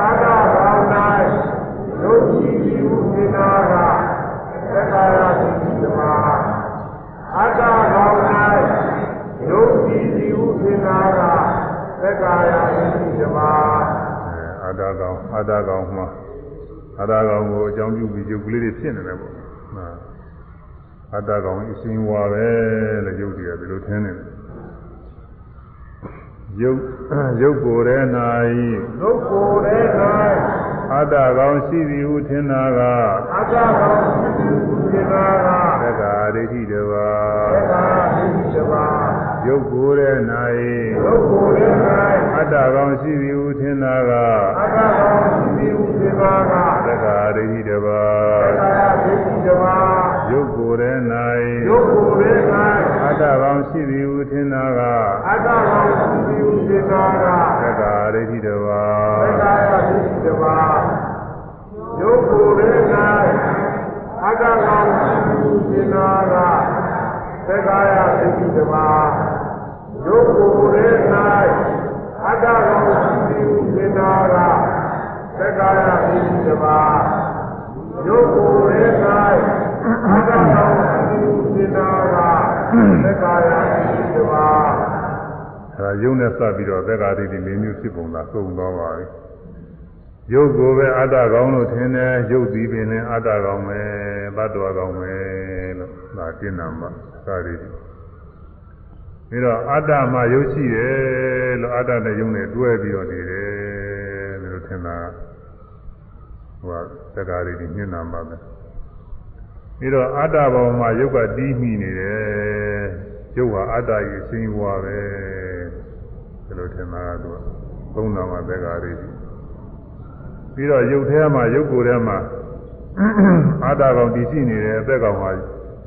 အတ္တကောင်းတိုင်းဒုက္ခိတိစေတနာသက္ကာယတိတိတပါအတ္တကောင်းတိုင်းဒုက္ခိတိစေတနာသက္ကာယတိတိတပါအတ္တကောင်အတ္တကောင်မှာအတ္တကောင်ကိုအကြောင်းပြုပြီးရုပ်ကလေးတွေဖြစ်နေတယ်ပေါ့ဟာအတ္တကောင်အရှင်ဝါပဲလို့ရုပ်တွေကဒီလိုထင်းနေတယ် ရုပ်ရုပ်ကိုယ်ထဲ၌ဒုက္ခရဲ့၌。အတ္တကောင်ရှိသည်ဟုထင်တာကအတ္တကောရှိသူစေနာကသက္ကာဒိဋ္ဌိတပါသက္ကာတိတပါရုပ်ကိုယ်ထဲဒုက္ခရဲ့၌အတ္တကောင်ရှိသည်ဟုထင်တာက၌အတ္တကောရှိသူစေနာကသက္ကာဒိဋ္ဌိတပါသက္ကာတိတပါရုပ် ကိုယ်ထဲဒုက္ခရဲ့၌၌အတ္တကောင်ရှိသည်ဟုထင်တာကအတ္တကောရှိသူစေနာကသက္ကာဒိဋ္ဌိတပါသက္ကာတိတပါဒုက္ခရဲ့၌အတ္တကောရှိသူစေနာကသက္ကာတိတပါဒုက္ခရဲ့၌အတ္တကောရှိသူစေနာကသက္ကာယပိတပါယုတ်ကိုယ်ရဲ့၌ အတ္တတော်အမှုစေနာကသက္ကာယပိတပါအဲဒါယုံနဲ့စပ်ပြီးတော့သက္ကာဒိဋ္ဌိ၄မျိုးဖြစ်ပုံသာသုံးသွားပါပြီယုတ်ကိုပဲအတ္တကောင်လို့ထင်တယ်ယုတ်သည်ပင်လည်းအတ္တကောင်ပဲတတ္တဝကောင်ပဲလို့ဒါကျင့်နာမှာသာရည်ပြီးတော့အတ္တမှာယုတ်ရှိတယ်လို့အတ္တနဲ့ယုံနဲ့တွဲပြီးတော့နေတယ်လို့ထင်တာဟိုကသက္ကာဒိဋ္ဌိညင်နာမှာပဲ ပြီးတော့အတ္တဘောမှာယုတ်ကတီးမိနေတယ်ယုတ်ဟာအတ္တရဲ့အရှင်ဘွားပဲဒီလိုထင်တာကသူကသုံးနာမှာသက္ကာဒိဋ္ဌိပြီးတော့ယုတ်ထဲမှာယုတ်ကိုယ်ထဲမှာအတ္တကောင်တည်ရှိနေတယ်အသက်ကောင်ဟာ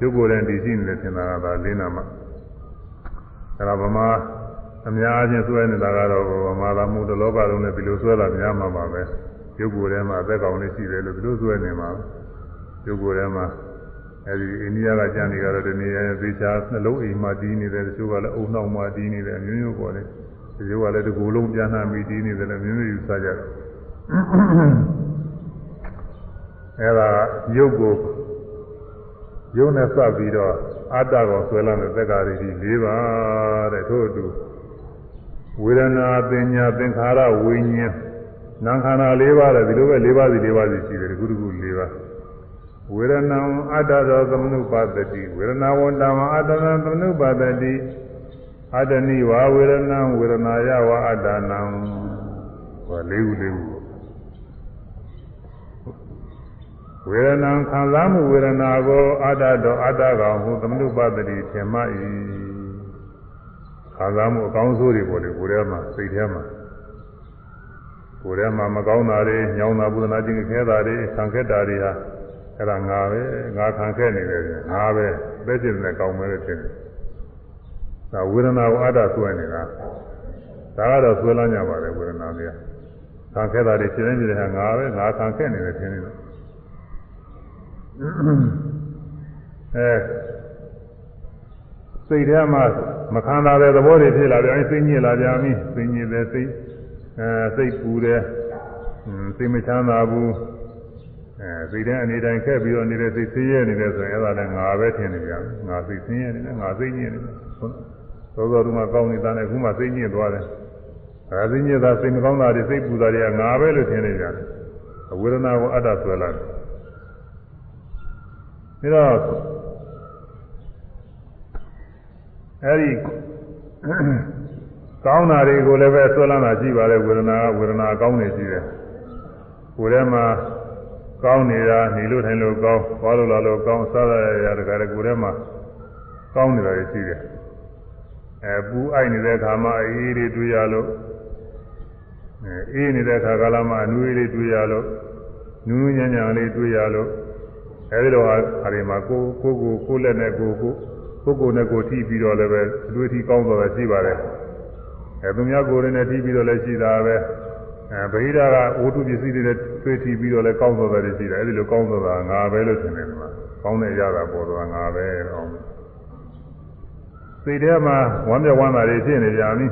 ယုတ်ကိုယ်ထဲတည်ရှိနေတယ်ထင်တာကဒါလေးနာမှာအဲဒါဗမာအများအချင်းဆွဲနေတာကတော့ဗမာလာမှုတစ်လောကလုံးနဲ့ဒီလိုဆွဲတာများမှာပါပဲယုတ်ကိုယ်ထဲမှာအသက်ကောင်လေးရှိတယ်လို့ဒီလိုဆွဲနေမှာယုတ်ကိုယ်ထဲမှာ အဲဒီအိန္ဒိယကကြံနေကြတော့ဒီနေရာသေချာနှလုံးအိမ်မှာတည်နေတယ်တချို့ကလည်းအုံနောက်မှာတည်နေတယ်အမျိုးမျိုးပေါ်တယ်တချို့ကလည်းဒီကိုယ်လုံးပြန်နှံပြီးတည်နေတယ်လည်းမျိုးမျိုးယူဆကြတယ်အဲဒါယုတ်ကိုယုံနဲ့စပ်ပြီးတော့အတ္တကိုဆွဲလာတဲ့သက္ကာရိတိ၄ပါးတဲ့ထို့အတူဝေဒနာပညာသင်္ခါရဝိညာဉ်နာခန္ဓာ၄ပါးတဲ့ဒီလိုပဲ၄ပါးစီ၄ပါးစီရှိတယ်ခုတခု၄ပါး ဝေဒနာအတ္တရောသမနုပါတတိဝေဒနာဝတ္တမအတ္တနသမနုပါတတိအတ္တနိဝါဝေဒနာဝေဒနာယဝအတ္တနံဟောလေးခုလေးခုဝေဒနာခံစားမှုဝေဒနာကိုအတ္တတော်အတ္တကောင်ဟုသမနုပါတတိထင်မှ၏ခံစားမှုအကောင်းဆိုးတွေပေါ်လေကိုယ်ထဲမှာစိတ်ထဲမှာကိုယ်ထဲမှာမကောင်းတာတွေညောင်းတာပုဒနာခြင်းခဲတာတွေခံခက်တာတွေဟာ အဲ့ဒါငါပဲငါခံခက်နေတယ်ငါပဲပဲကျင်တဲ့ကောင်းမဲလို့ထင်တယ်ဒါဝေဒနာကိုအတ္တဆွဲနေတာဒါကတော့ဆွဲလန်းကြပါတယ်ဝေဒနာတွေကခံခက်တာတွေရှင်းနေတယ်ဟာငါပဲငါခံခက်နေတယ်ထင်နေတယ်အဲစိတ်ထဲမှာမခံတာတဲ့သဘောတွေဖြစ်လာတယ်အဲစိတ်ညစ်လာပြန်ပြီစိတ်ညစ်တယ်စိတ်အဲစိတ်ပူတယ်စိတ်မချမ်းသာဘူး အဲစိတ်ထဲအနေတိုင်းခက်ပြီးတော့နေတဲ့စိတ်ဆင်းရဲနေတယ်ဆိုရင်အဲ့ဒါလည်းငါပဲထင်နေပြန်ငါစိတ်ဆင်းရဲနေတယ်ငါစိတ်ညစ်နေတယ်သောသောတုန်းကကောင်းနေတာနဲ့အခုမှစိတ်ညစ်သွားတယ်အဲစိတ်ညစ်တာစိတ်မကောင်းတာတွေစိတ်ပူတာတွေကငါပဲလို့ထင်နေကြတယ်ဝေဒနာကိုအတ္တဆွဲလာတယ်ဒါတော့အဲဒီကောင်းတာတွေကိုလည်းပဲဆွဲလန်းတာရှိပါတယ်ဝေဒနာကဝေဒနာကောင်းနေရှိတယ်ကိုယ်ထဲမှာ ကောင်းနေတာနေလို့ထိုင်လို့ကောင်းသွားလို့လာလို့ကောင်းစားရရတခါတည်းကိုယ်ထဲမှာကောင်းနေတာရှိတယ်အဲပူအိုက်နေတဲ့အခါမှာအေးလေးတွေ့ရလို့အဲအေးနေတဲ့အခါကလာမှအနွေးလေးတွေ့ရလို့နူးနူးညံ့ညံ့လေးတွေ့ရလို့အဲဒီတော့ဟာဒီမှာကိုကိုကိုကိုလက်နဲ့ကိုကိုကိုကိုနဲ့ကိုထိပြီးတော့လည်းပဲအတွေ့အထိကောင်းသွားတာရှိပါတယ်အဲသူများကိုယ်နဲ့ထိပြီးတော့လည်းရှိတာပဲအဲဗိဓာကဝတ္ထုပစ္စည်းတွေနဲ့ တွေ့ထိပြီးတော့လည်းကောင်းသွားတယ်ရှိတယ်အဲဒီလိုကောင်းသွားတာငါပဲလို့ထင်တယ်ဒီမှာကောင်းတဲ့ရတာပေါ်သွားငါပဲကောင်းစိတ်ထဲမှာဝမ်းမြောက်ဝမ်းသာတွေဖြစ်နေကြပြီ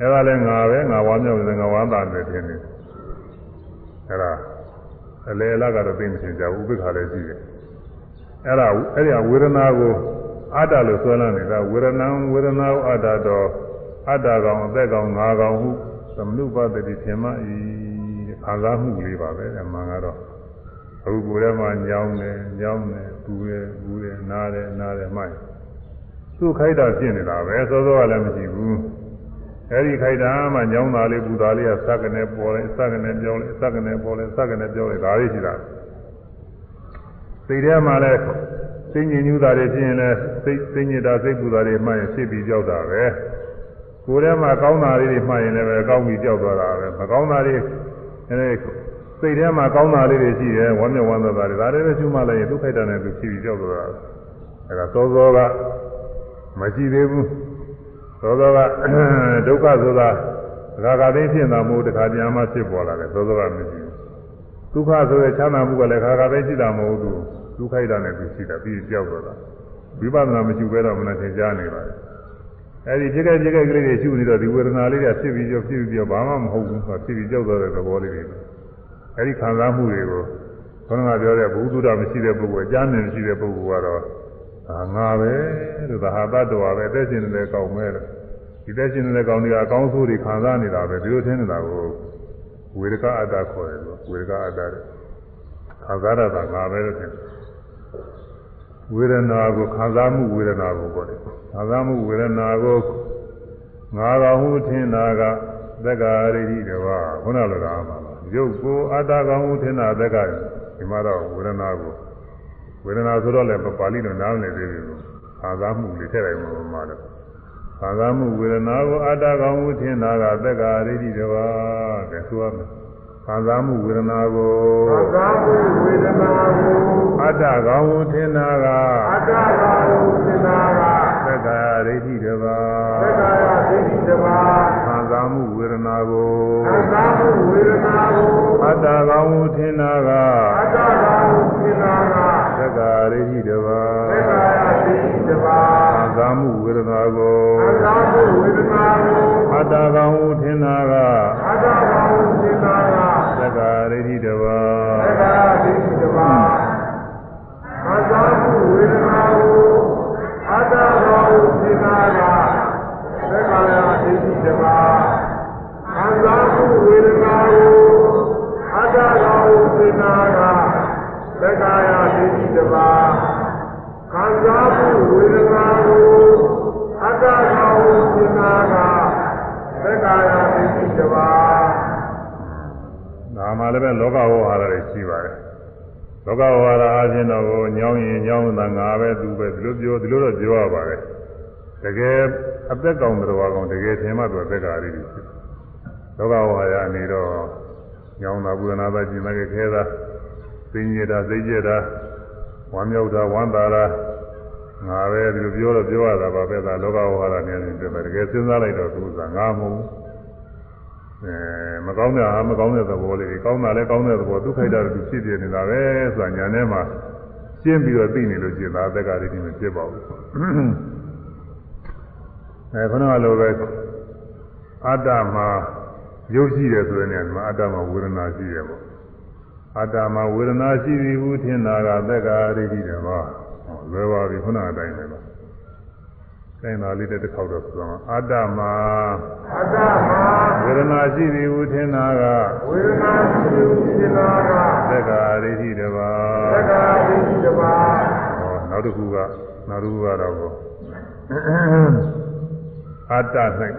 အဲဒါလည်းငါပဲငါဝမ်းမြောက်နေငါဝမ်းသာနေတယ်နေအဲဒါအလေအလကတော့သိမထင်ကြဘူးဥပိ္ပခါလည်းရှိတယ်အဲ့ဒါအဲ့ဒီဝေဒနာကိုအတ္တလို့ဆွဲလန်းနေတာဝေဒနာဝေဒနာကိုအတ္တတော့အတ္တကောင်အသက်ကောင်ငါကောင်ဟုသမနုပတ္တိထင်မှဤ ခံစားမှုလေးပါပဲအမှန်ကတော့အခုကိုယ်ထဲမှာညောင်းတယ်ညောင်းတယ်ဘူးတယ်ဘူးတယ်နားတယ်နားတယ်မှိုက်သူ့ခိုက်တာဖြစ်နေတာပဲစောစောကလည်းမရှိဘူးအဲဒီခိုက်တာမှညောင်းတာလေးပူတာလေးကစက္ကနေပေါ်လဲစက္ကနေပြောလဲစက္ကနေပေါ်လဲစက္ကနေပြောလဲဒါလေးရှိတာစိတ်ထဲမှာလဲစိတ်ညစ်ညူးတာတွေဖြစ်ရင်လဲစိတ်စိတ်ညစ်တာစိတ်ပူတာတွေမှရင်ဖြစ်ပြီးကြောက်တာပဲကိုယ်ထဲမှာကောင်းတာလေးတွေမှရင်လည်းပဲကောင်းပြီးကြောက်သွားတာပဲမကောင်းတာတွေ အဲစိတ်ထဲမှာကောင်းတာလေးတွေရှိတယ်ဝမ်းမြောက်ဝမ်းသာတာတွေဒါတွေပဲရှုမှလိုက်ရင်ဒုက္ခိတနဲ့သူဖြစ်ပြီးကြောက်သွားတာအဲဒါသောသောကမရှိသေးဘူးသောသောကဒုက္ခဆိုတာခါခါသိဖြစ်တာမဟုတ်တခါပြန်မှဖြစ်ပေါ်လာတယ်သောသောကမရှိဘူးဒုက္ခဆိုတဲ့ချမ်းသာမှုကလည်းခါခါသိရှိတာမဟုတ်ဘူးဒုက္ခိတနဲ့သူရှိတာပြီးကြောက်သွားတာဝိပဿနာမရှိဘဲတော့မနဲ့သင်ကြားနေပါလေ အဲဒီဖြစ်ခဲ့ဖြစ်ခဲ့ကလေးတွေရှုနေတော့ဒီဝေဒနာလေးတွေဖြစ်ပြီးကြောဖြစ်ပြီးကြောဘာမှမဟုတ်ဘူးဆိုဖြစ်ပြီးကြောက်သွားတဲ့သဘောလေးတွေအဲဒီခံစားမှုတွေကိုခေါင်းကပြောတဲ့ဘုဒ္ဓတာမရှိတဲ့ပုဂ္ဂိုလ်အကျမ်းနဲ့မရှိတဲ့ပုဂ္ဂိုလ်ကတော့အာငါပဲလို့သာဟာတ္တဝါပဲအသက်ရှင်နေတဲ့ကောင်းမဲ့လို့ဒီသက်ရှင်နေတဲ့ကောင်းတွေကအကောင်းဆိုးတွေခံစားနေတာပဲဒီလိုထင်နေတာကိုဝေဒကအတ္တခေါ်တယ်လို့ဝေဒကအတ္တခံစားရတာငါပဲလို့ထင်တယ်ဝေဒနာကိုခံစားမှုဝေဒနာကိုပေါ့လေ ခံစားမှုဝေဒနာကိုငါကောင်ဟုထင်တာကသက္ကာရိတိတဝခုနလိုတာမှာရုပ်ကိုအတ္တကောင်ဟုထင်တာသက္ကာဒီမှာတော့ဝေဒနာကိုဝေဒနာဆိုတော့လည်းပါဠိလိုနားမလည်သေးဘူးခံစားမှုလေးထည့်လိုက်မှာမှာတော့ခံစားမှုဝေဒနာကိုအတ္တကောင်ဟုထင်တာကသက္ကာရိတိတဝကဲဆိုရမယ်ခံစားမှုဝေဒနာကိုခံစားမှုဝေဒနာကိုအတ္တကောင်ဟုထင်တာကအတ္တကောင်ဟုထင်တာက သက္ကာရိတိတဝသက္ကာယဒိဋ္ဌိတဝခံစားမှုဝေဒနာကိုခံစားမှုဝေဒနာကိုအတ္တကောင်ဟုထင်တာကအတ္တကောင်ဟုထင်တာကသက္ကာရိတိတဝသက္ကာယဒိဋ္ဌိတဝခံစားမှုဝေဒနာကိုခံစားမှုဝေဒနာကိုအတ္တကောင်ဟုထင်တာကအတ္တကောင်ဟုထင်တာကသက္ကာရိတိတဝသက္ကာယဒိဋ္ဌိတဝခံစားမှုဝေဒနာကိုအတ္တကောင်ဟုထင်တာကသက္ကာယဒိဋ္ဌိ တဝခံစားမှုဝေဒနာကိုအတ္တကောင်ဟုထင်တာကသက္ကာယဒိဋ္ဌိတဝခံစားမှုဝေဒနာကိုအတ္တကောင်ဟုထင်တာကသက္ကာယဒိဋ္ဌိတဝဒါမှလည်းပဲလောကဝဟာရတွေရှိပါတယ်လောကဝဟာရအချင်းတော့ကိုညောင်းရင်ညောင်းတာငါပဲသူပဲဒီလိုပြောဒီလိုတော့ပြောရပါတယ် တကယ်အသက်ကောင်တော်ကောင်တကယ်ထင်မှတော့သက်္ကာရီတွေဖြစ်လောကဝဟာရအနေတော့ညောင်းတာဘုရားနာသာကျင်တဲ့ခဲတာသိညတာသိကြတာဝမ်းမြောက်တာဝမ်းသာတာငါပဲဒီလိုပြောတော့ပြောရတာပါပဲဒါလောကဝဟာရနေနေတယ်တကယ်စဉ်းစားလိုက်တော့သူကငါမဟုတ်ဘူးအဲမကောင်းတဲ့ဟာမကောင်းတဲ့သဘောလေးကောင်းတာလည်းကောင်းတဲ့သဘောဒုက္ခိတတူဖြစ်ပြနေတာပဲဆိုတာညာထဲမှာရှင်းပြီးတော့သိနေလို့ရှိရင်ဒါအသက်ကလေးဒီမဖြစ်ပါဘူး အဲခဏလိုပဲအတ္တမှာရုပ်ရှိတယ်ဆိုတဲ့နေရာမှာအတ္တမှာဝေဒနာရှိတယ်ပေါ့အတ္တမှာဝေဒနာရှိပြီဘူးထင်တာကသက်ကရိတိတယ်ပါလွယ်ပါပြီခုနအတိုင်းပဲပါတိုင်းသာလေးတစ်ခေါက်တော့ဆိုတော့အတ္တမှာအတ္တမှာဝေဒနာရှိပြီဟုထင်တာကဝေဒနာရှိပြီဟုထင်တာကသက္ကာရိတိတပါသက္ကာရိတိတပါဟောနောက်တစ်ခုကနောက်တစ်ခုကတော့ အတ္တ၌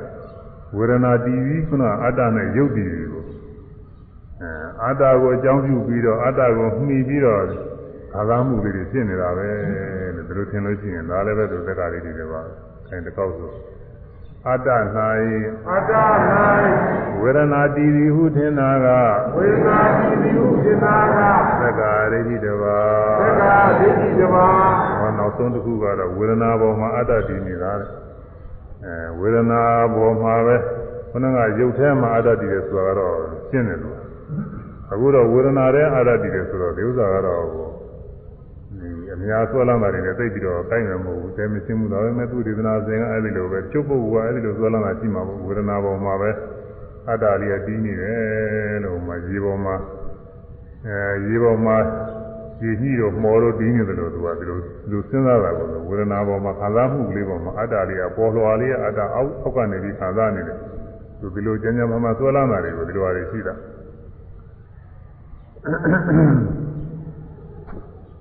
ဝေဒနာတည်ပြီးခုနအတ္တ၌ရုပ်တည်ပြီးကိုအဲအတ္တကိုအကြောင်းပြုပြီးတော့အတ္တကိုမှီပြီးတော့အာသာမှုလေးတွေဖြစ်နေတာပဲလို့ဒီလိုထင်လို့ရှိရင်ဒါလည်းပဲသူတက္ကရာတွေတွေပါအဲတကောက်ဆိုအတ္တ၌အတ္တ၌ဝေဒနာတည်သည်ဟုထင်တာကဝေဒနာတိတိဟုသင်္သာကသက္ကာရိတိတပါသက္ကာဒိဋ္ဌိတပါးဟောနောက်ဆုံးတစ်ခုကတော့ဝေဒနာပေါ်မှာအတ္တတည်နေတာလေ အဲဝေဒနာပေါ်မှာပဲခဏကရုပ်ထဲမှာအတ္တတည်တယ်ဆိုတာကတော့ရှင်းတယ်လို့အခုတော့ဝေဒနာထဲအတ္တတည်တယ်ဆိုတော့ဒီဥစ္စာကတော့ဒီအများဆွဲလမ်းတာတွေနဲ့သိပြီးတော့ကိုင်းမှာမဟုတ်ဘူးတဲမရှင်းဘူးဒါပေမဲ့သူဒေသနာစဉ်ကအဲ့ဒီလိုပဲချုပ်ပုတ်ကအဲ့ဒီလိုဆွဲလမ်းတာရှိမှာပေါ့ဝေဒနာပေါ်မှာပဲအတ္တလေးကတည်နေတယ်လို့မှရေပေါ်မှာအဲရေပေါ်မှာ ကြည်ကြီးတော့မော်လို့တင်းနေတယ်လို့သူကဒီလိုလူစဉ်းစားတာကိုဝေဒနာပေါ်မှာခံစားမှုကလေးပေါ်မှာအတ္တလေးကပေါ်လွှာလေးကအတ္တအောက်အောက်ကနေပြီးခံစားနေတယ်သူဒီလိုကျမ်းကျမ်းမှမှဆွဲလာတာတွေကိုဒီလိုအရေးရှိတာ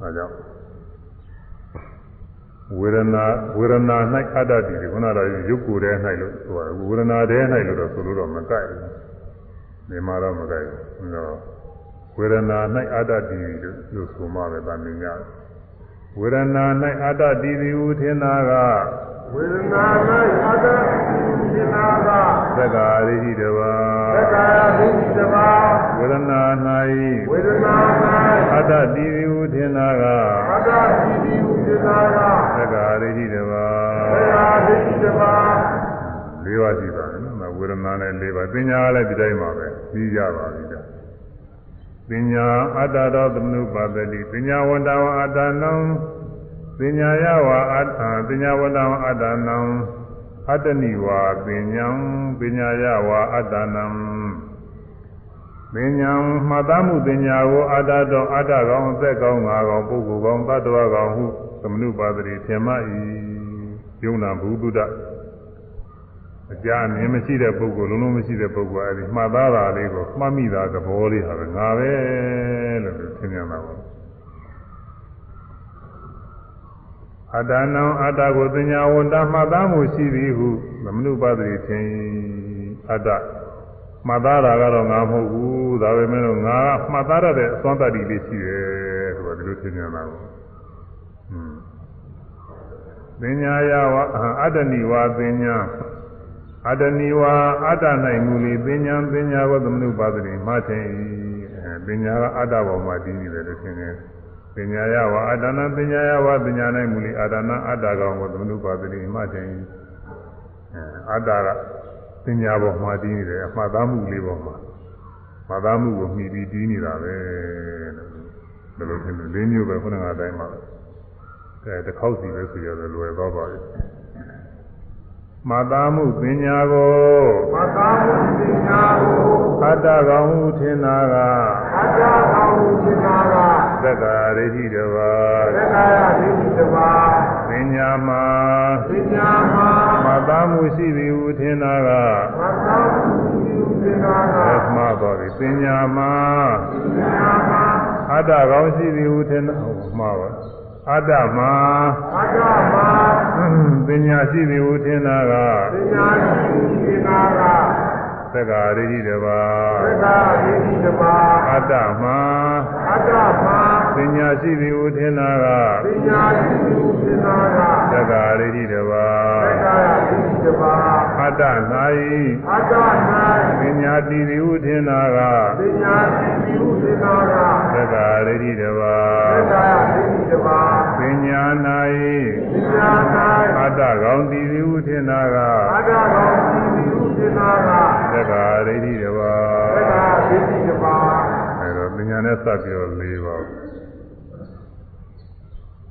အဲကြောင့်ဝေဒနာဝေဒနာ၌အတ္တတည်တယ်ခုနကတော့ရုပ်ကိုယ်ထဲ၌လို့ဆိုတာဝေဒနာထဲ၌လို့တော့ဆိုလို့တော့မကိုက်ဘူးဒီမှာတော့မကိုက်ဘူးနော် ဝေဒနာ၌အတ္တတည်လို့လို့ဆိုမှပဲဗာမြင်ရတယ်ဝေဒနာ၌အတ္တတည်သည်ဟုထင်တာကဝေဒနာ၌အတ္တတိတိဟုသင်္သာကသက္ကာရိဟိတဝါသက္ကာဒိဋ္ဌိတပါးဝေဒနာဝေဒနာ၌အတ္တတည်သည်ဟုထင်တာက၌အတ္တတိတိဟုသင်္သာကသက္ကာရိဟိတဝါသက္ကာဒိဋ္ဌိတပါး၄ပါးရှိပါတယ်နော်ဝေဒနာနဲ့၄ပါးပညာလည်းဒီတိုင်းပါပဲပြီးကြပါပြီဒါ ပညာအတ္တတော်သမနုပါဒတိပညာဝန္တဝအတ္တနံပညာယဝအတ္တပညာဝန္တဝအတ္တနံအတ္တနိဝါပညာပညာယဝအတ္တနံပညာမှတ်သားမှုပညာကိုအတ္တတော်အတ္တကောင်အသက်ကောင်ငါကောင်ပုဂ္ဂိုလ်ကောင်တ attva ကောင်ဟုသမနုပါဒတိထင်မှ၏ယုံနာဘုဒ္ဓ အကြအမြင်မရှိတဲ့ပုဂ္ဂိုလ်လုံးလုံးမရှိတဲ့ပုဂ္ဂိုလ်အဲဒီမှတ်သားတာလေးကိုမှတ်မိတာသဘောလေးဟာပဲငါပဲလို့သူသင်ပြန်တာပါအတ္တနံအတ္တကိုသင်ညာဝန္တမှတ်သားမှုရှိသည်ဟုသမနုပါဒတိထင်အတ္တမှတ်သားတာကတော့ငါမဟုတ်ဘူးဒါပေမဲ့လို့ငါကမှတ်သားရတဲ့အစွမ်းတတ္တိလေးရှိတယ်ဆိုတာဒီလိုသင်ပြန်တာပါอืมပညာယဝအတ္တနိဝါပညာ အတ္တနိဝါအတ္တ၌မူလီပညာပညာကိုသမနုပါဒတိမှထင်၏အဲပညာကအတ္တပေါ်မှာတည်နေတယ်လို့ထင်တယ်ပညာယဝအတ္တနာပညာယဝပညာ၌မူလီအတ္တနာအတ္တကောင်ကိုသမနုပါဒတိမှထင်၏အဲအတ္တကပညာပေါ်မှာတည်နေတယ်အမှတ်သားမှုလေးပေါ်မှာမှတ်သားမှုကိုမှီပြီးတည်နေတာပဲလို့ဘယ်လိုထင်လဲလေးမျိုးပဲခုနကအတိုင်းပါပဲအဲတစ်ခေါက်စီပဲဆိုရတယ်လွယ်သွားပါပြီမ သာမှုပညာကိုမသာမှုပညာကိုအတ္တကောင်ဟုထင်တာကအတ္တကောင်ဟုသင်္သာကသက္ကာရိတိတပါသက္ကာယဒိဋ္ဌိတပါးပညာမှာပညာမှာမသာမှုရှိသည်ဟုထင်တာကမသာမှုပြုသင်္သာကသမှားတော်သည်ပညာမှာပညာမှာအတ္တကောင်ရှိသည်ဟုထင်တာဟုတ်မှာပါ အတ္တမှာအတ္တမှာပညာရှိသည်ဟုထင်တာကပညာရှိသင်္သာက သက္ကာရိတိတပါသက္ကာဒိဋ္ဌိတပါးအတ္တမှာအတ္တမှာပညာရှိသည်ဟုထင်တာကပညာရှိပြုသင်္သာကသက္ကာရိတိတပါသက္ကာယဒိဋ္ဌိတပါးအတ္တ၌အတ္တ၌ပညာတည်သည်ဟုထင်တာကပညာရှိပြုသင်္သာကသက္ကာရိတိတပါသက္ကာယဒိဋ္ဌိတပါးပညာ၌ပညာ၌အတ္တကောင်တည်သည်ဟုထင်တာကအတ္တကောင်ရှိပြု သင်္သာကသက္ကာရိတိတပါသက္ကာဒိဋ္ဌိတပါးအဲတော့ပညာနဲ့စပ်ပြီးတော့၄ပါး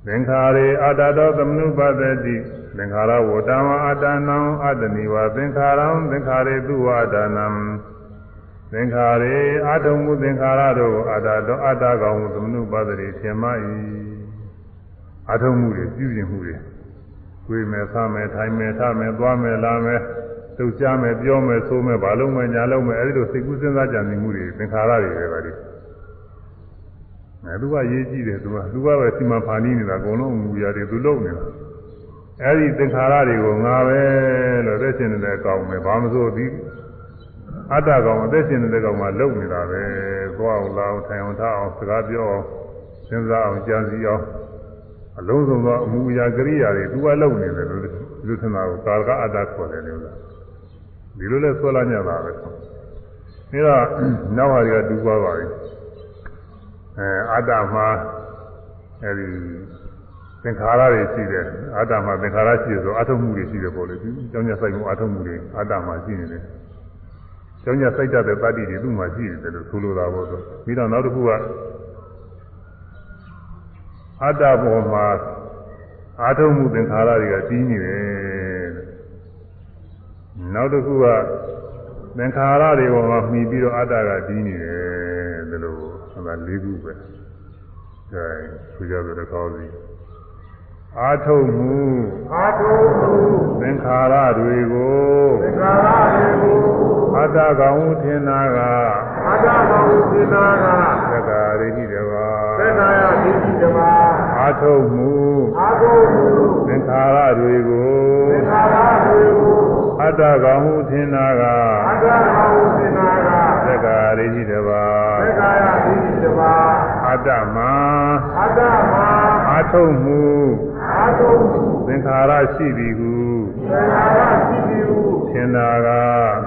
သင်္ခါရေအတ္တတော်သမနုပသတိသင်္ခါရဝတ္တဝအတ္တနံအတ္တနိဝသင်္ခါရံသင်္ခါရေသူဝအတ္တနံသင်္ခါရေအာထုံမှုသင်္ခါရတို့ကိုအတ္တတော်အတ္တကောင်ဟုသမနုပသတိထင်မှ၏အာထုံမှုတွေပြုကျင်မှုတွေကိုယ်မယ်ဆမယ်ထိုင်မယ်ထမယ်သွားမယ်လာမယ် လှုပ်ရှားမယ်ပြောမယ်ဆိုမယ်ဘာလို့မယ်ညာလို့မယ်အဲဒီလိုစိတ်ကူးစဉ်းစားကြံနေမှုတွေသင်္ခါရတွေပဲပါလိအဲသူကရေးကြည့်တယ်သူကသူကပဲစီမံဖန်တီးနေတာအကုန်လုံးမူရတယ်သူလုပ်နေတာအဲဒီသင်္ခါရတွေကိုငါပဲလို့သက်ရှင်နေတဲ့အကောင်ပဲဘာမစိုးဒီအတ္တကောင်အသက်ရှင်နေတဲ့ကောင်မှလုံနေတာပဲသွားအောင်လာအောင်ထိုင်အောင်ထားအောင်စကားပြောအောင်စဉ်းစားအောင်ကြံစည်အောင်အလုံးစုံသောအမှုအရာကိရိယာတွေသူကလုံနေတယ်လို့လူထင်တာကိုကာလကအတ္တခေါ်တယ်လို့လား ဒီလိုလဲဆွဲလာညတာပဲဒါတော့နောက်ဟာတွေကတူသွားပါပြီအဲအတ္တမှာအဲဒီသင်္ခါရတွေရှိတယ်အတ္တမှာသင်္ခါရရှိတယ်ဆိုအထုံမှုတွေရှိတယ်ပေါ့လေဒီကျောင်းညဆိုင်မှုအထုံမှုတွေအတ္တမှာရှိနေတယ်ကျောင်းညစိုက်တတ်တဲ့တတ္တိတွေသူ့မှာရှိတယ်လို့ဆိုလိုတာပေါ့ဆိုပြီးတော့နောက်တစ်ခုကအတ္တဘောမှာအာထုံမှုသင်္ခါရတွေကကြီးနေတယ် နောက်တစ်ခုကသင်္ခါရတွေပေါ်မှာမှီပြီးတော့အတ္တကကြီးနေတယ်ဒီလိုဟောတာ၄ခုပဲအဲဆိုကြတယ်ကောင်းစီအာထုံမှုအာထုံမှုသင်္ခါရတွေကိုသင်္ခါရတွေကိုအတ္တကောင်ဟုထင်တာကအာတဘောဝိနာကသက္ကာရိတိတပါသက္ကာယဒိဋ္ဌိတပါအာထုံမှုအာထုံမှုသင်္ခါရတွေကိုသင်္ခါရတွေကို အတ္တကောင်ဟုထင်တာကအာတဘောဝိနာကသက္ကာရိတိတပါသက္ကာယဒိဋ္ဌိတပါအတ္တမအာတမအာထုံမှုအာထုံမှုသင်္ခါရရှိသည်ဟုသင်္ခါရရှိသည်ဟုထင်တာက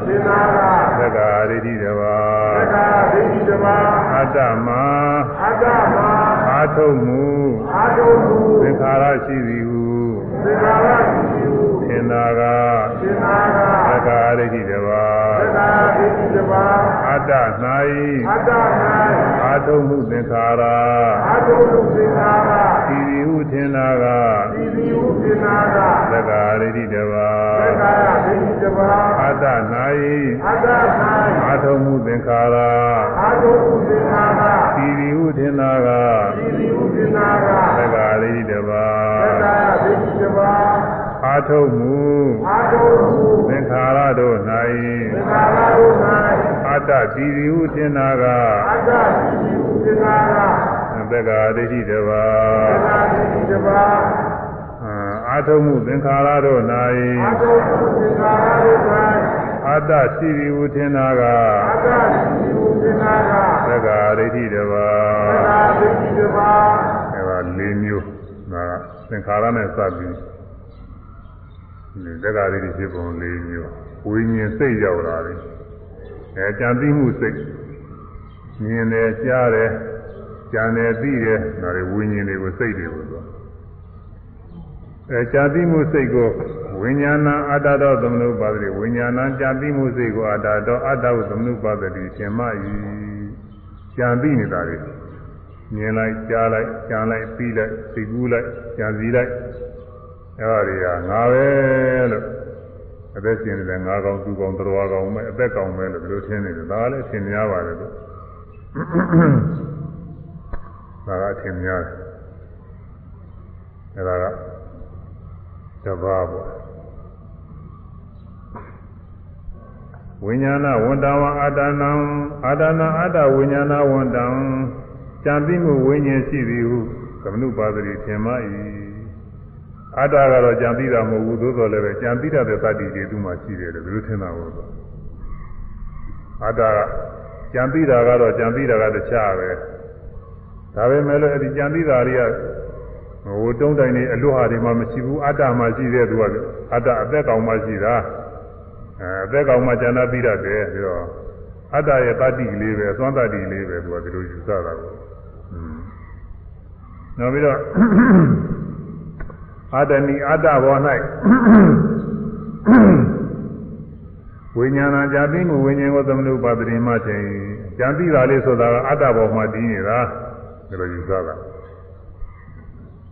သင်္ခါရသက္ကာရိတိတပါသက္ကာယဒိဋ္ဌိတပါအတ္တမအာတမအာထုံမှုအာထုံမှုသင်္ခါရရှိသည်ဟုသင်္ခါရရှိသည်ဟုထ င်တာကသင်္ခါရသက္ကာရိတိတပါသက္ကာယဒိဋ္ဌိတပါအတ္တ၌အာတမအာထုံမှုသင်္ခါရအာထုံမှုသင်္ခါရဤသည်ဟုထင်တာကဒီဒီဟုသင်္ခါရသက္ကာရိတိတပါသက္ကာယဒိဋ္ဌိတပါအတ္တ၌အာတမအာထုံမှုသင်္ခါရအာထုံမှုသင်္ခါရဤသည်ဟုထင်တာကဒီဒီဟုသင်္ခါရသက္ကာရိတိတပါသက္ကာယဒိဋ္ဌိတပါ အာထုံမှုအာထုံမှုသင်္ခါရတို့သင်္၌ခါရတို့၌အတ္တတည်သည်ဟုထင်တာကအာတဒီဒီဟုသင်္ခါရသက္ကာရိတိတပါသက္ကာဒိဋ္ဌိတပါအာထုံမှုသင်္ခါရတို့အာ၌ထုံမှုသင်္ခါရတို့၌အတ္တရှိသည်ဟုထင်တာကအာတဒီဒီဟုသင်္ခါရသက္ကာရိတိတပါသက္ကာဒိဋ္ဌိတပါအဲဒါ၄မျိုးဒါကသင်္ခါရနဲ့စပ်ပြီးဒီ သက္ကာရိတိဖြစ်ပုံ၄မျိုးဝိညာဉ်စိတ်ရောက်လာတယ်အဲကြံသိမှုစိတ်မြင်တယ်ကြားတယ်ကြံတယ်သိတယ်ဒါတွေဝိညာဉ်တွေကိုစိတ်တွေကိုဆိုအဲကြံသိမှုစိတ်ကိုဝိညာဏအတ္တတော်သမနုပါတိဝိညာဏကြံသိမှုစိတ်ကိုအတ္တတော်အတ္တဟုသမနုပါတိရှင်မဤကြံသိနေတာတွေမြင်လိုက်ကြားလိုက်ကြံလိုက်ပြီးလိုက်သိကူးလိုက်ကြံစည်လိုက် အဲဒါတွေကငါပဲလို့အသက်ရှင်နေတဲ့ငါကောင်သူကောင်တော်ကောင်မဲ့အသက်ကောင်မဲ့လို့ဒီလိုထင်နေတယ်ဒါကလည်းထင်များပါတယ်လို့ဒါကထင်များတယ်အဲဒါကတဘာပေါ့ဝိညာဏဝန္တဝအာတနံအာတနာအတ္တဝိညာဏဝန္တံကြံသိမှုဝိညာဉ်ရှိသည်ဟုသမနုပါတိထင်မှ၏ အတ္တကတော့ကြံသိတာမဟုတ်ဘူးသို့တော်လည်းပဲကြံသိတတ်တဲ့တတ္တိတွေသူ့မှာရှိတယ်လို့ဘယ်လိုထင်တာဟုတ်လဲအတ္တကကြံသိတာကတော့ကြံသိတာကတခြားပဲဒါပေမဲ့လည်းအဲ့ဒီကြံသိတာတွေကဟိုတုံးတိုင်နေအလွတ်ဟာတွေမှမရှိဘူးအတ္တမှရှိတဲ့သူကအတ္တအသက်ကောင်မှရှိတာအဲအသက်ကောင်မှဉာဏ်သိတတ်တယ်ပြီးတော့အတ္တရဲ့တတ္တိကလေးပဲအသွမ်းတတ္တိလေးပဲသူကဒီလိုယူဆတာကိုอืมနောက်ပြီးတော့ အာတဏီအတ္တဘော၌ဝိညာဏဇာတိမှုဝိညာဉ်ကိုသမနုပါတိမှချိန်ဇာတိတာလေးဆိုတာကအတ္တဘောမှာတည်နေတာဒီလိုယူဆတာ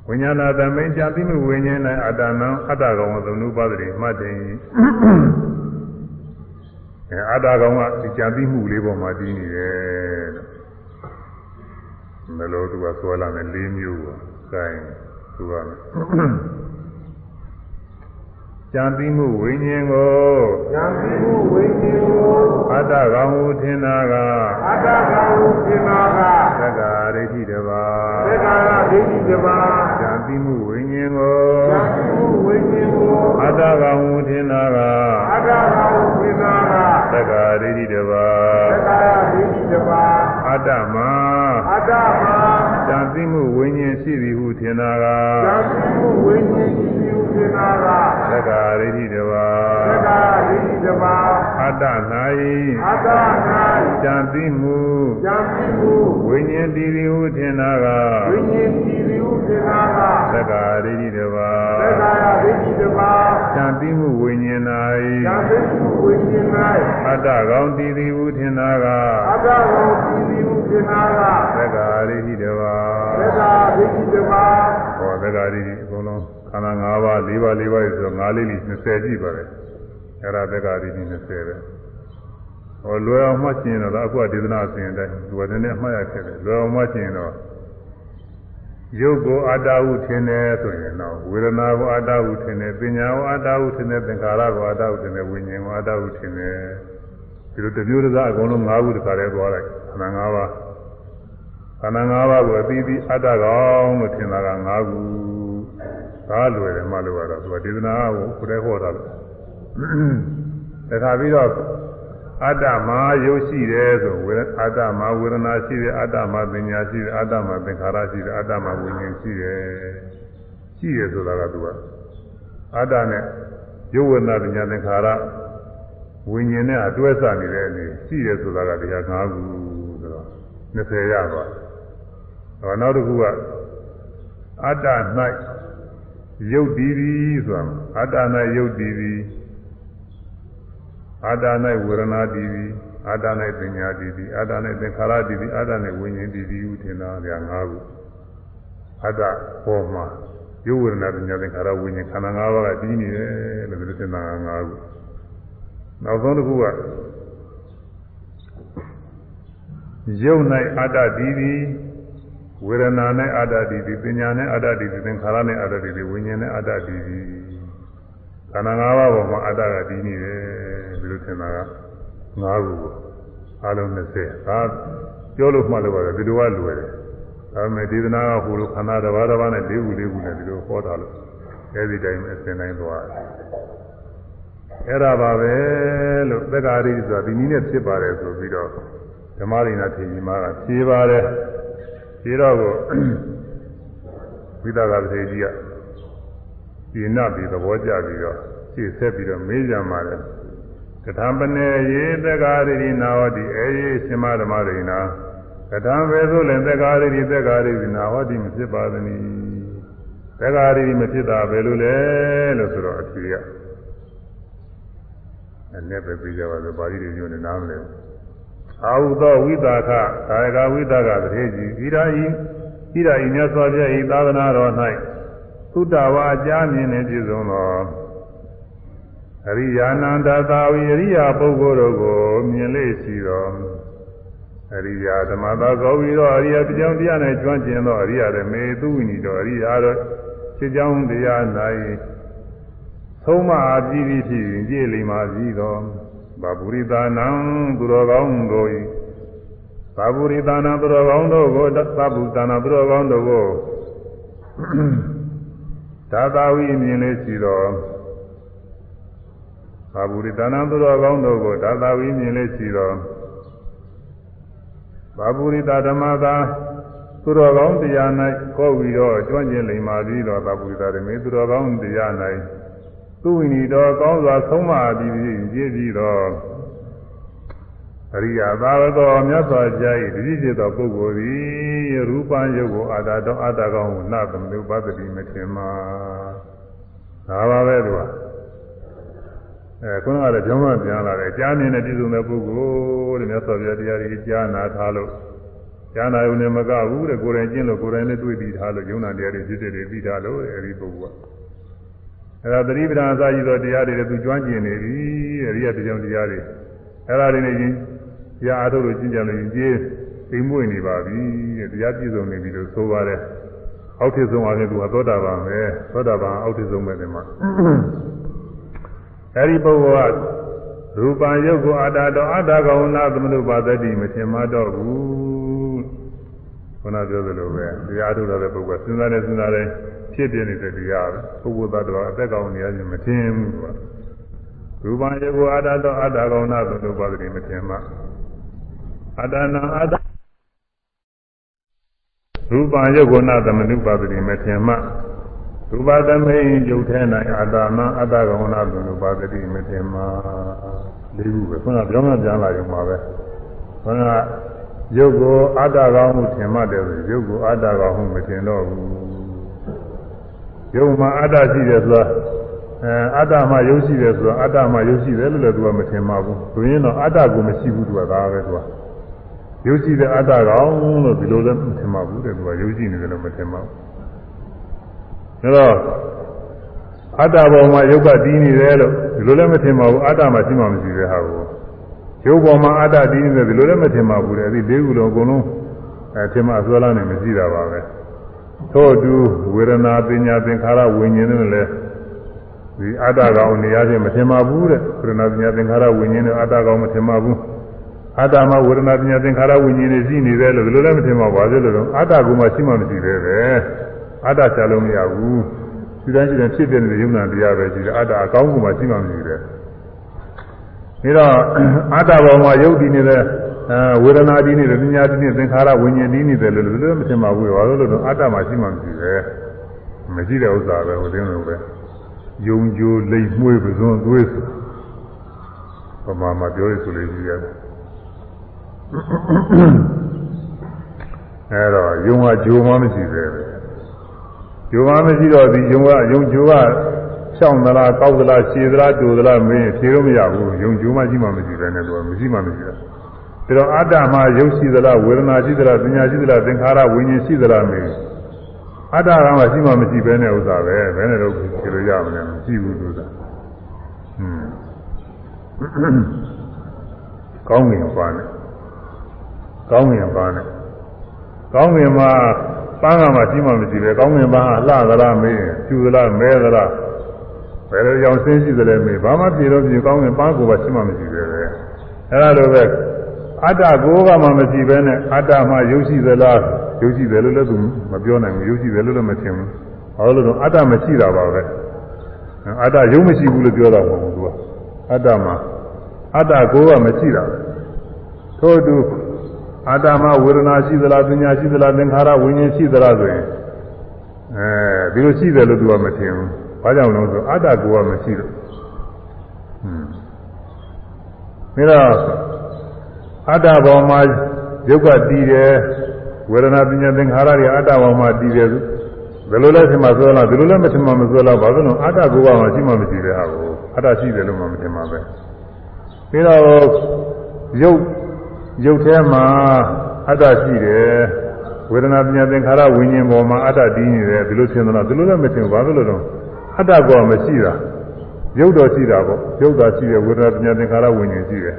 ဝိညာဏသမိန်ဇာတိမှုဝိညာဉ်၌အတ္တနံအတ္တကောင်ကိုသမနုပါတိမှချိန်အဲအတ္တကောင်ကဒီဇာတိမှုလေးပေါ်မှာတည်နေတယ်မလို့သူကဆွဲလာတယ်၄မျိုးပေါ့။ ဒါရင်သူကကြံသိမှုဝိညာဉ်ကိုဉာဏ်သိမှုဝိညာဉ်ကိုအတ္တကောင်ဟုထင်တာကအတ္တကံဟုသင်္ခါရသက္ကာရိဋ္ဌိတပါသက္ကာယဒိဋ္ဌိတပါကြံသိမှုဝိညာဉ်ကိုဉာဏ်သိမှုဝိညာဉ်ကိုအတ္တကောင်ဟုထင်တာကအတ္တကံဟုသင်္ခါရသက္ကာရိဋ္ဌိတပအတ္တမအတ္တမ တန်သိမှုဝိညာဉ်ရှိသည်ဟုထင်တာကသံဃာဝိညာဉ်ရှိသူသင်္နာကသက္ကာရိဋ္ဌိတပါသက္ကာရိတပါအတ္တ၌အတ္တ၌တန်သိမှုဉာဏ်ရှိမှုဝိညာဉ်တည်သည်ဟုထင်တာကဝိညာဉ်ရှိသူသင်္နာကသက္ကာရိဋ္ဌိတပါသက္ကာရိတပါတန်သိမှုဝိညာဉ်ဉာဏ်၌ရှိမှုဝိညာဉ်အတ္တကောင်တည်သည်ဟုထင်တာက၌အတ္တကိုရှိသူ သင်္နာကသက္ကာရိဋ္ဌိတပါသက္ကာရိတပါဟောသက္ကာရိဋ္ဌိအကုန်လုံးခန္ဓာ၅ပါး၄ပါး၄ပါးဆိုတော့၅လေးလေး20ကြည့်ပါပဲအဲ့ဒါသက္ကာရိဋ္ဌိ20ပဲဟောလွယ်အောင်မှတ်ကျင်တော့အခုကဒေသနာအစဉ်အတိုင်းဒီဝတည်းနဲ့မှတ်ရခဲ့တယ်လွယ်အောင်မှတ်ကျင်တော့ရုပ်ကိုအတ္တဟုထင်တယ်ဆိုရင်တော့ဝေဒနာကိုအတ္တဟုထင်တယ်ပညာကိုအတ္တဟုထင်တယ်သင်္ခါရကိုအတ္တဟုထင်တယ်ဝိညာဉ်ကိုအတ္တဟုထင်တယ်ဒီလိုတစ်မျိုးတစ်စားအကုန်လုံး၅ခုတစ်ခါတည်းသွားလိုက် ခန္ဓာ၅ပါးခန္ဓာ၅ပါးကိုအသီးသီးအတ္တကောင်လို့ထင်တာက၅ခုဒါလွယ်တယ်မှလို့ရတော့သူကဒေသနာကိုခုတည်းဟောတာလို့တခါပြီးတော့အတ္တမှာရုပ်ရှိတယ်ဆိုဝေအတ္တမှာဝေဒနာရှိတယ်အတ္တမှာပညာရှိတယ်အတ္တမှာသင်္ခါရရှိတယ်အတ္တမှာဝိညာဉ်ရှိတယ်ရှိတယ်ဆိုတာကသူကအတ္တနဲ့ရုပ်ဝေဒနာပညာသင်္ခါရ ဝိညာဉ်နဲ့အတွဲစနေတဲ့အနေရှိတယ်ဆိုတာကတရား၅ခုဆိုတော့20ရပါဟောနောက်တစ်ခုကအတ္တ၌ရုပ်တည်သည်ဆိုတာအတ္တ၌ရုပ်တည်သည်အတ္တ၌ဝေဒနာတည်သည်အတ္တ၌ပညာတည်သည်အတ္တ၌သင်္ခါရတည်သည်အတ္တ၌ဝိညာဉ်တည်သည်ဟုထင်တာဗျာ၅ခုအတ္တပေါ်မှာရုပ်ဝေဒနာပညာသင်္ခါရဝိညာဉ်ခန္ဓာ၅ပါးကတည်နေတယ်လို့ပြောတဲ့နာ၅ခု နောက်ဆုံးတစ်ခုကရုပ်၌အတ္တတည်သည်ဝေဒနာနဲ့အတ္တတည်သည်ပညာနဲ့အတ္တတည်သည်သင်္ခါရနဲ့အတ္တတည်သည်ဝိညာဉ်နဲ့အတ္တတည်သည်ခန္ဓာ၅ပါးပေါ်မှာအတ္တကတည်နေတယ်ဘယ်လိုထင်တာက၅ခုကိုအလုံး20ဒါပြောလို့မှတ်လို့ပါတယ်ဒီလိုကလွယ်တယ်ဒါပေမဲ့ဒေသနာကဟိုလိုခန္ဓာတစ်ပါးတစ်ပါးနဲ့၄ခု၄ခုနဲ့ဒီလိုဟောတာလို့အဲဒီတိုင်းအစဉ်တိုင်းသွားတယ် အဲ့ဒါပါပဲလို့သက္ကာရိဆိုတာဒီနည်းနဲ့ဖြစ်ပါတယ်ဆိုပြီးတော့ဓမ္မရိနာထေကြီးမားကဖြေပါတယ်ဖြေတော့ကိုဝိသကထေကြီးကဒီနပြီးသဘောကျပြီးတော့ရှေ့ဆက်ပြီးတော့မေးကြမှာတယ်ကထာပနေယေသက္ကာရိနာဟောတိအေယေရှင်မဓမ္မရိနာကထာပဲဆိုလည်းသက္ကာရိသက္ကာရိနာဟောတိမဖြစ်ပါသနည်းသက္ကာရိမဖြစ်တာပဲလို့လဲလို့ဆိုတော့အဖြေက အဲ့ပဲပြကြပါလို့ပါဠိတွေညွှန်နေနားမလဲအာဟုသောဝိသခကာယကဝိသကတထေကြီးဣရာဤဣရာဤမြတ်စွာဘုရားဤသာသနာတော်၌သုတ္တဝါအကြမြင်နေပြည့်စုံသောအရိယာနန္ဒသာဝိအရိယာပုဂ္ဂိုလ်တို့ကိုမြင်လေရှိတော်အရိယာဓမ္မသာကောပြီးတော့အရိယာပြောင်းတရား၌ကျွမ်းကျင်သောအရိယာတွေမေသူဝိနိတော်အရိယာတို့ခြေကြောင်းတရား၌ သုံးမအပြည့်ပြည့်ဖြစ်ရင်ပြည့်လိမ္မာစည်းတော်ဘာပုရိသနံသူတော်ကောင်းတို့၏သာပုရိသနာသူတော်ကောင်းတို့ကိုသဗ္ဗုသနာသူတော်ကောင်းတို့ကိုသာသာဝိမြင်လေးရှိတော်သာပုရိသနာသူတော်ကောင်းတို့ကိုသာသာဝိမြင်လေးရှိတော်သာပုရိသဓမ္မသာသူတော်ကောင်းတရား၌ခေါ်ပြီးတော့ကျွမ်းကျင်လိမ္မာပြီးတော့သာပုရိသဓမ္မေသူတော်ကောင်းတရား၌ သူဝိနိတော်ကောင်းစွာဆုံးမပြီးပြီးကြည်ပြီးတော့အရိယာသာဝတော်မြတ်စွာဘုရား၏တတိจิตသောပုဂ္ဂိုလ်သည်ရူပံယုတ်ကိုအာတာတော်အာတာကောင်းကိုနသမနုပသတိမထင်မှာဒါပါပဲသူကအဲခုနကလည်းကြောင်းမှပြန်လာတယ်ကြားနေတဲ့ပြည်စုံတဲ့ပုဂ္ဂိုလ်တဲ့မြတ်စွာဘုရားတရားကြီးကြားနာထားလို့ကြားနာုံနဲ့မကဘူးတဲ့ကိုယ်တိုင်ကျင့်လို့ကိုယ်တိုင်လည်းတွေ့ပြီးထားလို့ယုံနာတရားတွေဖြစ်တဲ့တွေပြီးထားလို့အဲဒီပုဂ္ဂိုလ်က အဲဒါသတိပဋ္ဌာန်အစရှိသောတရားတွေလည်းသူကျွမ်းကျင်နေပြီအရိယတရားတရားတွေအဲဒါတွေနဲ့ချင်းတရားအားထုတ်လို့ကျင့်ကြလို့ရင်ကျေးသိမ့်မွေ့နေပါပြီတဲ့တရားပြည့်စုံနေပြီလို့ဆိုပါတယ်အောက်ထစ်ဆုံးအားဖြင့်သူကသောတာပန်ပဲသောတာပန်အောက်ထစ်ဆုံးပဲဒီမှာအဲဒီပုဂ္ဂိုလ်ကရူပံယုတ်ကိုအာတာတော်အာတာကောနာသမနုပါသတိမထင်မှတော့ဘူးခုနပြောသလိုပဲတရားထုတ်တဲ့ပုဂ္ဂိုလ်စဉ်းစားနေစဉ်းစားနေ ဖြစ်ပြနေတဲ့တရားပဲပုဂ္ဂိုလ်သတ္တဝါအသက်ကောင်းနေရခြင်းမထင်ဘူးကွာရူပံယုတ်ကိုအာတာတော်အာတာကောနာသမနုပါသတိမထင်မှအတ္တနာအတ္တရူပယုတ်ကောနာသမနုပါတိမထေမရူပသမိန်ယုတ်ထဲ၌အတ္တမအတ္တကောနာသမနုပါတိမထေမလေးခုပဲခုနကပြောင်းပြန်လာရုံပါပဲခုနကယုတ်ကိုအတ္တကောင်းမှုထင်မှတ်တယ်ဆိုယုတ်ကိုအတ္တကောင်းမှုမထင်တော့ဘူး ယုတ်မှာအတ္တရှိတယ်ဆိုတာအဲအတ္တမှယုတ်ရှိတယ်ဆိုတာအတ္တမှယုတ်ရှိတယ်လို့လည်းသူကမထင်ပါဘူးသူရင်တော့အတ္တကိုမရှိဘူးသူကဒါပဲသူကယုတ်ရှိတဲ့အတ္တကောင်လို့ဒီလိုလည်းမထင်ပါဘူးတဲ့သူကယုတ်ရှိနေတယ်လို့မထင်ပါဘူးဒါတော့အတ္တဘောမှာယုတ်ကတည်နေတယ်လို့ဒီလိုလည်းမထင်ပါဘူးအတ္တမှာရှိမှမရှိတဲ့ဟာကိုယုတ်ဘောမှာအတ္တတည်နေတယ်ဒီလိုလည်းမထင်ပါဘူးတဲ့အဲဒီလေးခုလုံးအကုန်လုံးအဲထင်မှအစွဲလားနေမရှိတာပါပဲ ထို့တူဝေဒနာပညာသင်္ခါရဝိညာဉ်တွေလည်းဒီအတ္တကောင်နေရာချင်းမထင်ပါဘူးတဲ့ဝေဒနာပညာသင်္ခါရဝိညာဉ်တွေအတ္တကောင်မထင်ပါဘူးအတ္တမှာဝေဒနာပညာသင်္ခါရဝိညာဉ်တွေရှိနေတယ်လို့ဒီလိုလည်းမထင်ပါဘူးဘာဖြစ်လို့လဲအတ္တကမှရှိမှမရှိသေးပဲအတ္တချလို့မရဘူးဒီတိုင်းဒီတိုင်းဖြစ်တဲ့ယုံနာတရားပဲရှိတယ်အတ္တအကောင်းကမှရှိမှမရှိသေးတယ်ဒါတော့အတ္တဘောမှာယုတ်တည်နေတဲ့ အဲဝေဒနာတည်နေတယ်ပညာတည်နေသင်္ခါရဝိညာဉ်တည်နေတယ်လို့ဒီလိုမထင်ပါဘူးဘာလို့လဲတော့အတ္တမှာရှိမှမရှိသေးမရှိတဲ့ဥစ္စာပဲဟိုတင်းလို့ပဲယုံကြိုလိမ့်မွေးပဇွန်သွေးဆိုပမာမှာပြောရဆိုလို့ရှိရတယ်အဲတော့ယုံကဂျိုမှမရှိသေးပဲဂျိုမှမရှိတော့ဒီယုံကယုံဂျိုကရှောင်းသလားကောက်သလားရှည်သလားတူသလားမင်းဖြေလို့မရဘူးယုံဂျိုမှရှိမှမရှိပဲနဲ့တော့မရှိမှမရှိတာ ဒါတော့အတ္တမှာယုတ်ရှိသလားဝေဒနာရှိသလားပညာရှိသလားသင်္ခါရဝိညာဉ်ရှိသလားမင်းအတ္တကမှရှိမှမရှိပဲနဲ့ဥစ္စာပဲဘယ်နဲ့တော့ဖြေလို့ရမလဲမရှိဘူးသူကဟွန်းကောင်းငင်ပါနဲ့ကောင်းငင်ပါနဲ့ကောင်းငင်မှာပန်းကမှရှိမှမရှိပဲကောင်းငင်ပန်းကလှသလားမေးကျူသလားမဲသလားဘယ်လိုကြောင့်ဆင်းရှိသလဲမေးဘာမှပြေတော့ပြေကောင်းငင်ပန်းကိုပါရှိမှမရှိပဲပဲအဲလိုပဲ အတ္တကိုကမှမရှိပဲနဲ့အတ္တမှယုတ်ရှိသလားယုတ်ရှိတယ်လို့လည်းသူမပြောနိုင်ဘူးယုတ်ရှိတယ်လို့လည်းမထင်ဘူးဘာလို့လဲတော့အတ္တမရှိတာပါပဲအတ္တယုတ်မရှိဘူးလို့ပြောတာမဟုတ်ဘူးသူကအတ္တမှာအတ္တကိုကမရှိတာပဲထို့အတူအတ္တမှာဝေဒနာရှိသလားပညာရှိသလားသင်္ခါရဝိညာဉ်ရှိသလားဆိုရင်အဲဒီလိုရှိတယ်လို့သူကမထင်ဘူးဘာကြောင့်လဲဆိုအတ္တကိုကမရှိတော့ဟွန်းဒါတော့ အတ္တဘောမှာယုတ်ကတည်တယ်ဝေဒနာပညာသင်္ခါရတွေအတ္တဘောမှာတည်တယ်ဘယ်လိုလဲထင်မှဆိုလားဒီလိုလဲမထင်မှမဆိုလားဘာလို့လဲအတ္တကိုကမှရှိမှမရှိတဲ့ဟာကိုအတ္တရှိတယ်လို့မှမထင်မှပဲပြီးတော့ယုတ်ရုပ်ထဲမှာအတ္တရှိတယ်ဝေဒနာပညာသင်္ခါရဝิญဉ်ပေါ်မှာအတ္တတည်နေတယ်ဒီလိုသင်သလားဒီလိုလည်းမသင်ဘူးဘာလို့လဲတော့အတ္တကောမရှိတာရုပ်တော်ရှိတာပေါ့ရုပ်သာရှိတယ်ဝေဒနာပညာသင်္ခါရဝิญဉ်ရှိတယ်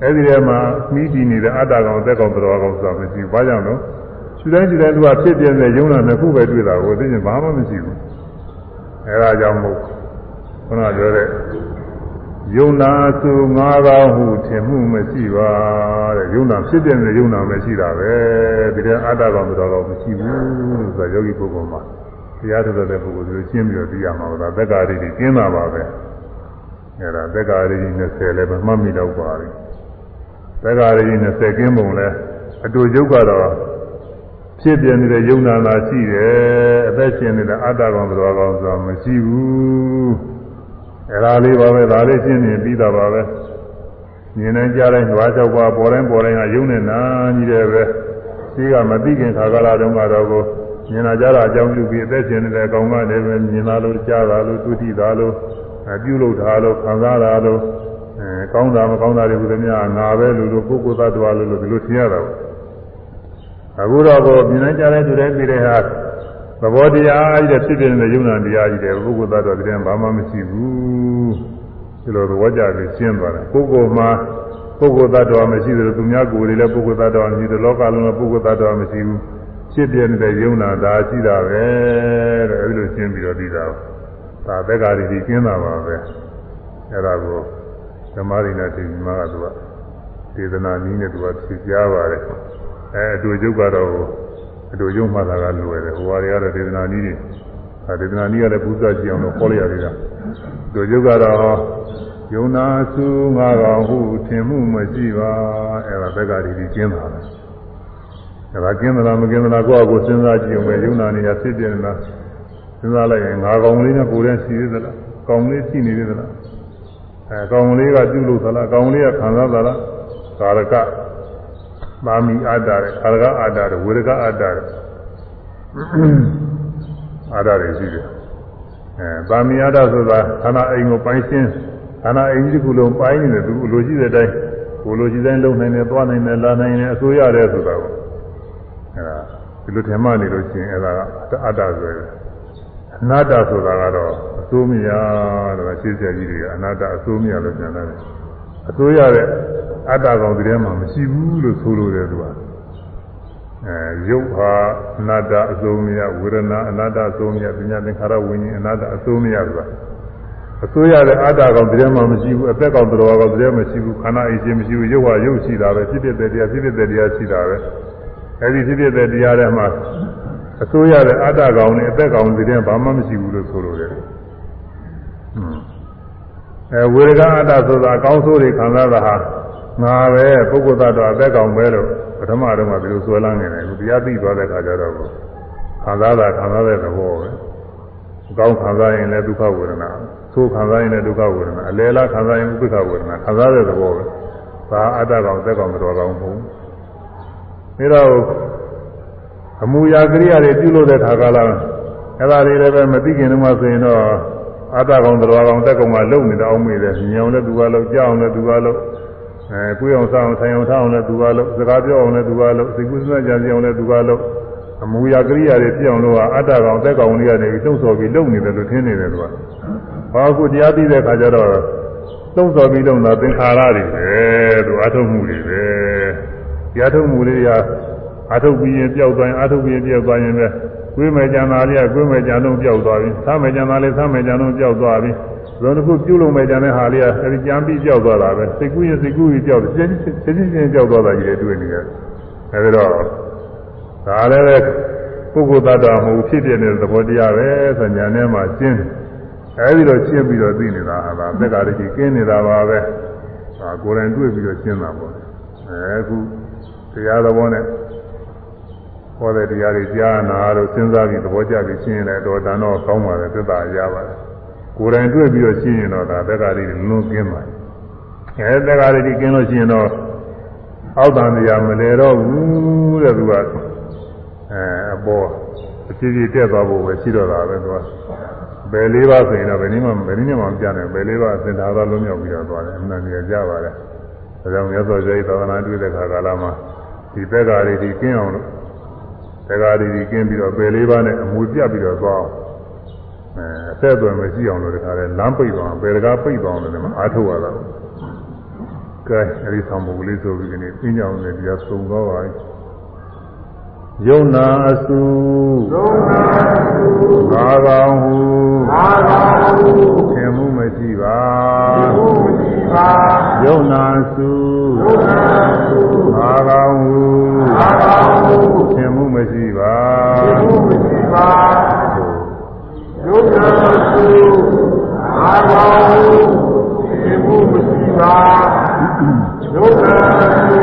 အဲဒီထဲမှာမိတည်နေတဲ့အတ္တကောင်အသက်ကောင်တော်ကောင်ဆိုတာမရှိဘူးဘာကြောင့်လဲခြေတိုင်းခြေတိုင်းသူကဖြစ်ပြတဲ့ယုံနာနှစ်ခုပဲတွေ့တာကိုသိရင်ဘာမှမရှိဘူးအဲဒါကြောင့်မို့ခုနပြောတဲ့ယုံနာစုငါးပါးဟုထင်မှုမရှိပါတဲ့ယုံနာဖြစ်တဲ့ယုံနာပဲရှိတာပဲဒီတဲ့အတ္တကောင်တော်တော်မရှိဘူးလို့ဆိုတာယောဂီပုဂ္ဂိုလ်မှာတရားထုတ်တဲ့ပုဂ္ဂိုလ်တွေရှင်းပြီးတော့သိရမှာပါသက္ကာရိတွေကျင်းတာပါပဲအဲဒါသက္ကာရိ20လည်းပဲမှတ်မိတော့ပါပြီ သက္ကာရိ20ကင်းပုံလဲအတူယုတ်ကတော့ဖြစ်ပြနေတဲ့ယုံနာသာရှိတယ်အသက်ရှင်နေတဲ့အတ္တကောင်တော်ကောင်ဆိုတာမရှိဘူးအဲဒါလေးပါပဲဒါလေးရှင်းနေပြီးတာပါပဲမြင်တိုင်းကြားတိုင်းဓဝါ၆ပါးပေါ်တိုင်းပေါ်တိုင်းကယုံနေနာကြီးတယ်ပဲရှိကမသိခင်ခါကာလတုန်းကတော့ကိုမြင်လာကြတာအကြောင်းပြုပြီးအသက်ရှင်နေတဲ့အကောင်ကလည်းပဲမြင်လာလို့ကြားတာလို့တွေ့ထိတာလို့အပြုလုပ်တာလို့ခံစားတာလို့အဲ ကောင်းတာမကောင်းတာတွေဘုရားငါပဲလို့လို့ပုဂ္ဂိုလ်သတ္တဝါလို့လို့ဒီလိုထင်ရတာပေါ့အခုတော့ကိုမြင်တိုင်းကြားတိုင်းတွေ့တိုင်းပြီးတဲ့ဟာသဘောတရားကြီးတဲ့ဖြစ်ဖြစ်နေတဲ့ယုံနာတရားကြီးတဲ့ပုဂ္ဂိုလ်သတ္တဝါတရားဘာမှမရှိဘူးဒီလိုသဘောကြပြီးရှင်းသွားတယ်ပုဂ္ဂိုလ်မှာပုဂ္ဂိုလ်သတ္တဝါမရှိသလိုသူများကိုယ်တွေလည်းပုဂ္ဂိုလ်သတ္တဝါမရှိသလိုလောကလုံးလည်းပုဂ္ဂိုလ်သတ္တဝါမရှိဘူးဖြစ်ပြနေတဲ့ယုံနာဒါရှိတာပဲတဲ့အဲဒီလိုရှင်းပြီးတော့ပြီးတာဒါသက်္ကာရီကြီးကျင်းတာပါပဲအဲဒါကို ဓမ္မရိနာတိမကသူကဒေသနာနည်းနဲ့သူကဖြေကြားပါတယ်အဲအတူကျုပ်ကတော့အတူကျုပ်မှသာကလွယ်တယ်ဟိုဟာတွေကတော့ဒေသနာနည်းတွေအဲဒေသနာနည်းကလည်းပူဇော်ကြည့်အောင်လို့ခေါ်လိုက်ရသေးတာအတူကျုပ်ကတော့ယုံနာစုငါကောင်ဟုထင်မှုမရှိပါအဲဒါသက်္ကာရီကြီးကျင်းတာပဲဒါကကင်းသလားမကင်းသလားကိုယ့်အကိုစဉ်းစားကြည့်အောင်ပဲယုံနာနေရဖြစ်ပြနေတာစဉ်းစားလိုက်ရင်ငါကောင်လေးနဲ့ကိုယ်နဲ့ရှိသေးသလားကောင်လေးရှိနေသေးသလား အဲကောင်လေးကပြုလုပ်သလားကောင်လေးကခံစားသလားကာရကသာမီအတ္တရကာရကအတ္တရဝေရကအတ္တရအတ္တတွေရှိတယ်အဲသာမီအတ္တဆိုတာခန္ဓာအိမ်ကိုပိုင်းရှင်းခန္ဓာအိမ်ကြီးတစ်ခုလုံးပိုင်းနေတယ်သူလိုရှိတဲ့အတိုင်းကိုလိုရှိတဲ့လုံနိုင်တယ်သွားနိုင်တယ်လာနိုင်တယ်အစိုးရတယ်ဆိုတာကိုအဲဒါဒီလိုထင်မှနေလို့ရှိရင်အဲဒါကအတ္တဆိုရယ် အနာတ္တဆိုတာကတော့အစိုးမရတော့ရှင်းပြကြီးတွေကအနာတ္တအစိုးမရလို့ပြန်လာတယ်အစိုးရတဲ့အတ္တကောင်ဒီထဲမှာမရှိဘူးလို့ဆိုလိုတယ်သူကအဲရုပ်ဟာအနတ္တအစိုးမရဝေဒနာအနတ္တအစိုးမရပညာသင်္ခါရဝิญဉ်အနတ္တအစိုးမရဆိုတာအစိုးရတဲ့အတ္တကောင်ဒီထဲမှာမရှိဘူးအသက်ကောင်တော်ကောင်ဒီထဲမှာမရှိဘူးခန္ဓာအိခြင်းမရှိဘူးရုပ်ဟာရုပ်ရှိတာပဲဖြစ်ဖြစ်တဲ့တရားဖြစ်ဖြစ်တဲ့တရားရှိတာပဲအဲဒီဖြစ်ဖြစ်တဲ့တရားထဲမှာ အစိုးရတဲ့အတ္တကောင်နဲ့အသက်ကောင်ဒီထဲဘာမှမရှိဘူးလို့ဆိုလိုတယ်အဲဝေဒကအတ္တဆိုတာအကောင်းဆိုးတွေခံစားတာဟာငါပဲပုဂ္ဂိုလ်သတ္တဝါအသက်ကောင်ပဲလို့ပထမတော့မှဒီလိုဆွဲလန်းနေတယ်အခုတရားသိသွားတဲ့အခါကျတော့ခံစားတာခံစားတဲ့သဘောပဲအကောင်းခံစားရင်လည်းဒုက္ခဝေဒနာဆိုးခံစားရင်လည်းဒုက္ခဝေဒနာအလယ်လားခံစားရင်ဥပ္ပခဝေဒနာခံစားတဲ့သဘောပဲဒါအတ္တကောင်သက်ကောင်မတော်ကောင်မဟုတ်ဘူးဒါတော့ အမူအရာကိရိယာတွေပြုလုပ်တဲ့ခါကလာအဲ့ဒါတွေလည်းပဲမသိခင်တုန်းကဆိုရင်တော့အတ္တကောင်တော်ကောင်သက်ကောင်ကလုံနေတာအောင်မေးတယ်ညောင်လည်းသူကလုံကြောက်အောင်လည်းသူကလုံအဲကိုယ်အောင်စားအောင်ထိုင်အောင်ထားအောင်လည်းသူကလုံစကားပြောအောင်လည်းသူကလုံစိတ်ကူးစွမ်းကြံစီအောင်လည်းသူကလုံအမူအရာကိရိယာတွေပြအောင်လို့ကအတ္တကောင်သက်ကောင်တွေကနေပြီးသုံးဆော်ပြီးလုံနေတယ်လို့ထင်နေတယ်သူကဘာခုတရားသိတဲ့ခါကျတော့သုံးဆော်ပြီးလုံတာသင်္ခါရတွေပဲသူအထုတ်မှုတွေပဲတရားထုတ်မှုတွေက အထုတ်ပြီးရင်ပျောက်သွားရင်အထုတ်ပြီးရင်ပျောက်သွားရင်ပဲကိုယ်မဲ့ကြံသားလေးကကိုယ်မဲ့ကြံလုံးပျောက်သွားပြီ။သာမဲ့ကြံသားလေးသာမဲ့ကြံလုံးပျောက်သွားပြီ။ဇောတစ်ခုပြုတ်လုံးမဲ့ကြံတဲ့ဟာလေးကအဲဒီကြံပြီးပျောက်သွားတာပဲ။စိတ်ကူးရင်စိတ်ကူးပြီးပျောက်တယ်။ချင်းချင်းချင်းပျောက်သွားတာကြီးတွေတွေ့နေတယ်။အဲဒီတော့ဒါလည်းပဲပုဂ္ဂိုလ်တ attva မဟုတ်ဖြစ်ပြနေတဲ့သဘောတရားပဲဆိုညာထဲမှာကျင်းအဲဒီတော့ရှင်းပြီးတော့သိနေတာဟာဒါသက္ကာရကြီးကျင်းနေတာပါပဲ။ဒါကိုယ်တိုင်တွေ့ပြီးတော့ရှင်းတာပေါ့။အဲအခုတရားတော်နဲ့ ဟောတဲ့တရားတွေကြားနာလို့စဉ်းစားပြီးသဘောကျပြီးရှင်းရင်လည်းတော့တန်တော့ကောင်းပါတယ်သက်သာရပါတယ်ကိုယ်တိုင်တွေ့ပြီးတော့ရှင်းရင်တော့ဒါသက်္ကာရီတွေလုံးကင်းပါတယ်အဲသက်္ကာရီတွေကင်းလို့ရှင်းရင်တော့အောက်တန်တရားမလဲတော့ဘူးတဲ့သူကအဲအပေါ်အဖြစ်ဖြစ်တက်သွားဖို့ပဲရှိတော့တာပဲသူကဘယ်လေးပါဆိုရင်တော့ဘယ်နည်းမှဘယ်နည်းမှမပြနိုင်ဘယ်လေးပါသင်္သာရလုံးမြောက်ပြီးတော့သွားတယ်အမှန်တရားကြပါတယ်ဒါကြောင့်မြတ်စွာဘုရားသာသနာတွေ့တဲ့ခါကာလမှာဒီသက်္ကာရီတွေကင်းအောင်လို့တ က္ကရာဒီကင်းပြီးတော့ပယ်လေးပါးနဲ့အမွေပြတ်ပြီးတော့သွားအောင်အဲအဆက်အသွယ်မရှိအောင်လို့တခါလဲလမ်းပိတ်သွားပယ်တကားပိတ်သွားအောင်လို့လည်းအားထုတ်ရတာကဲအဲဒီဆောင်ပုဂ္ဂလေးဆိုပြီးဒီနေ့ပြင်းကြအောင်လည်းတရားဆုံးသွားပါပြီယုံနာအစုယုံနာအစုသာကောင်ဟုသာကောင်ဟုသင်မှုမရှိပါသင်မှုမရှိပါယုံနာအစုယုံနာအစုသာကောင်ဟုသာကောင်ဟုသင် မှုမရှိပါသင်မှုမရှိပါယုံနာအစုသာကောင်ဟုသင်မှုမရှိပါယုံနာအစု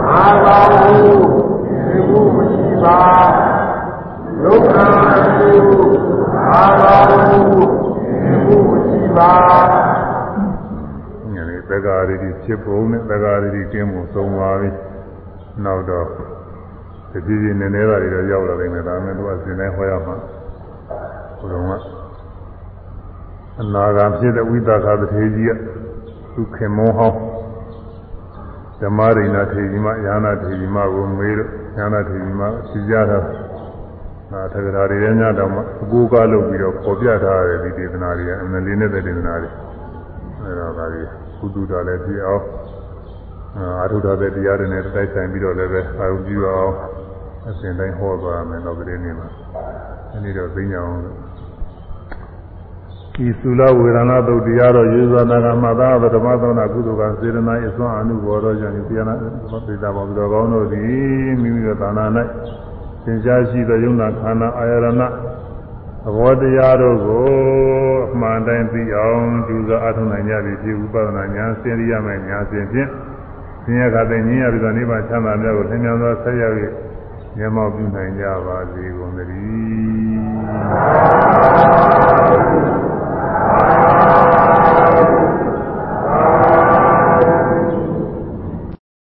သာကောင်ဟုမှုမရှိပါဒုက္ခရှိအာဘာမှုမှုမရှိပါညနေသက္ကာရီဖြစ်ပုံနဲ့သက္ကာရီကျင်းမှုသုံးပါပြီနောက်တော့ တတိယနည်းနည်းသားတွေတော့ရောက်လာနိုင်တယ်ဒါပေမဲ့သူကစဉ်းနေဟောရမှာဘုရားကအနာဂံဖြစ်တဲ့ဝိသကာတထေကြီးကသူခင်မောဟောင်းဓမ္မရိဏထေကြီးမယာနာထေကြီးမကိုမေးလို့ညာနာထေကြီးမသိကြတာအာသက္ကရာတွေလည်းညတော့မှအကူကားလုပ်ပြီးတော့ပေါ်ပြထားတယ်ဒီဒေသနာတွေအမှန်လေးနဲ့တဲ့ဒေသနာတွေအဲတော့ဒါကြီးကုသတာလည်းပြအောင်အာထုထားတဲ့တရားတွေနဲ့တိုက်ဆိုင်ပြီးတော့လည်းပဲအာရုံပြုအောင် အစဉ်တိုင်းဟောသွားမယ်တော့ကလေးနေမှာဒီနေ့တော့သိညာအောင်ဤသုလဝေဒနာသုတ်တရားတော်ယေဇာနာကမသာဓမ္မသောနာကုသကစေတနာအစွမ်းအနုဘောတော်ကြောင့်ပြနာသေတာဘောတော်ကောင်းတို့သည်မိမိတို့သာနာ၌သင်ရှားရှိသောယုံနာခန္ဓာအာယရဏသဘောတရားတို့ကိုအမှန်တိုင်းသိအောင်ကျူစွာအထောက်နိုင်ကြပြီဖြစ်ဥပဒနာညာစင်ရိယမဲ့ညာစဉ်ဖြင့်သင်ရခတဲ့ညင်ရပြီးတော့နိဗ္ဗာန်ချမ်းသာမြတ်ကိုသင်မြန်သောဆက်ရောက်၍ မျက်မှောက်ပြုနိုင်ကြပါစေကုန်သတည်း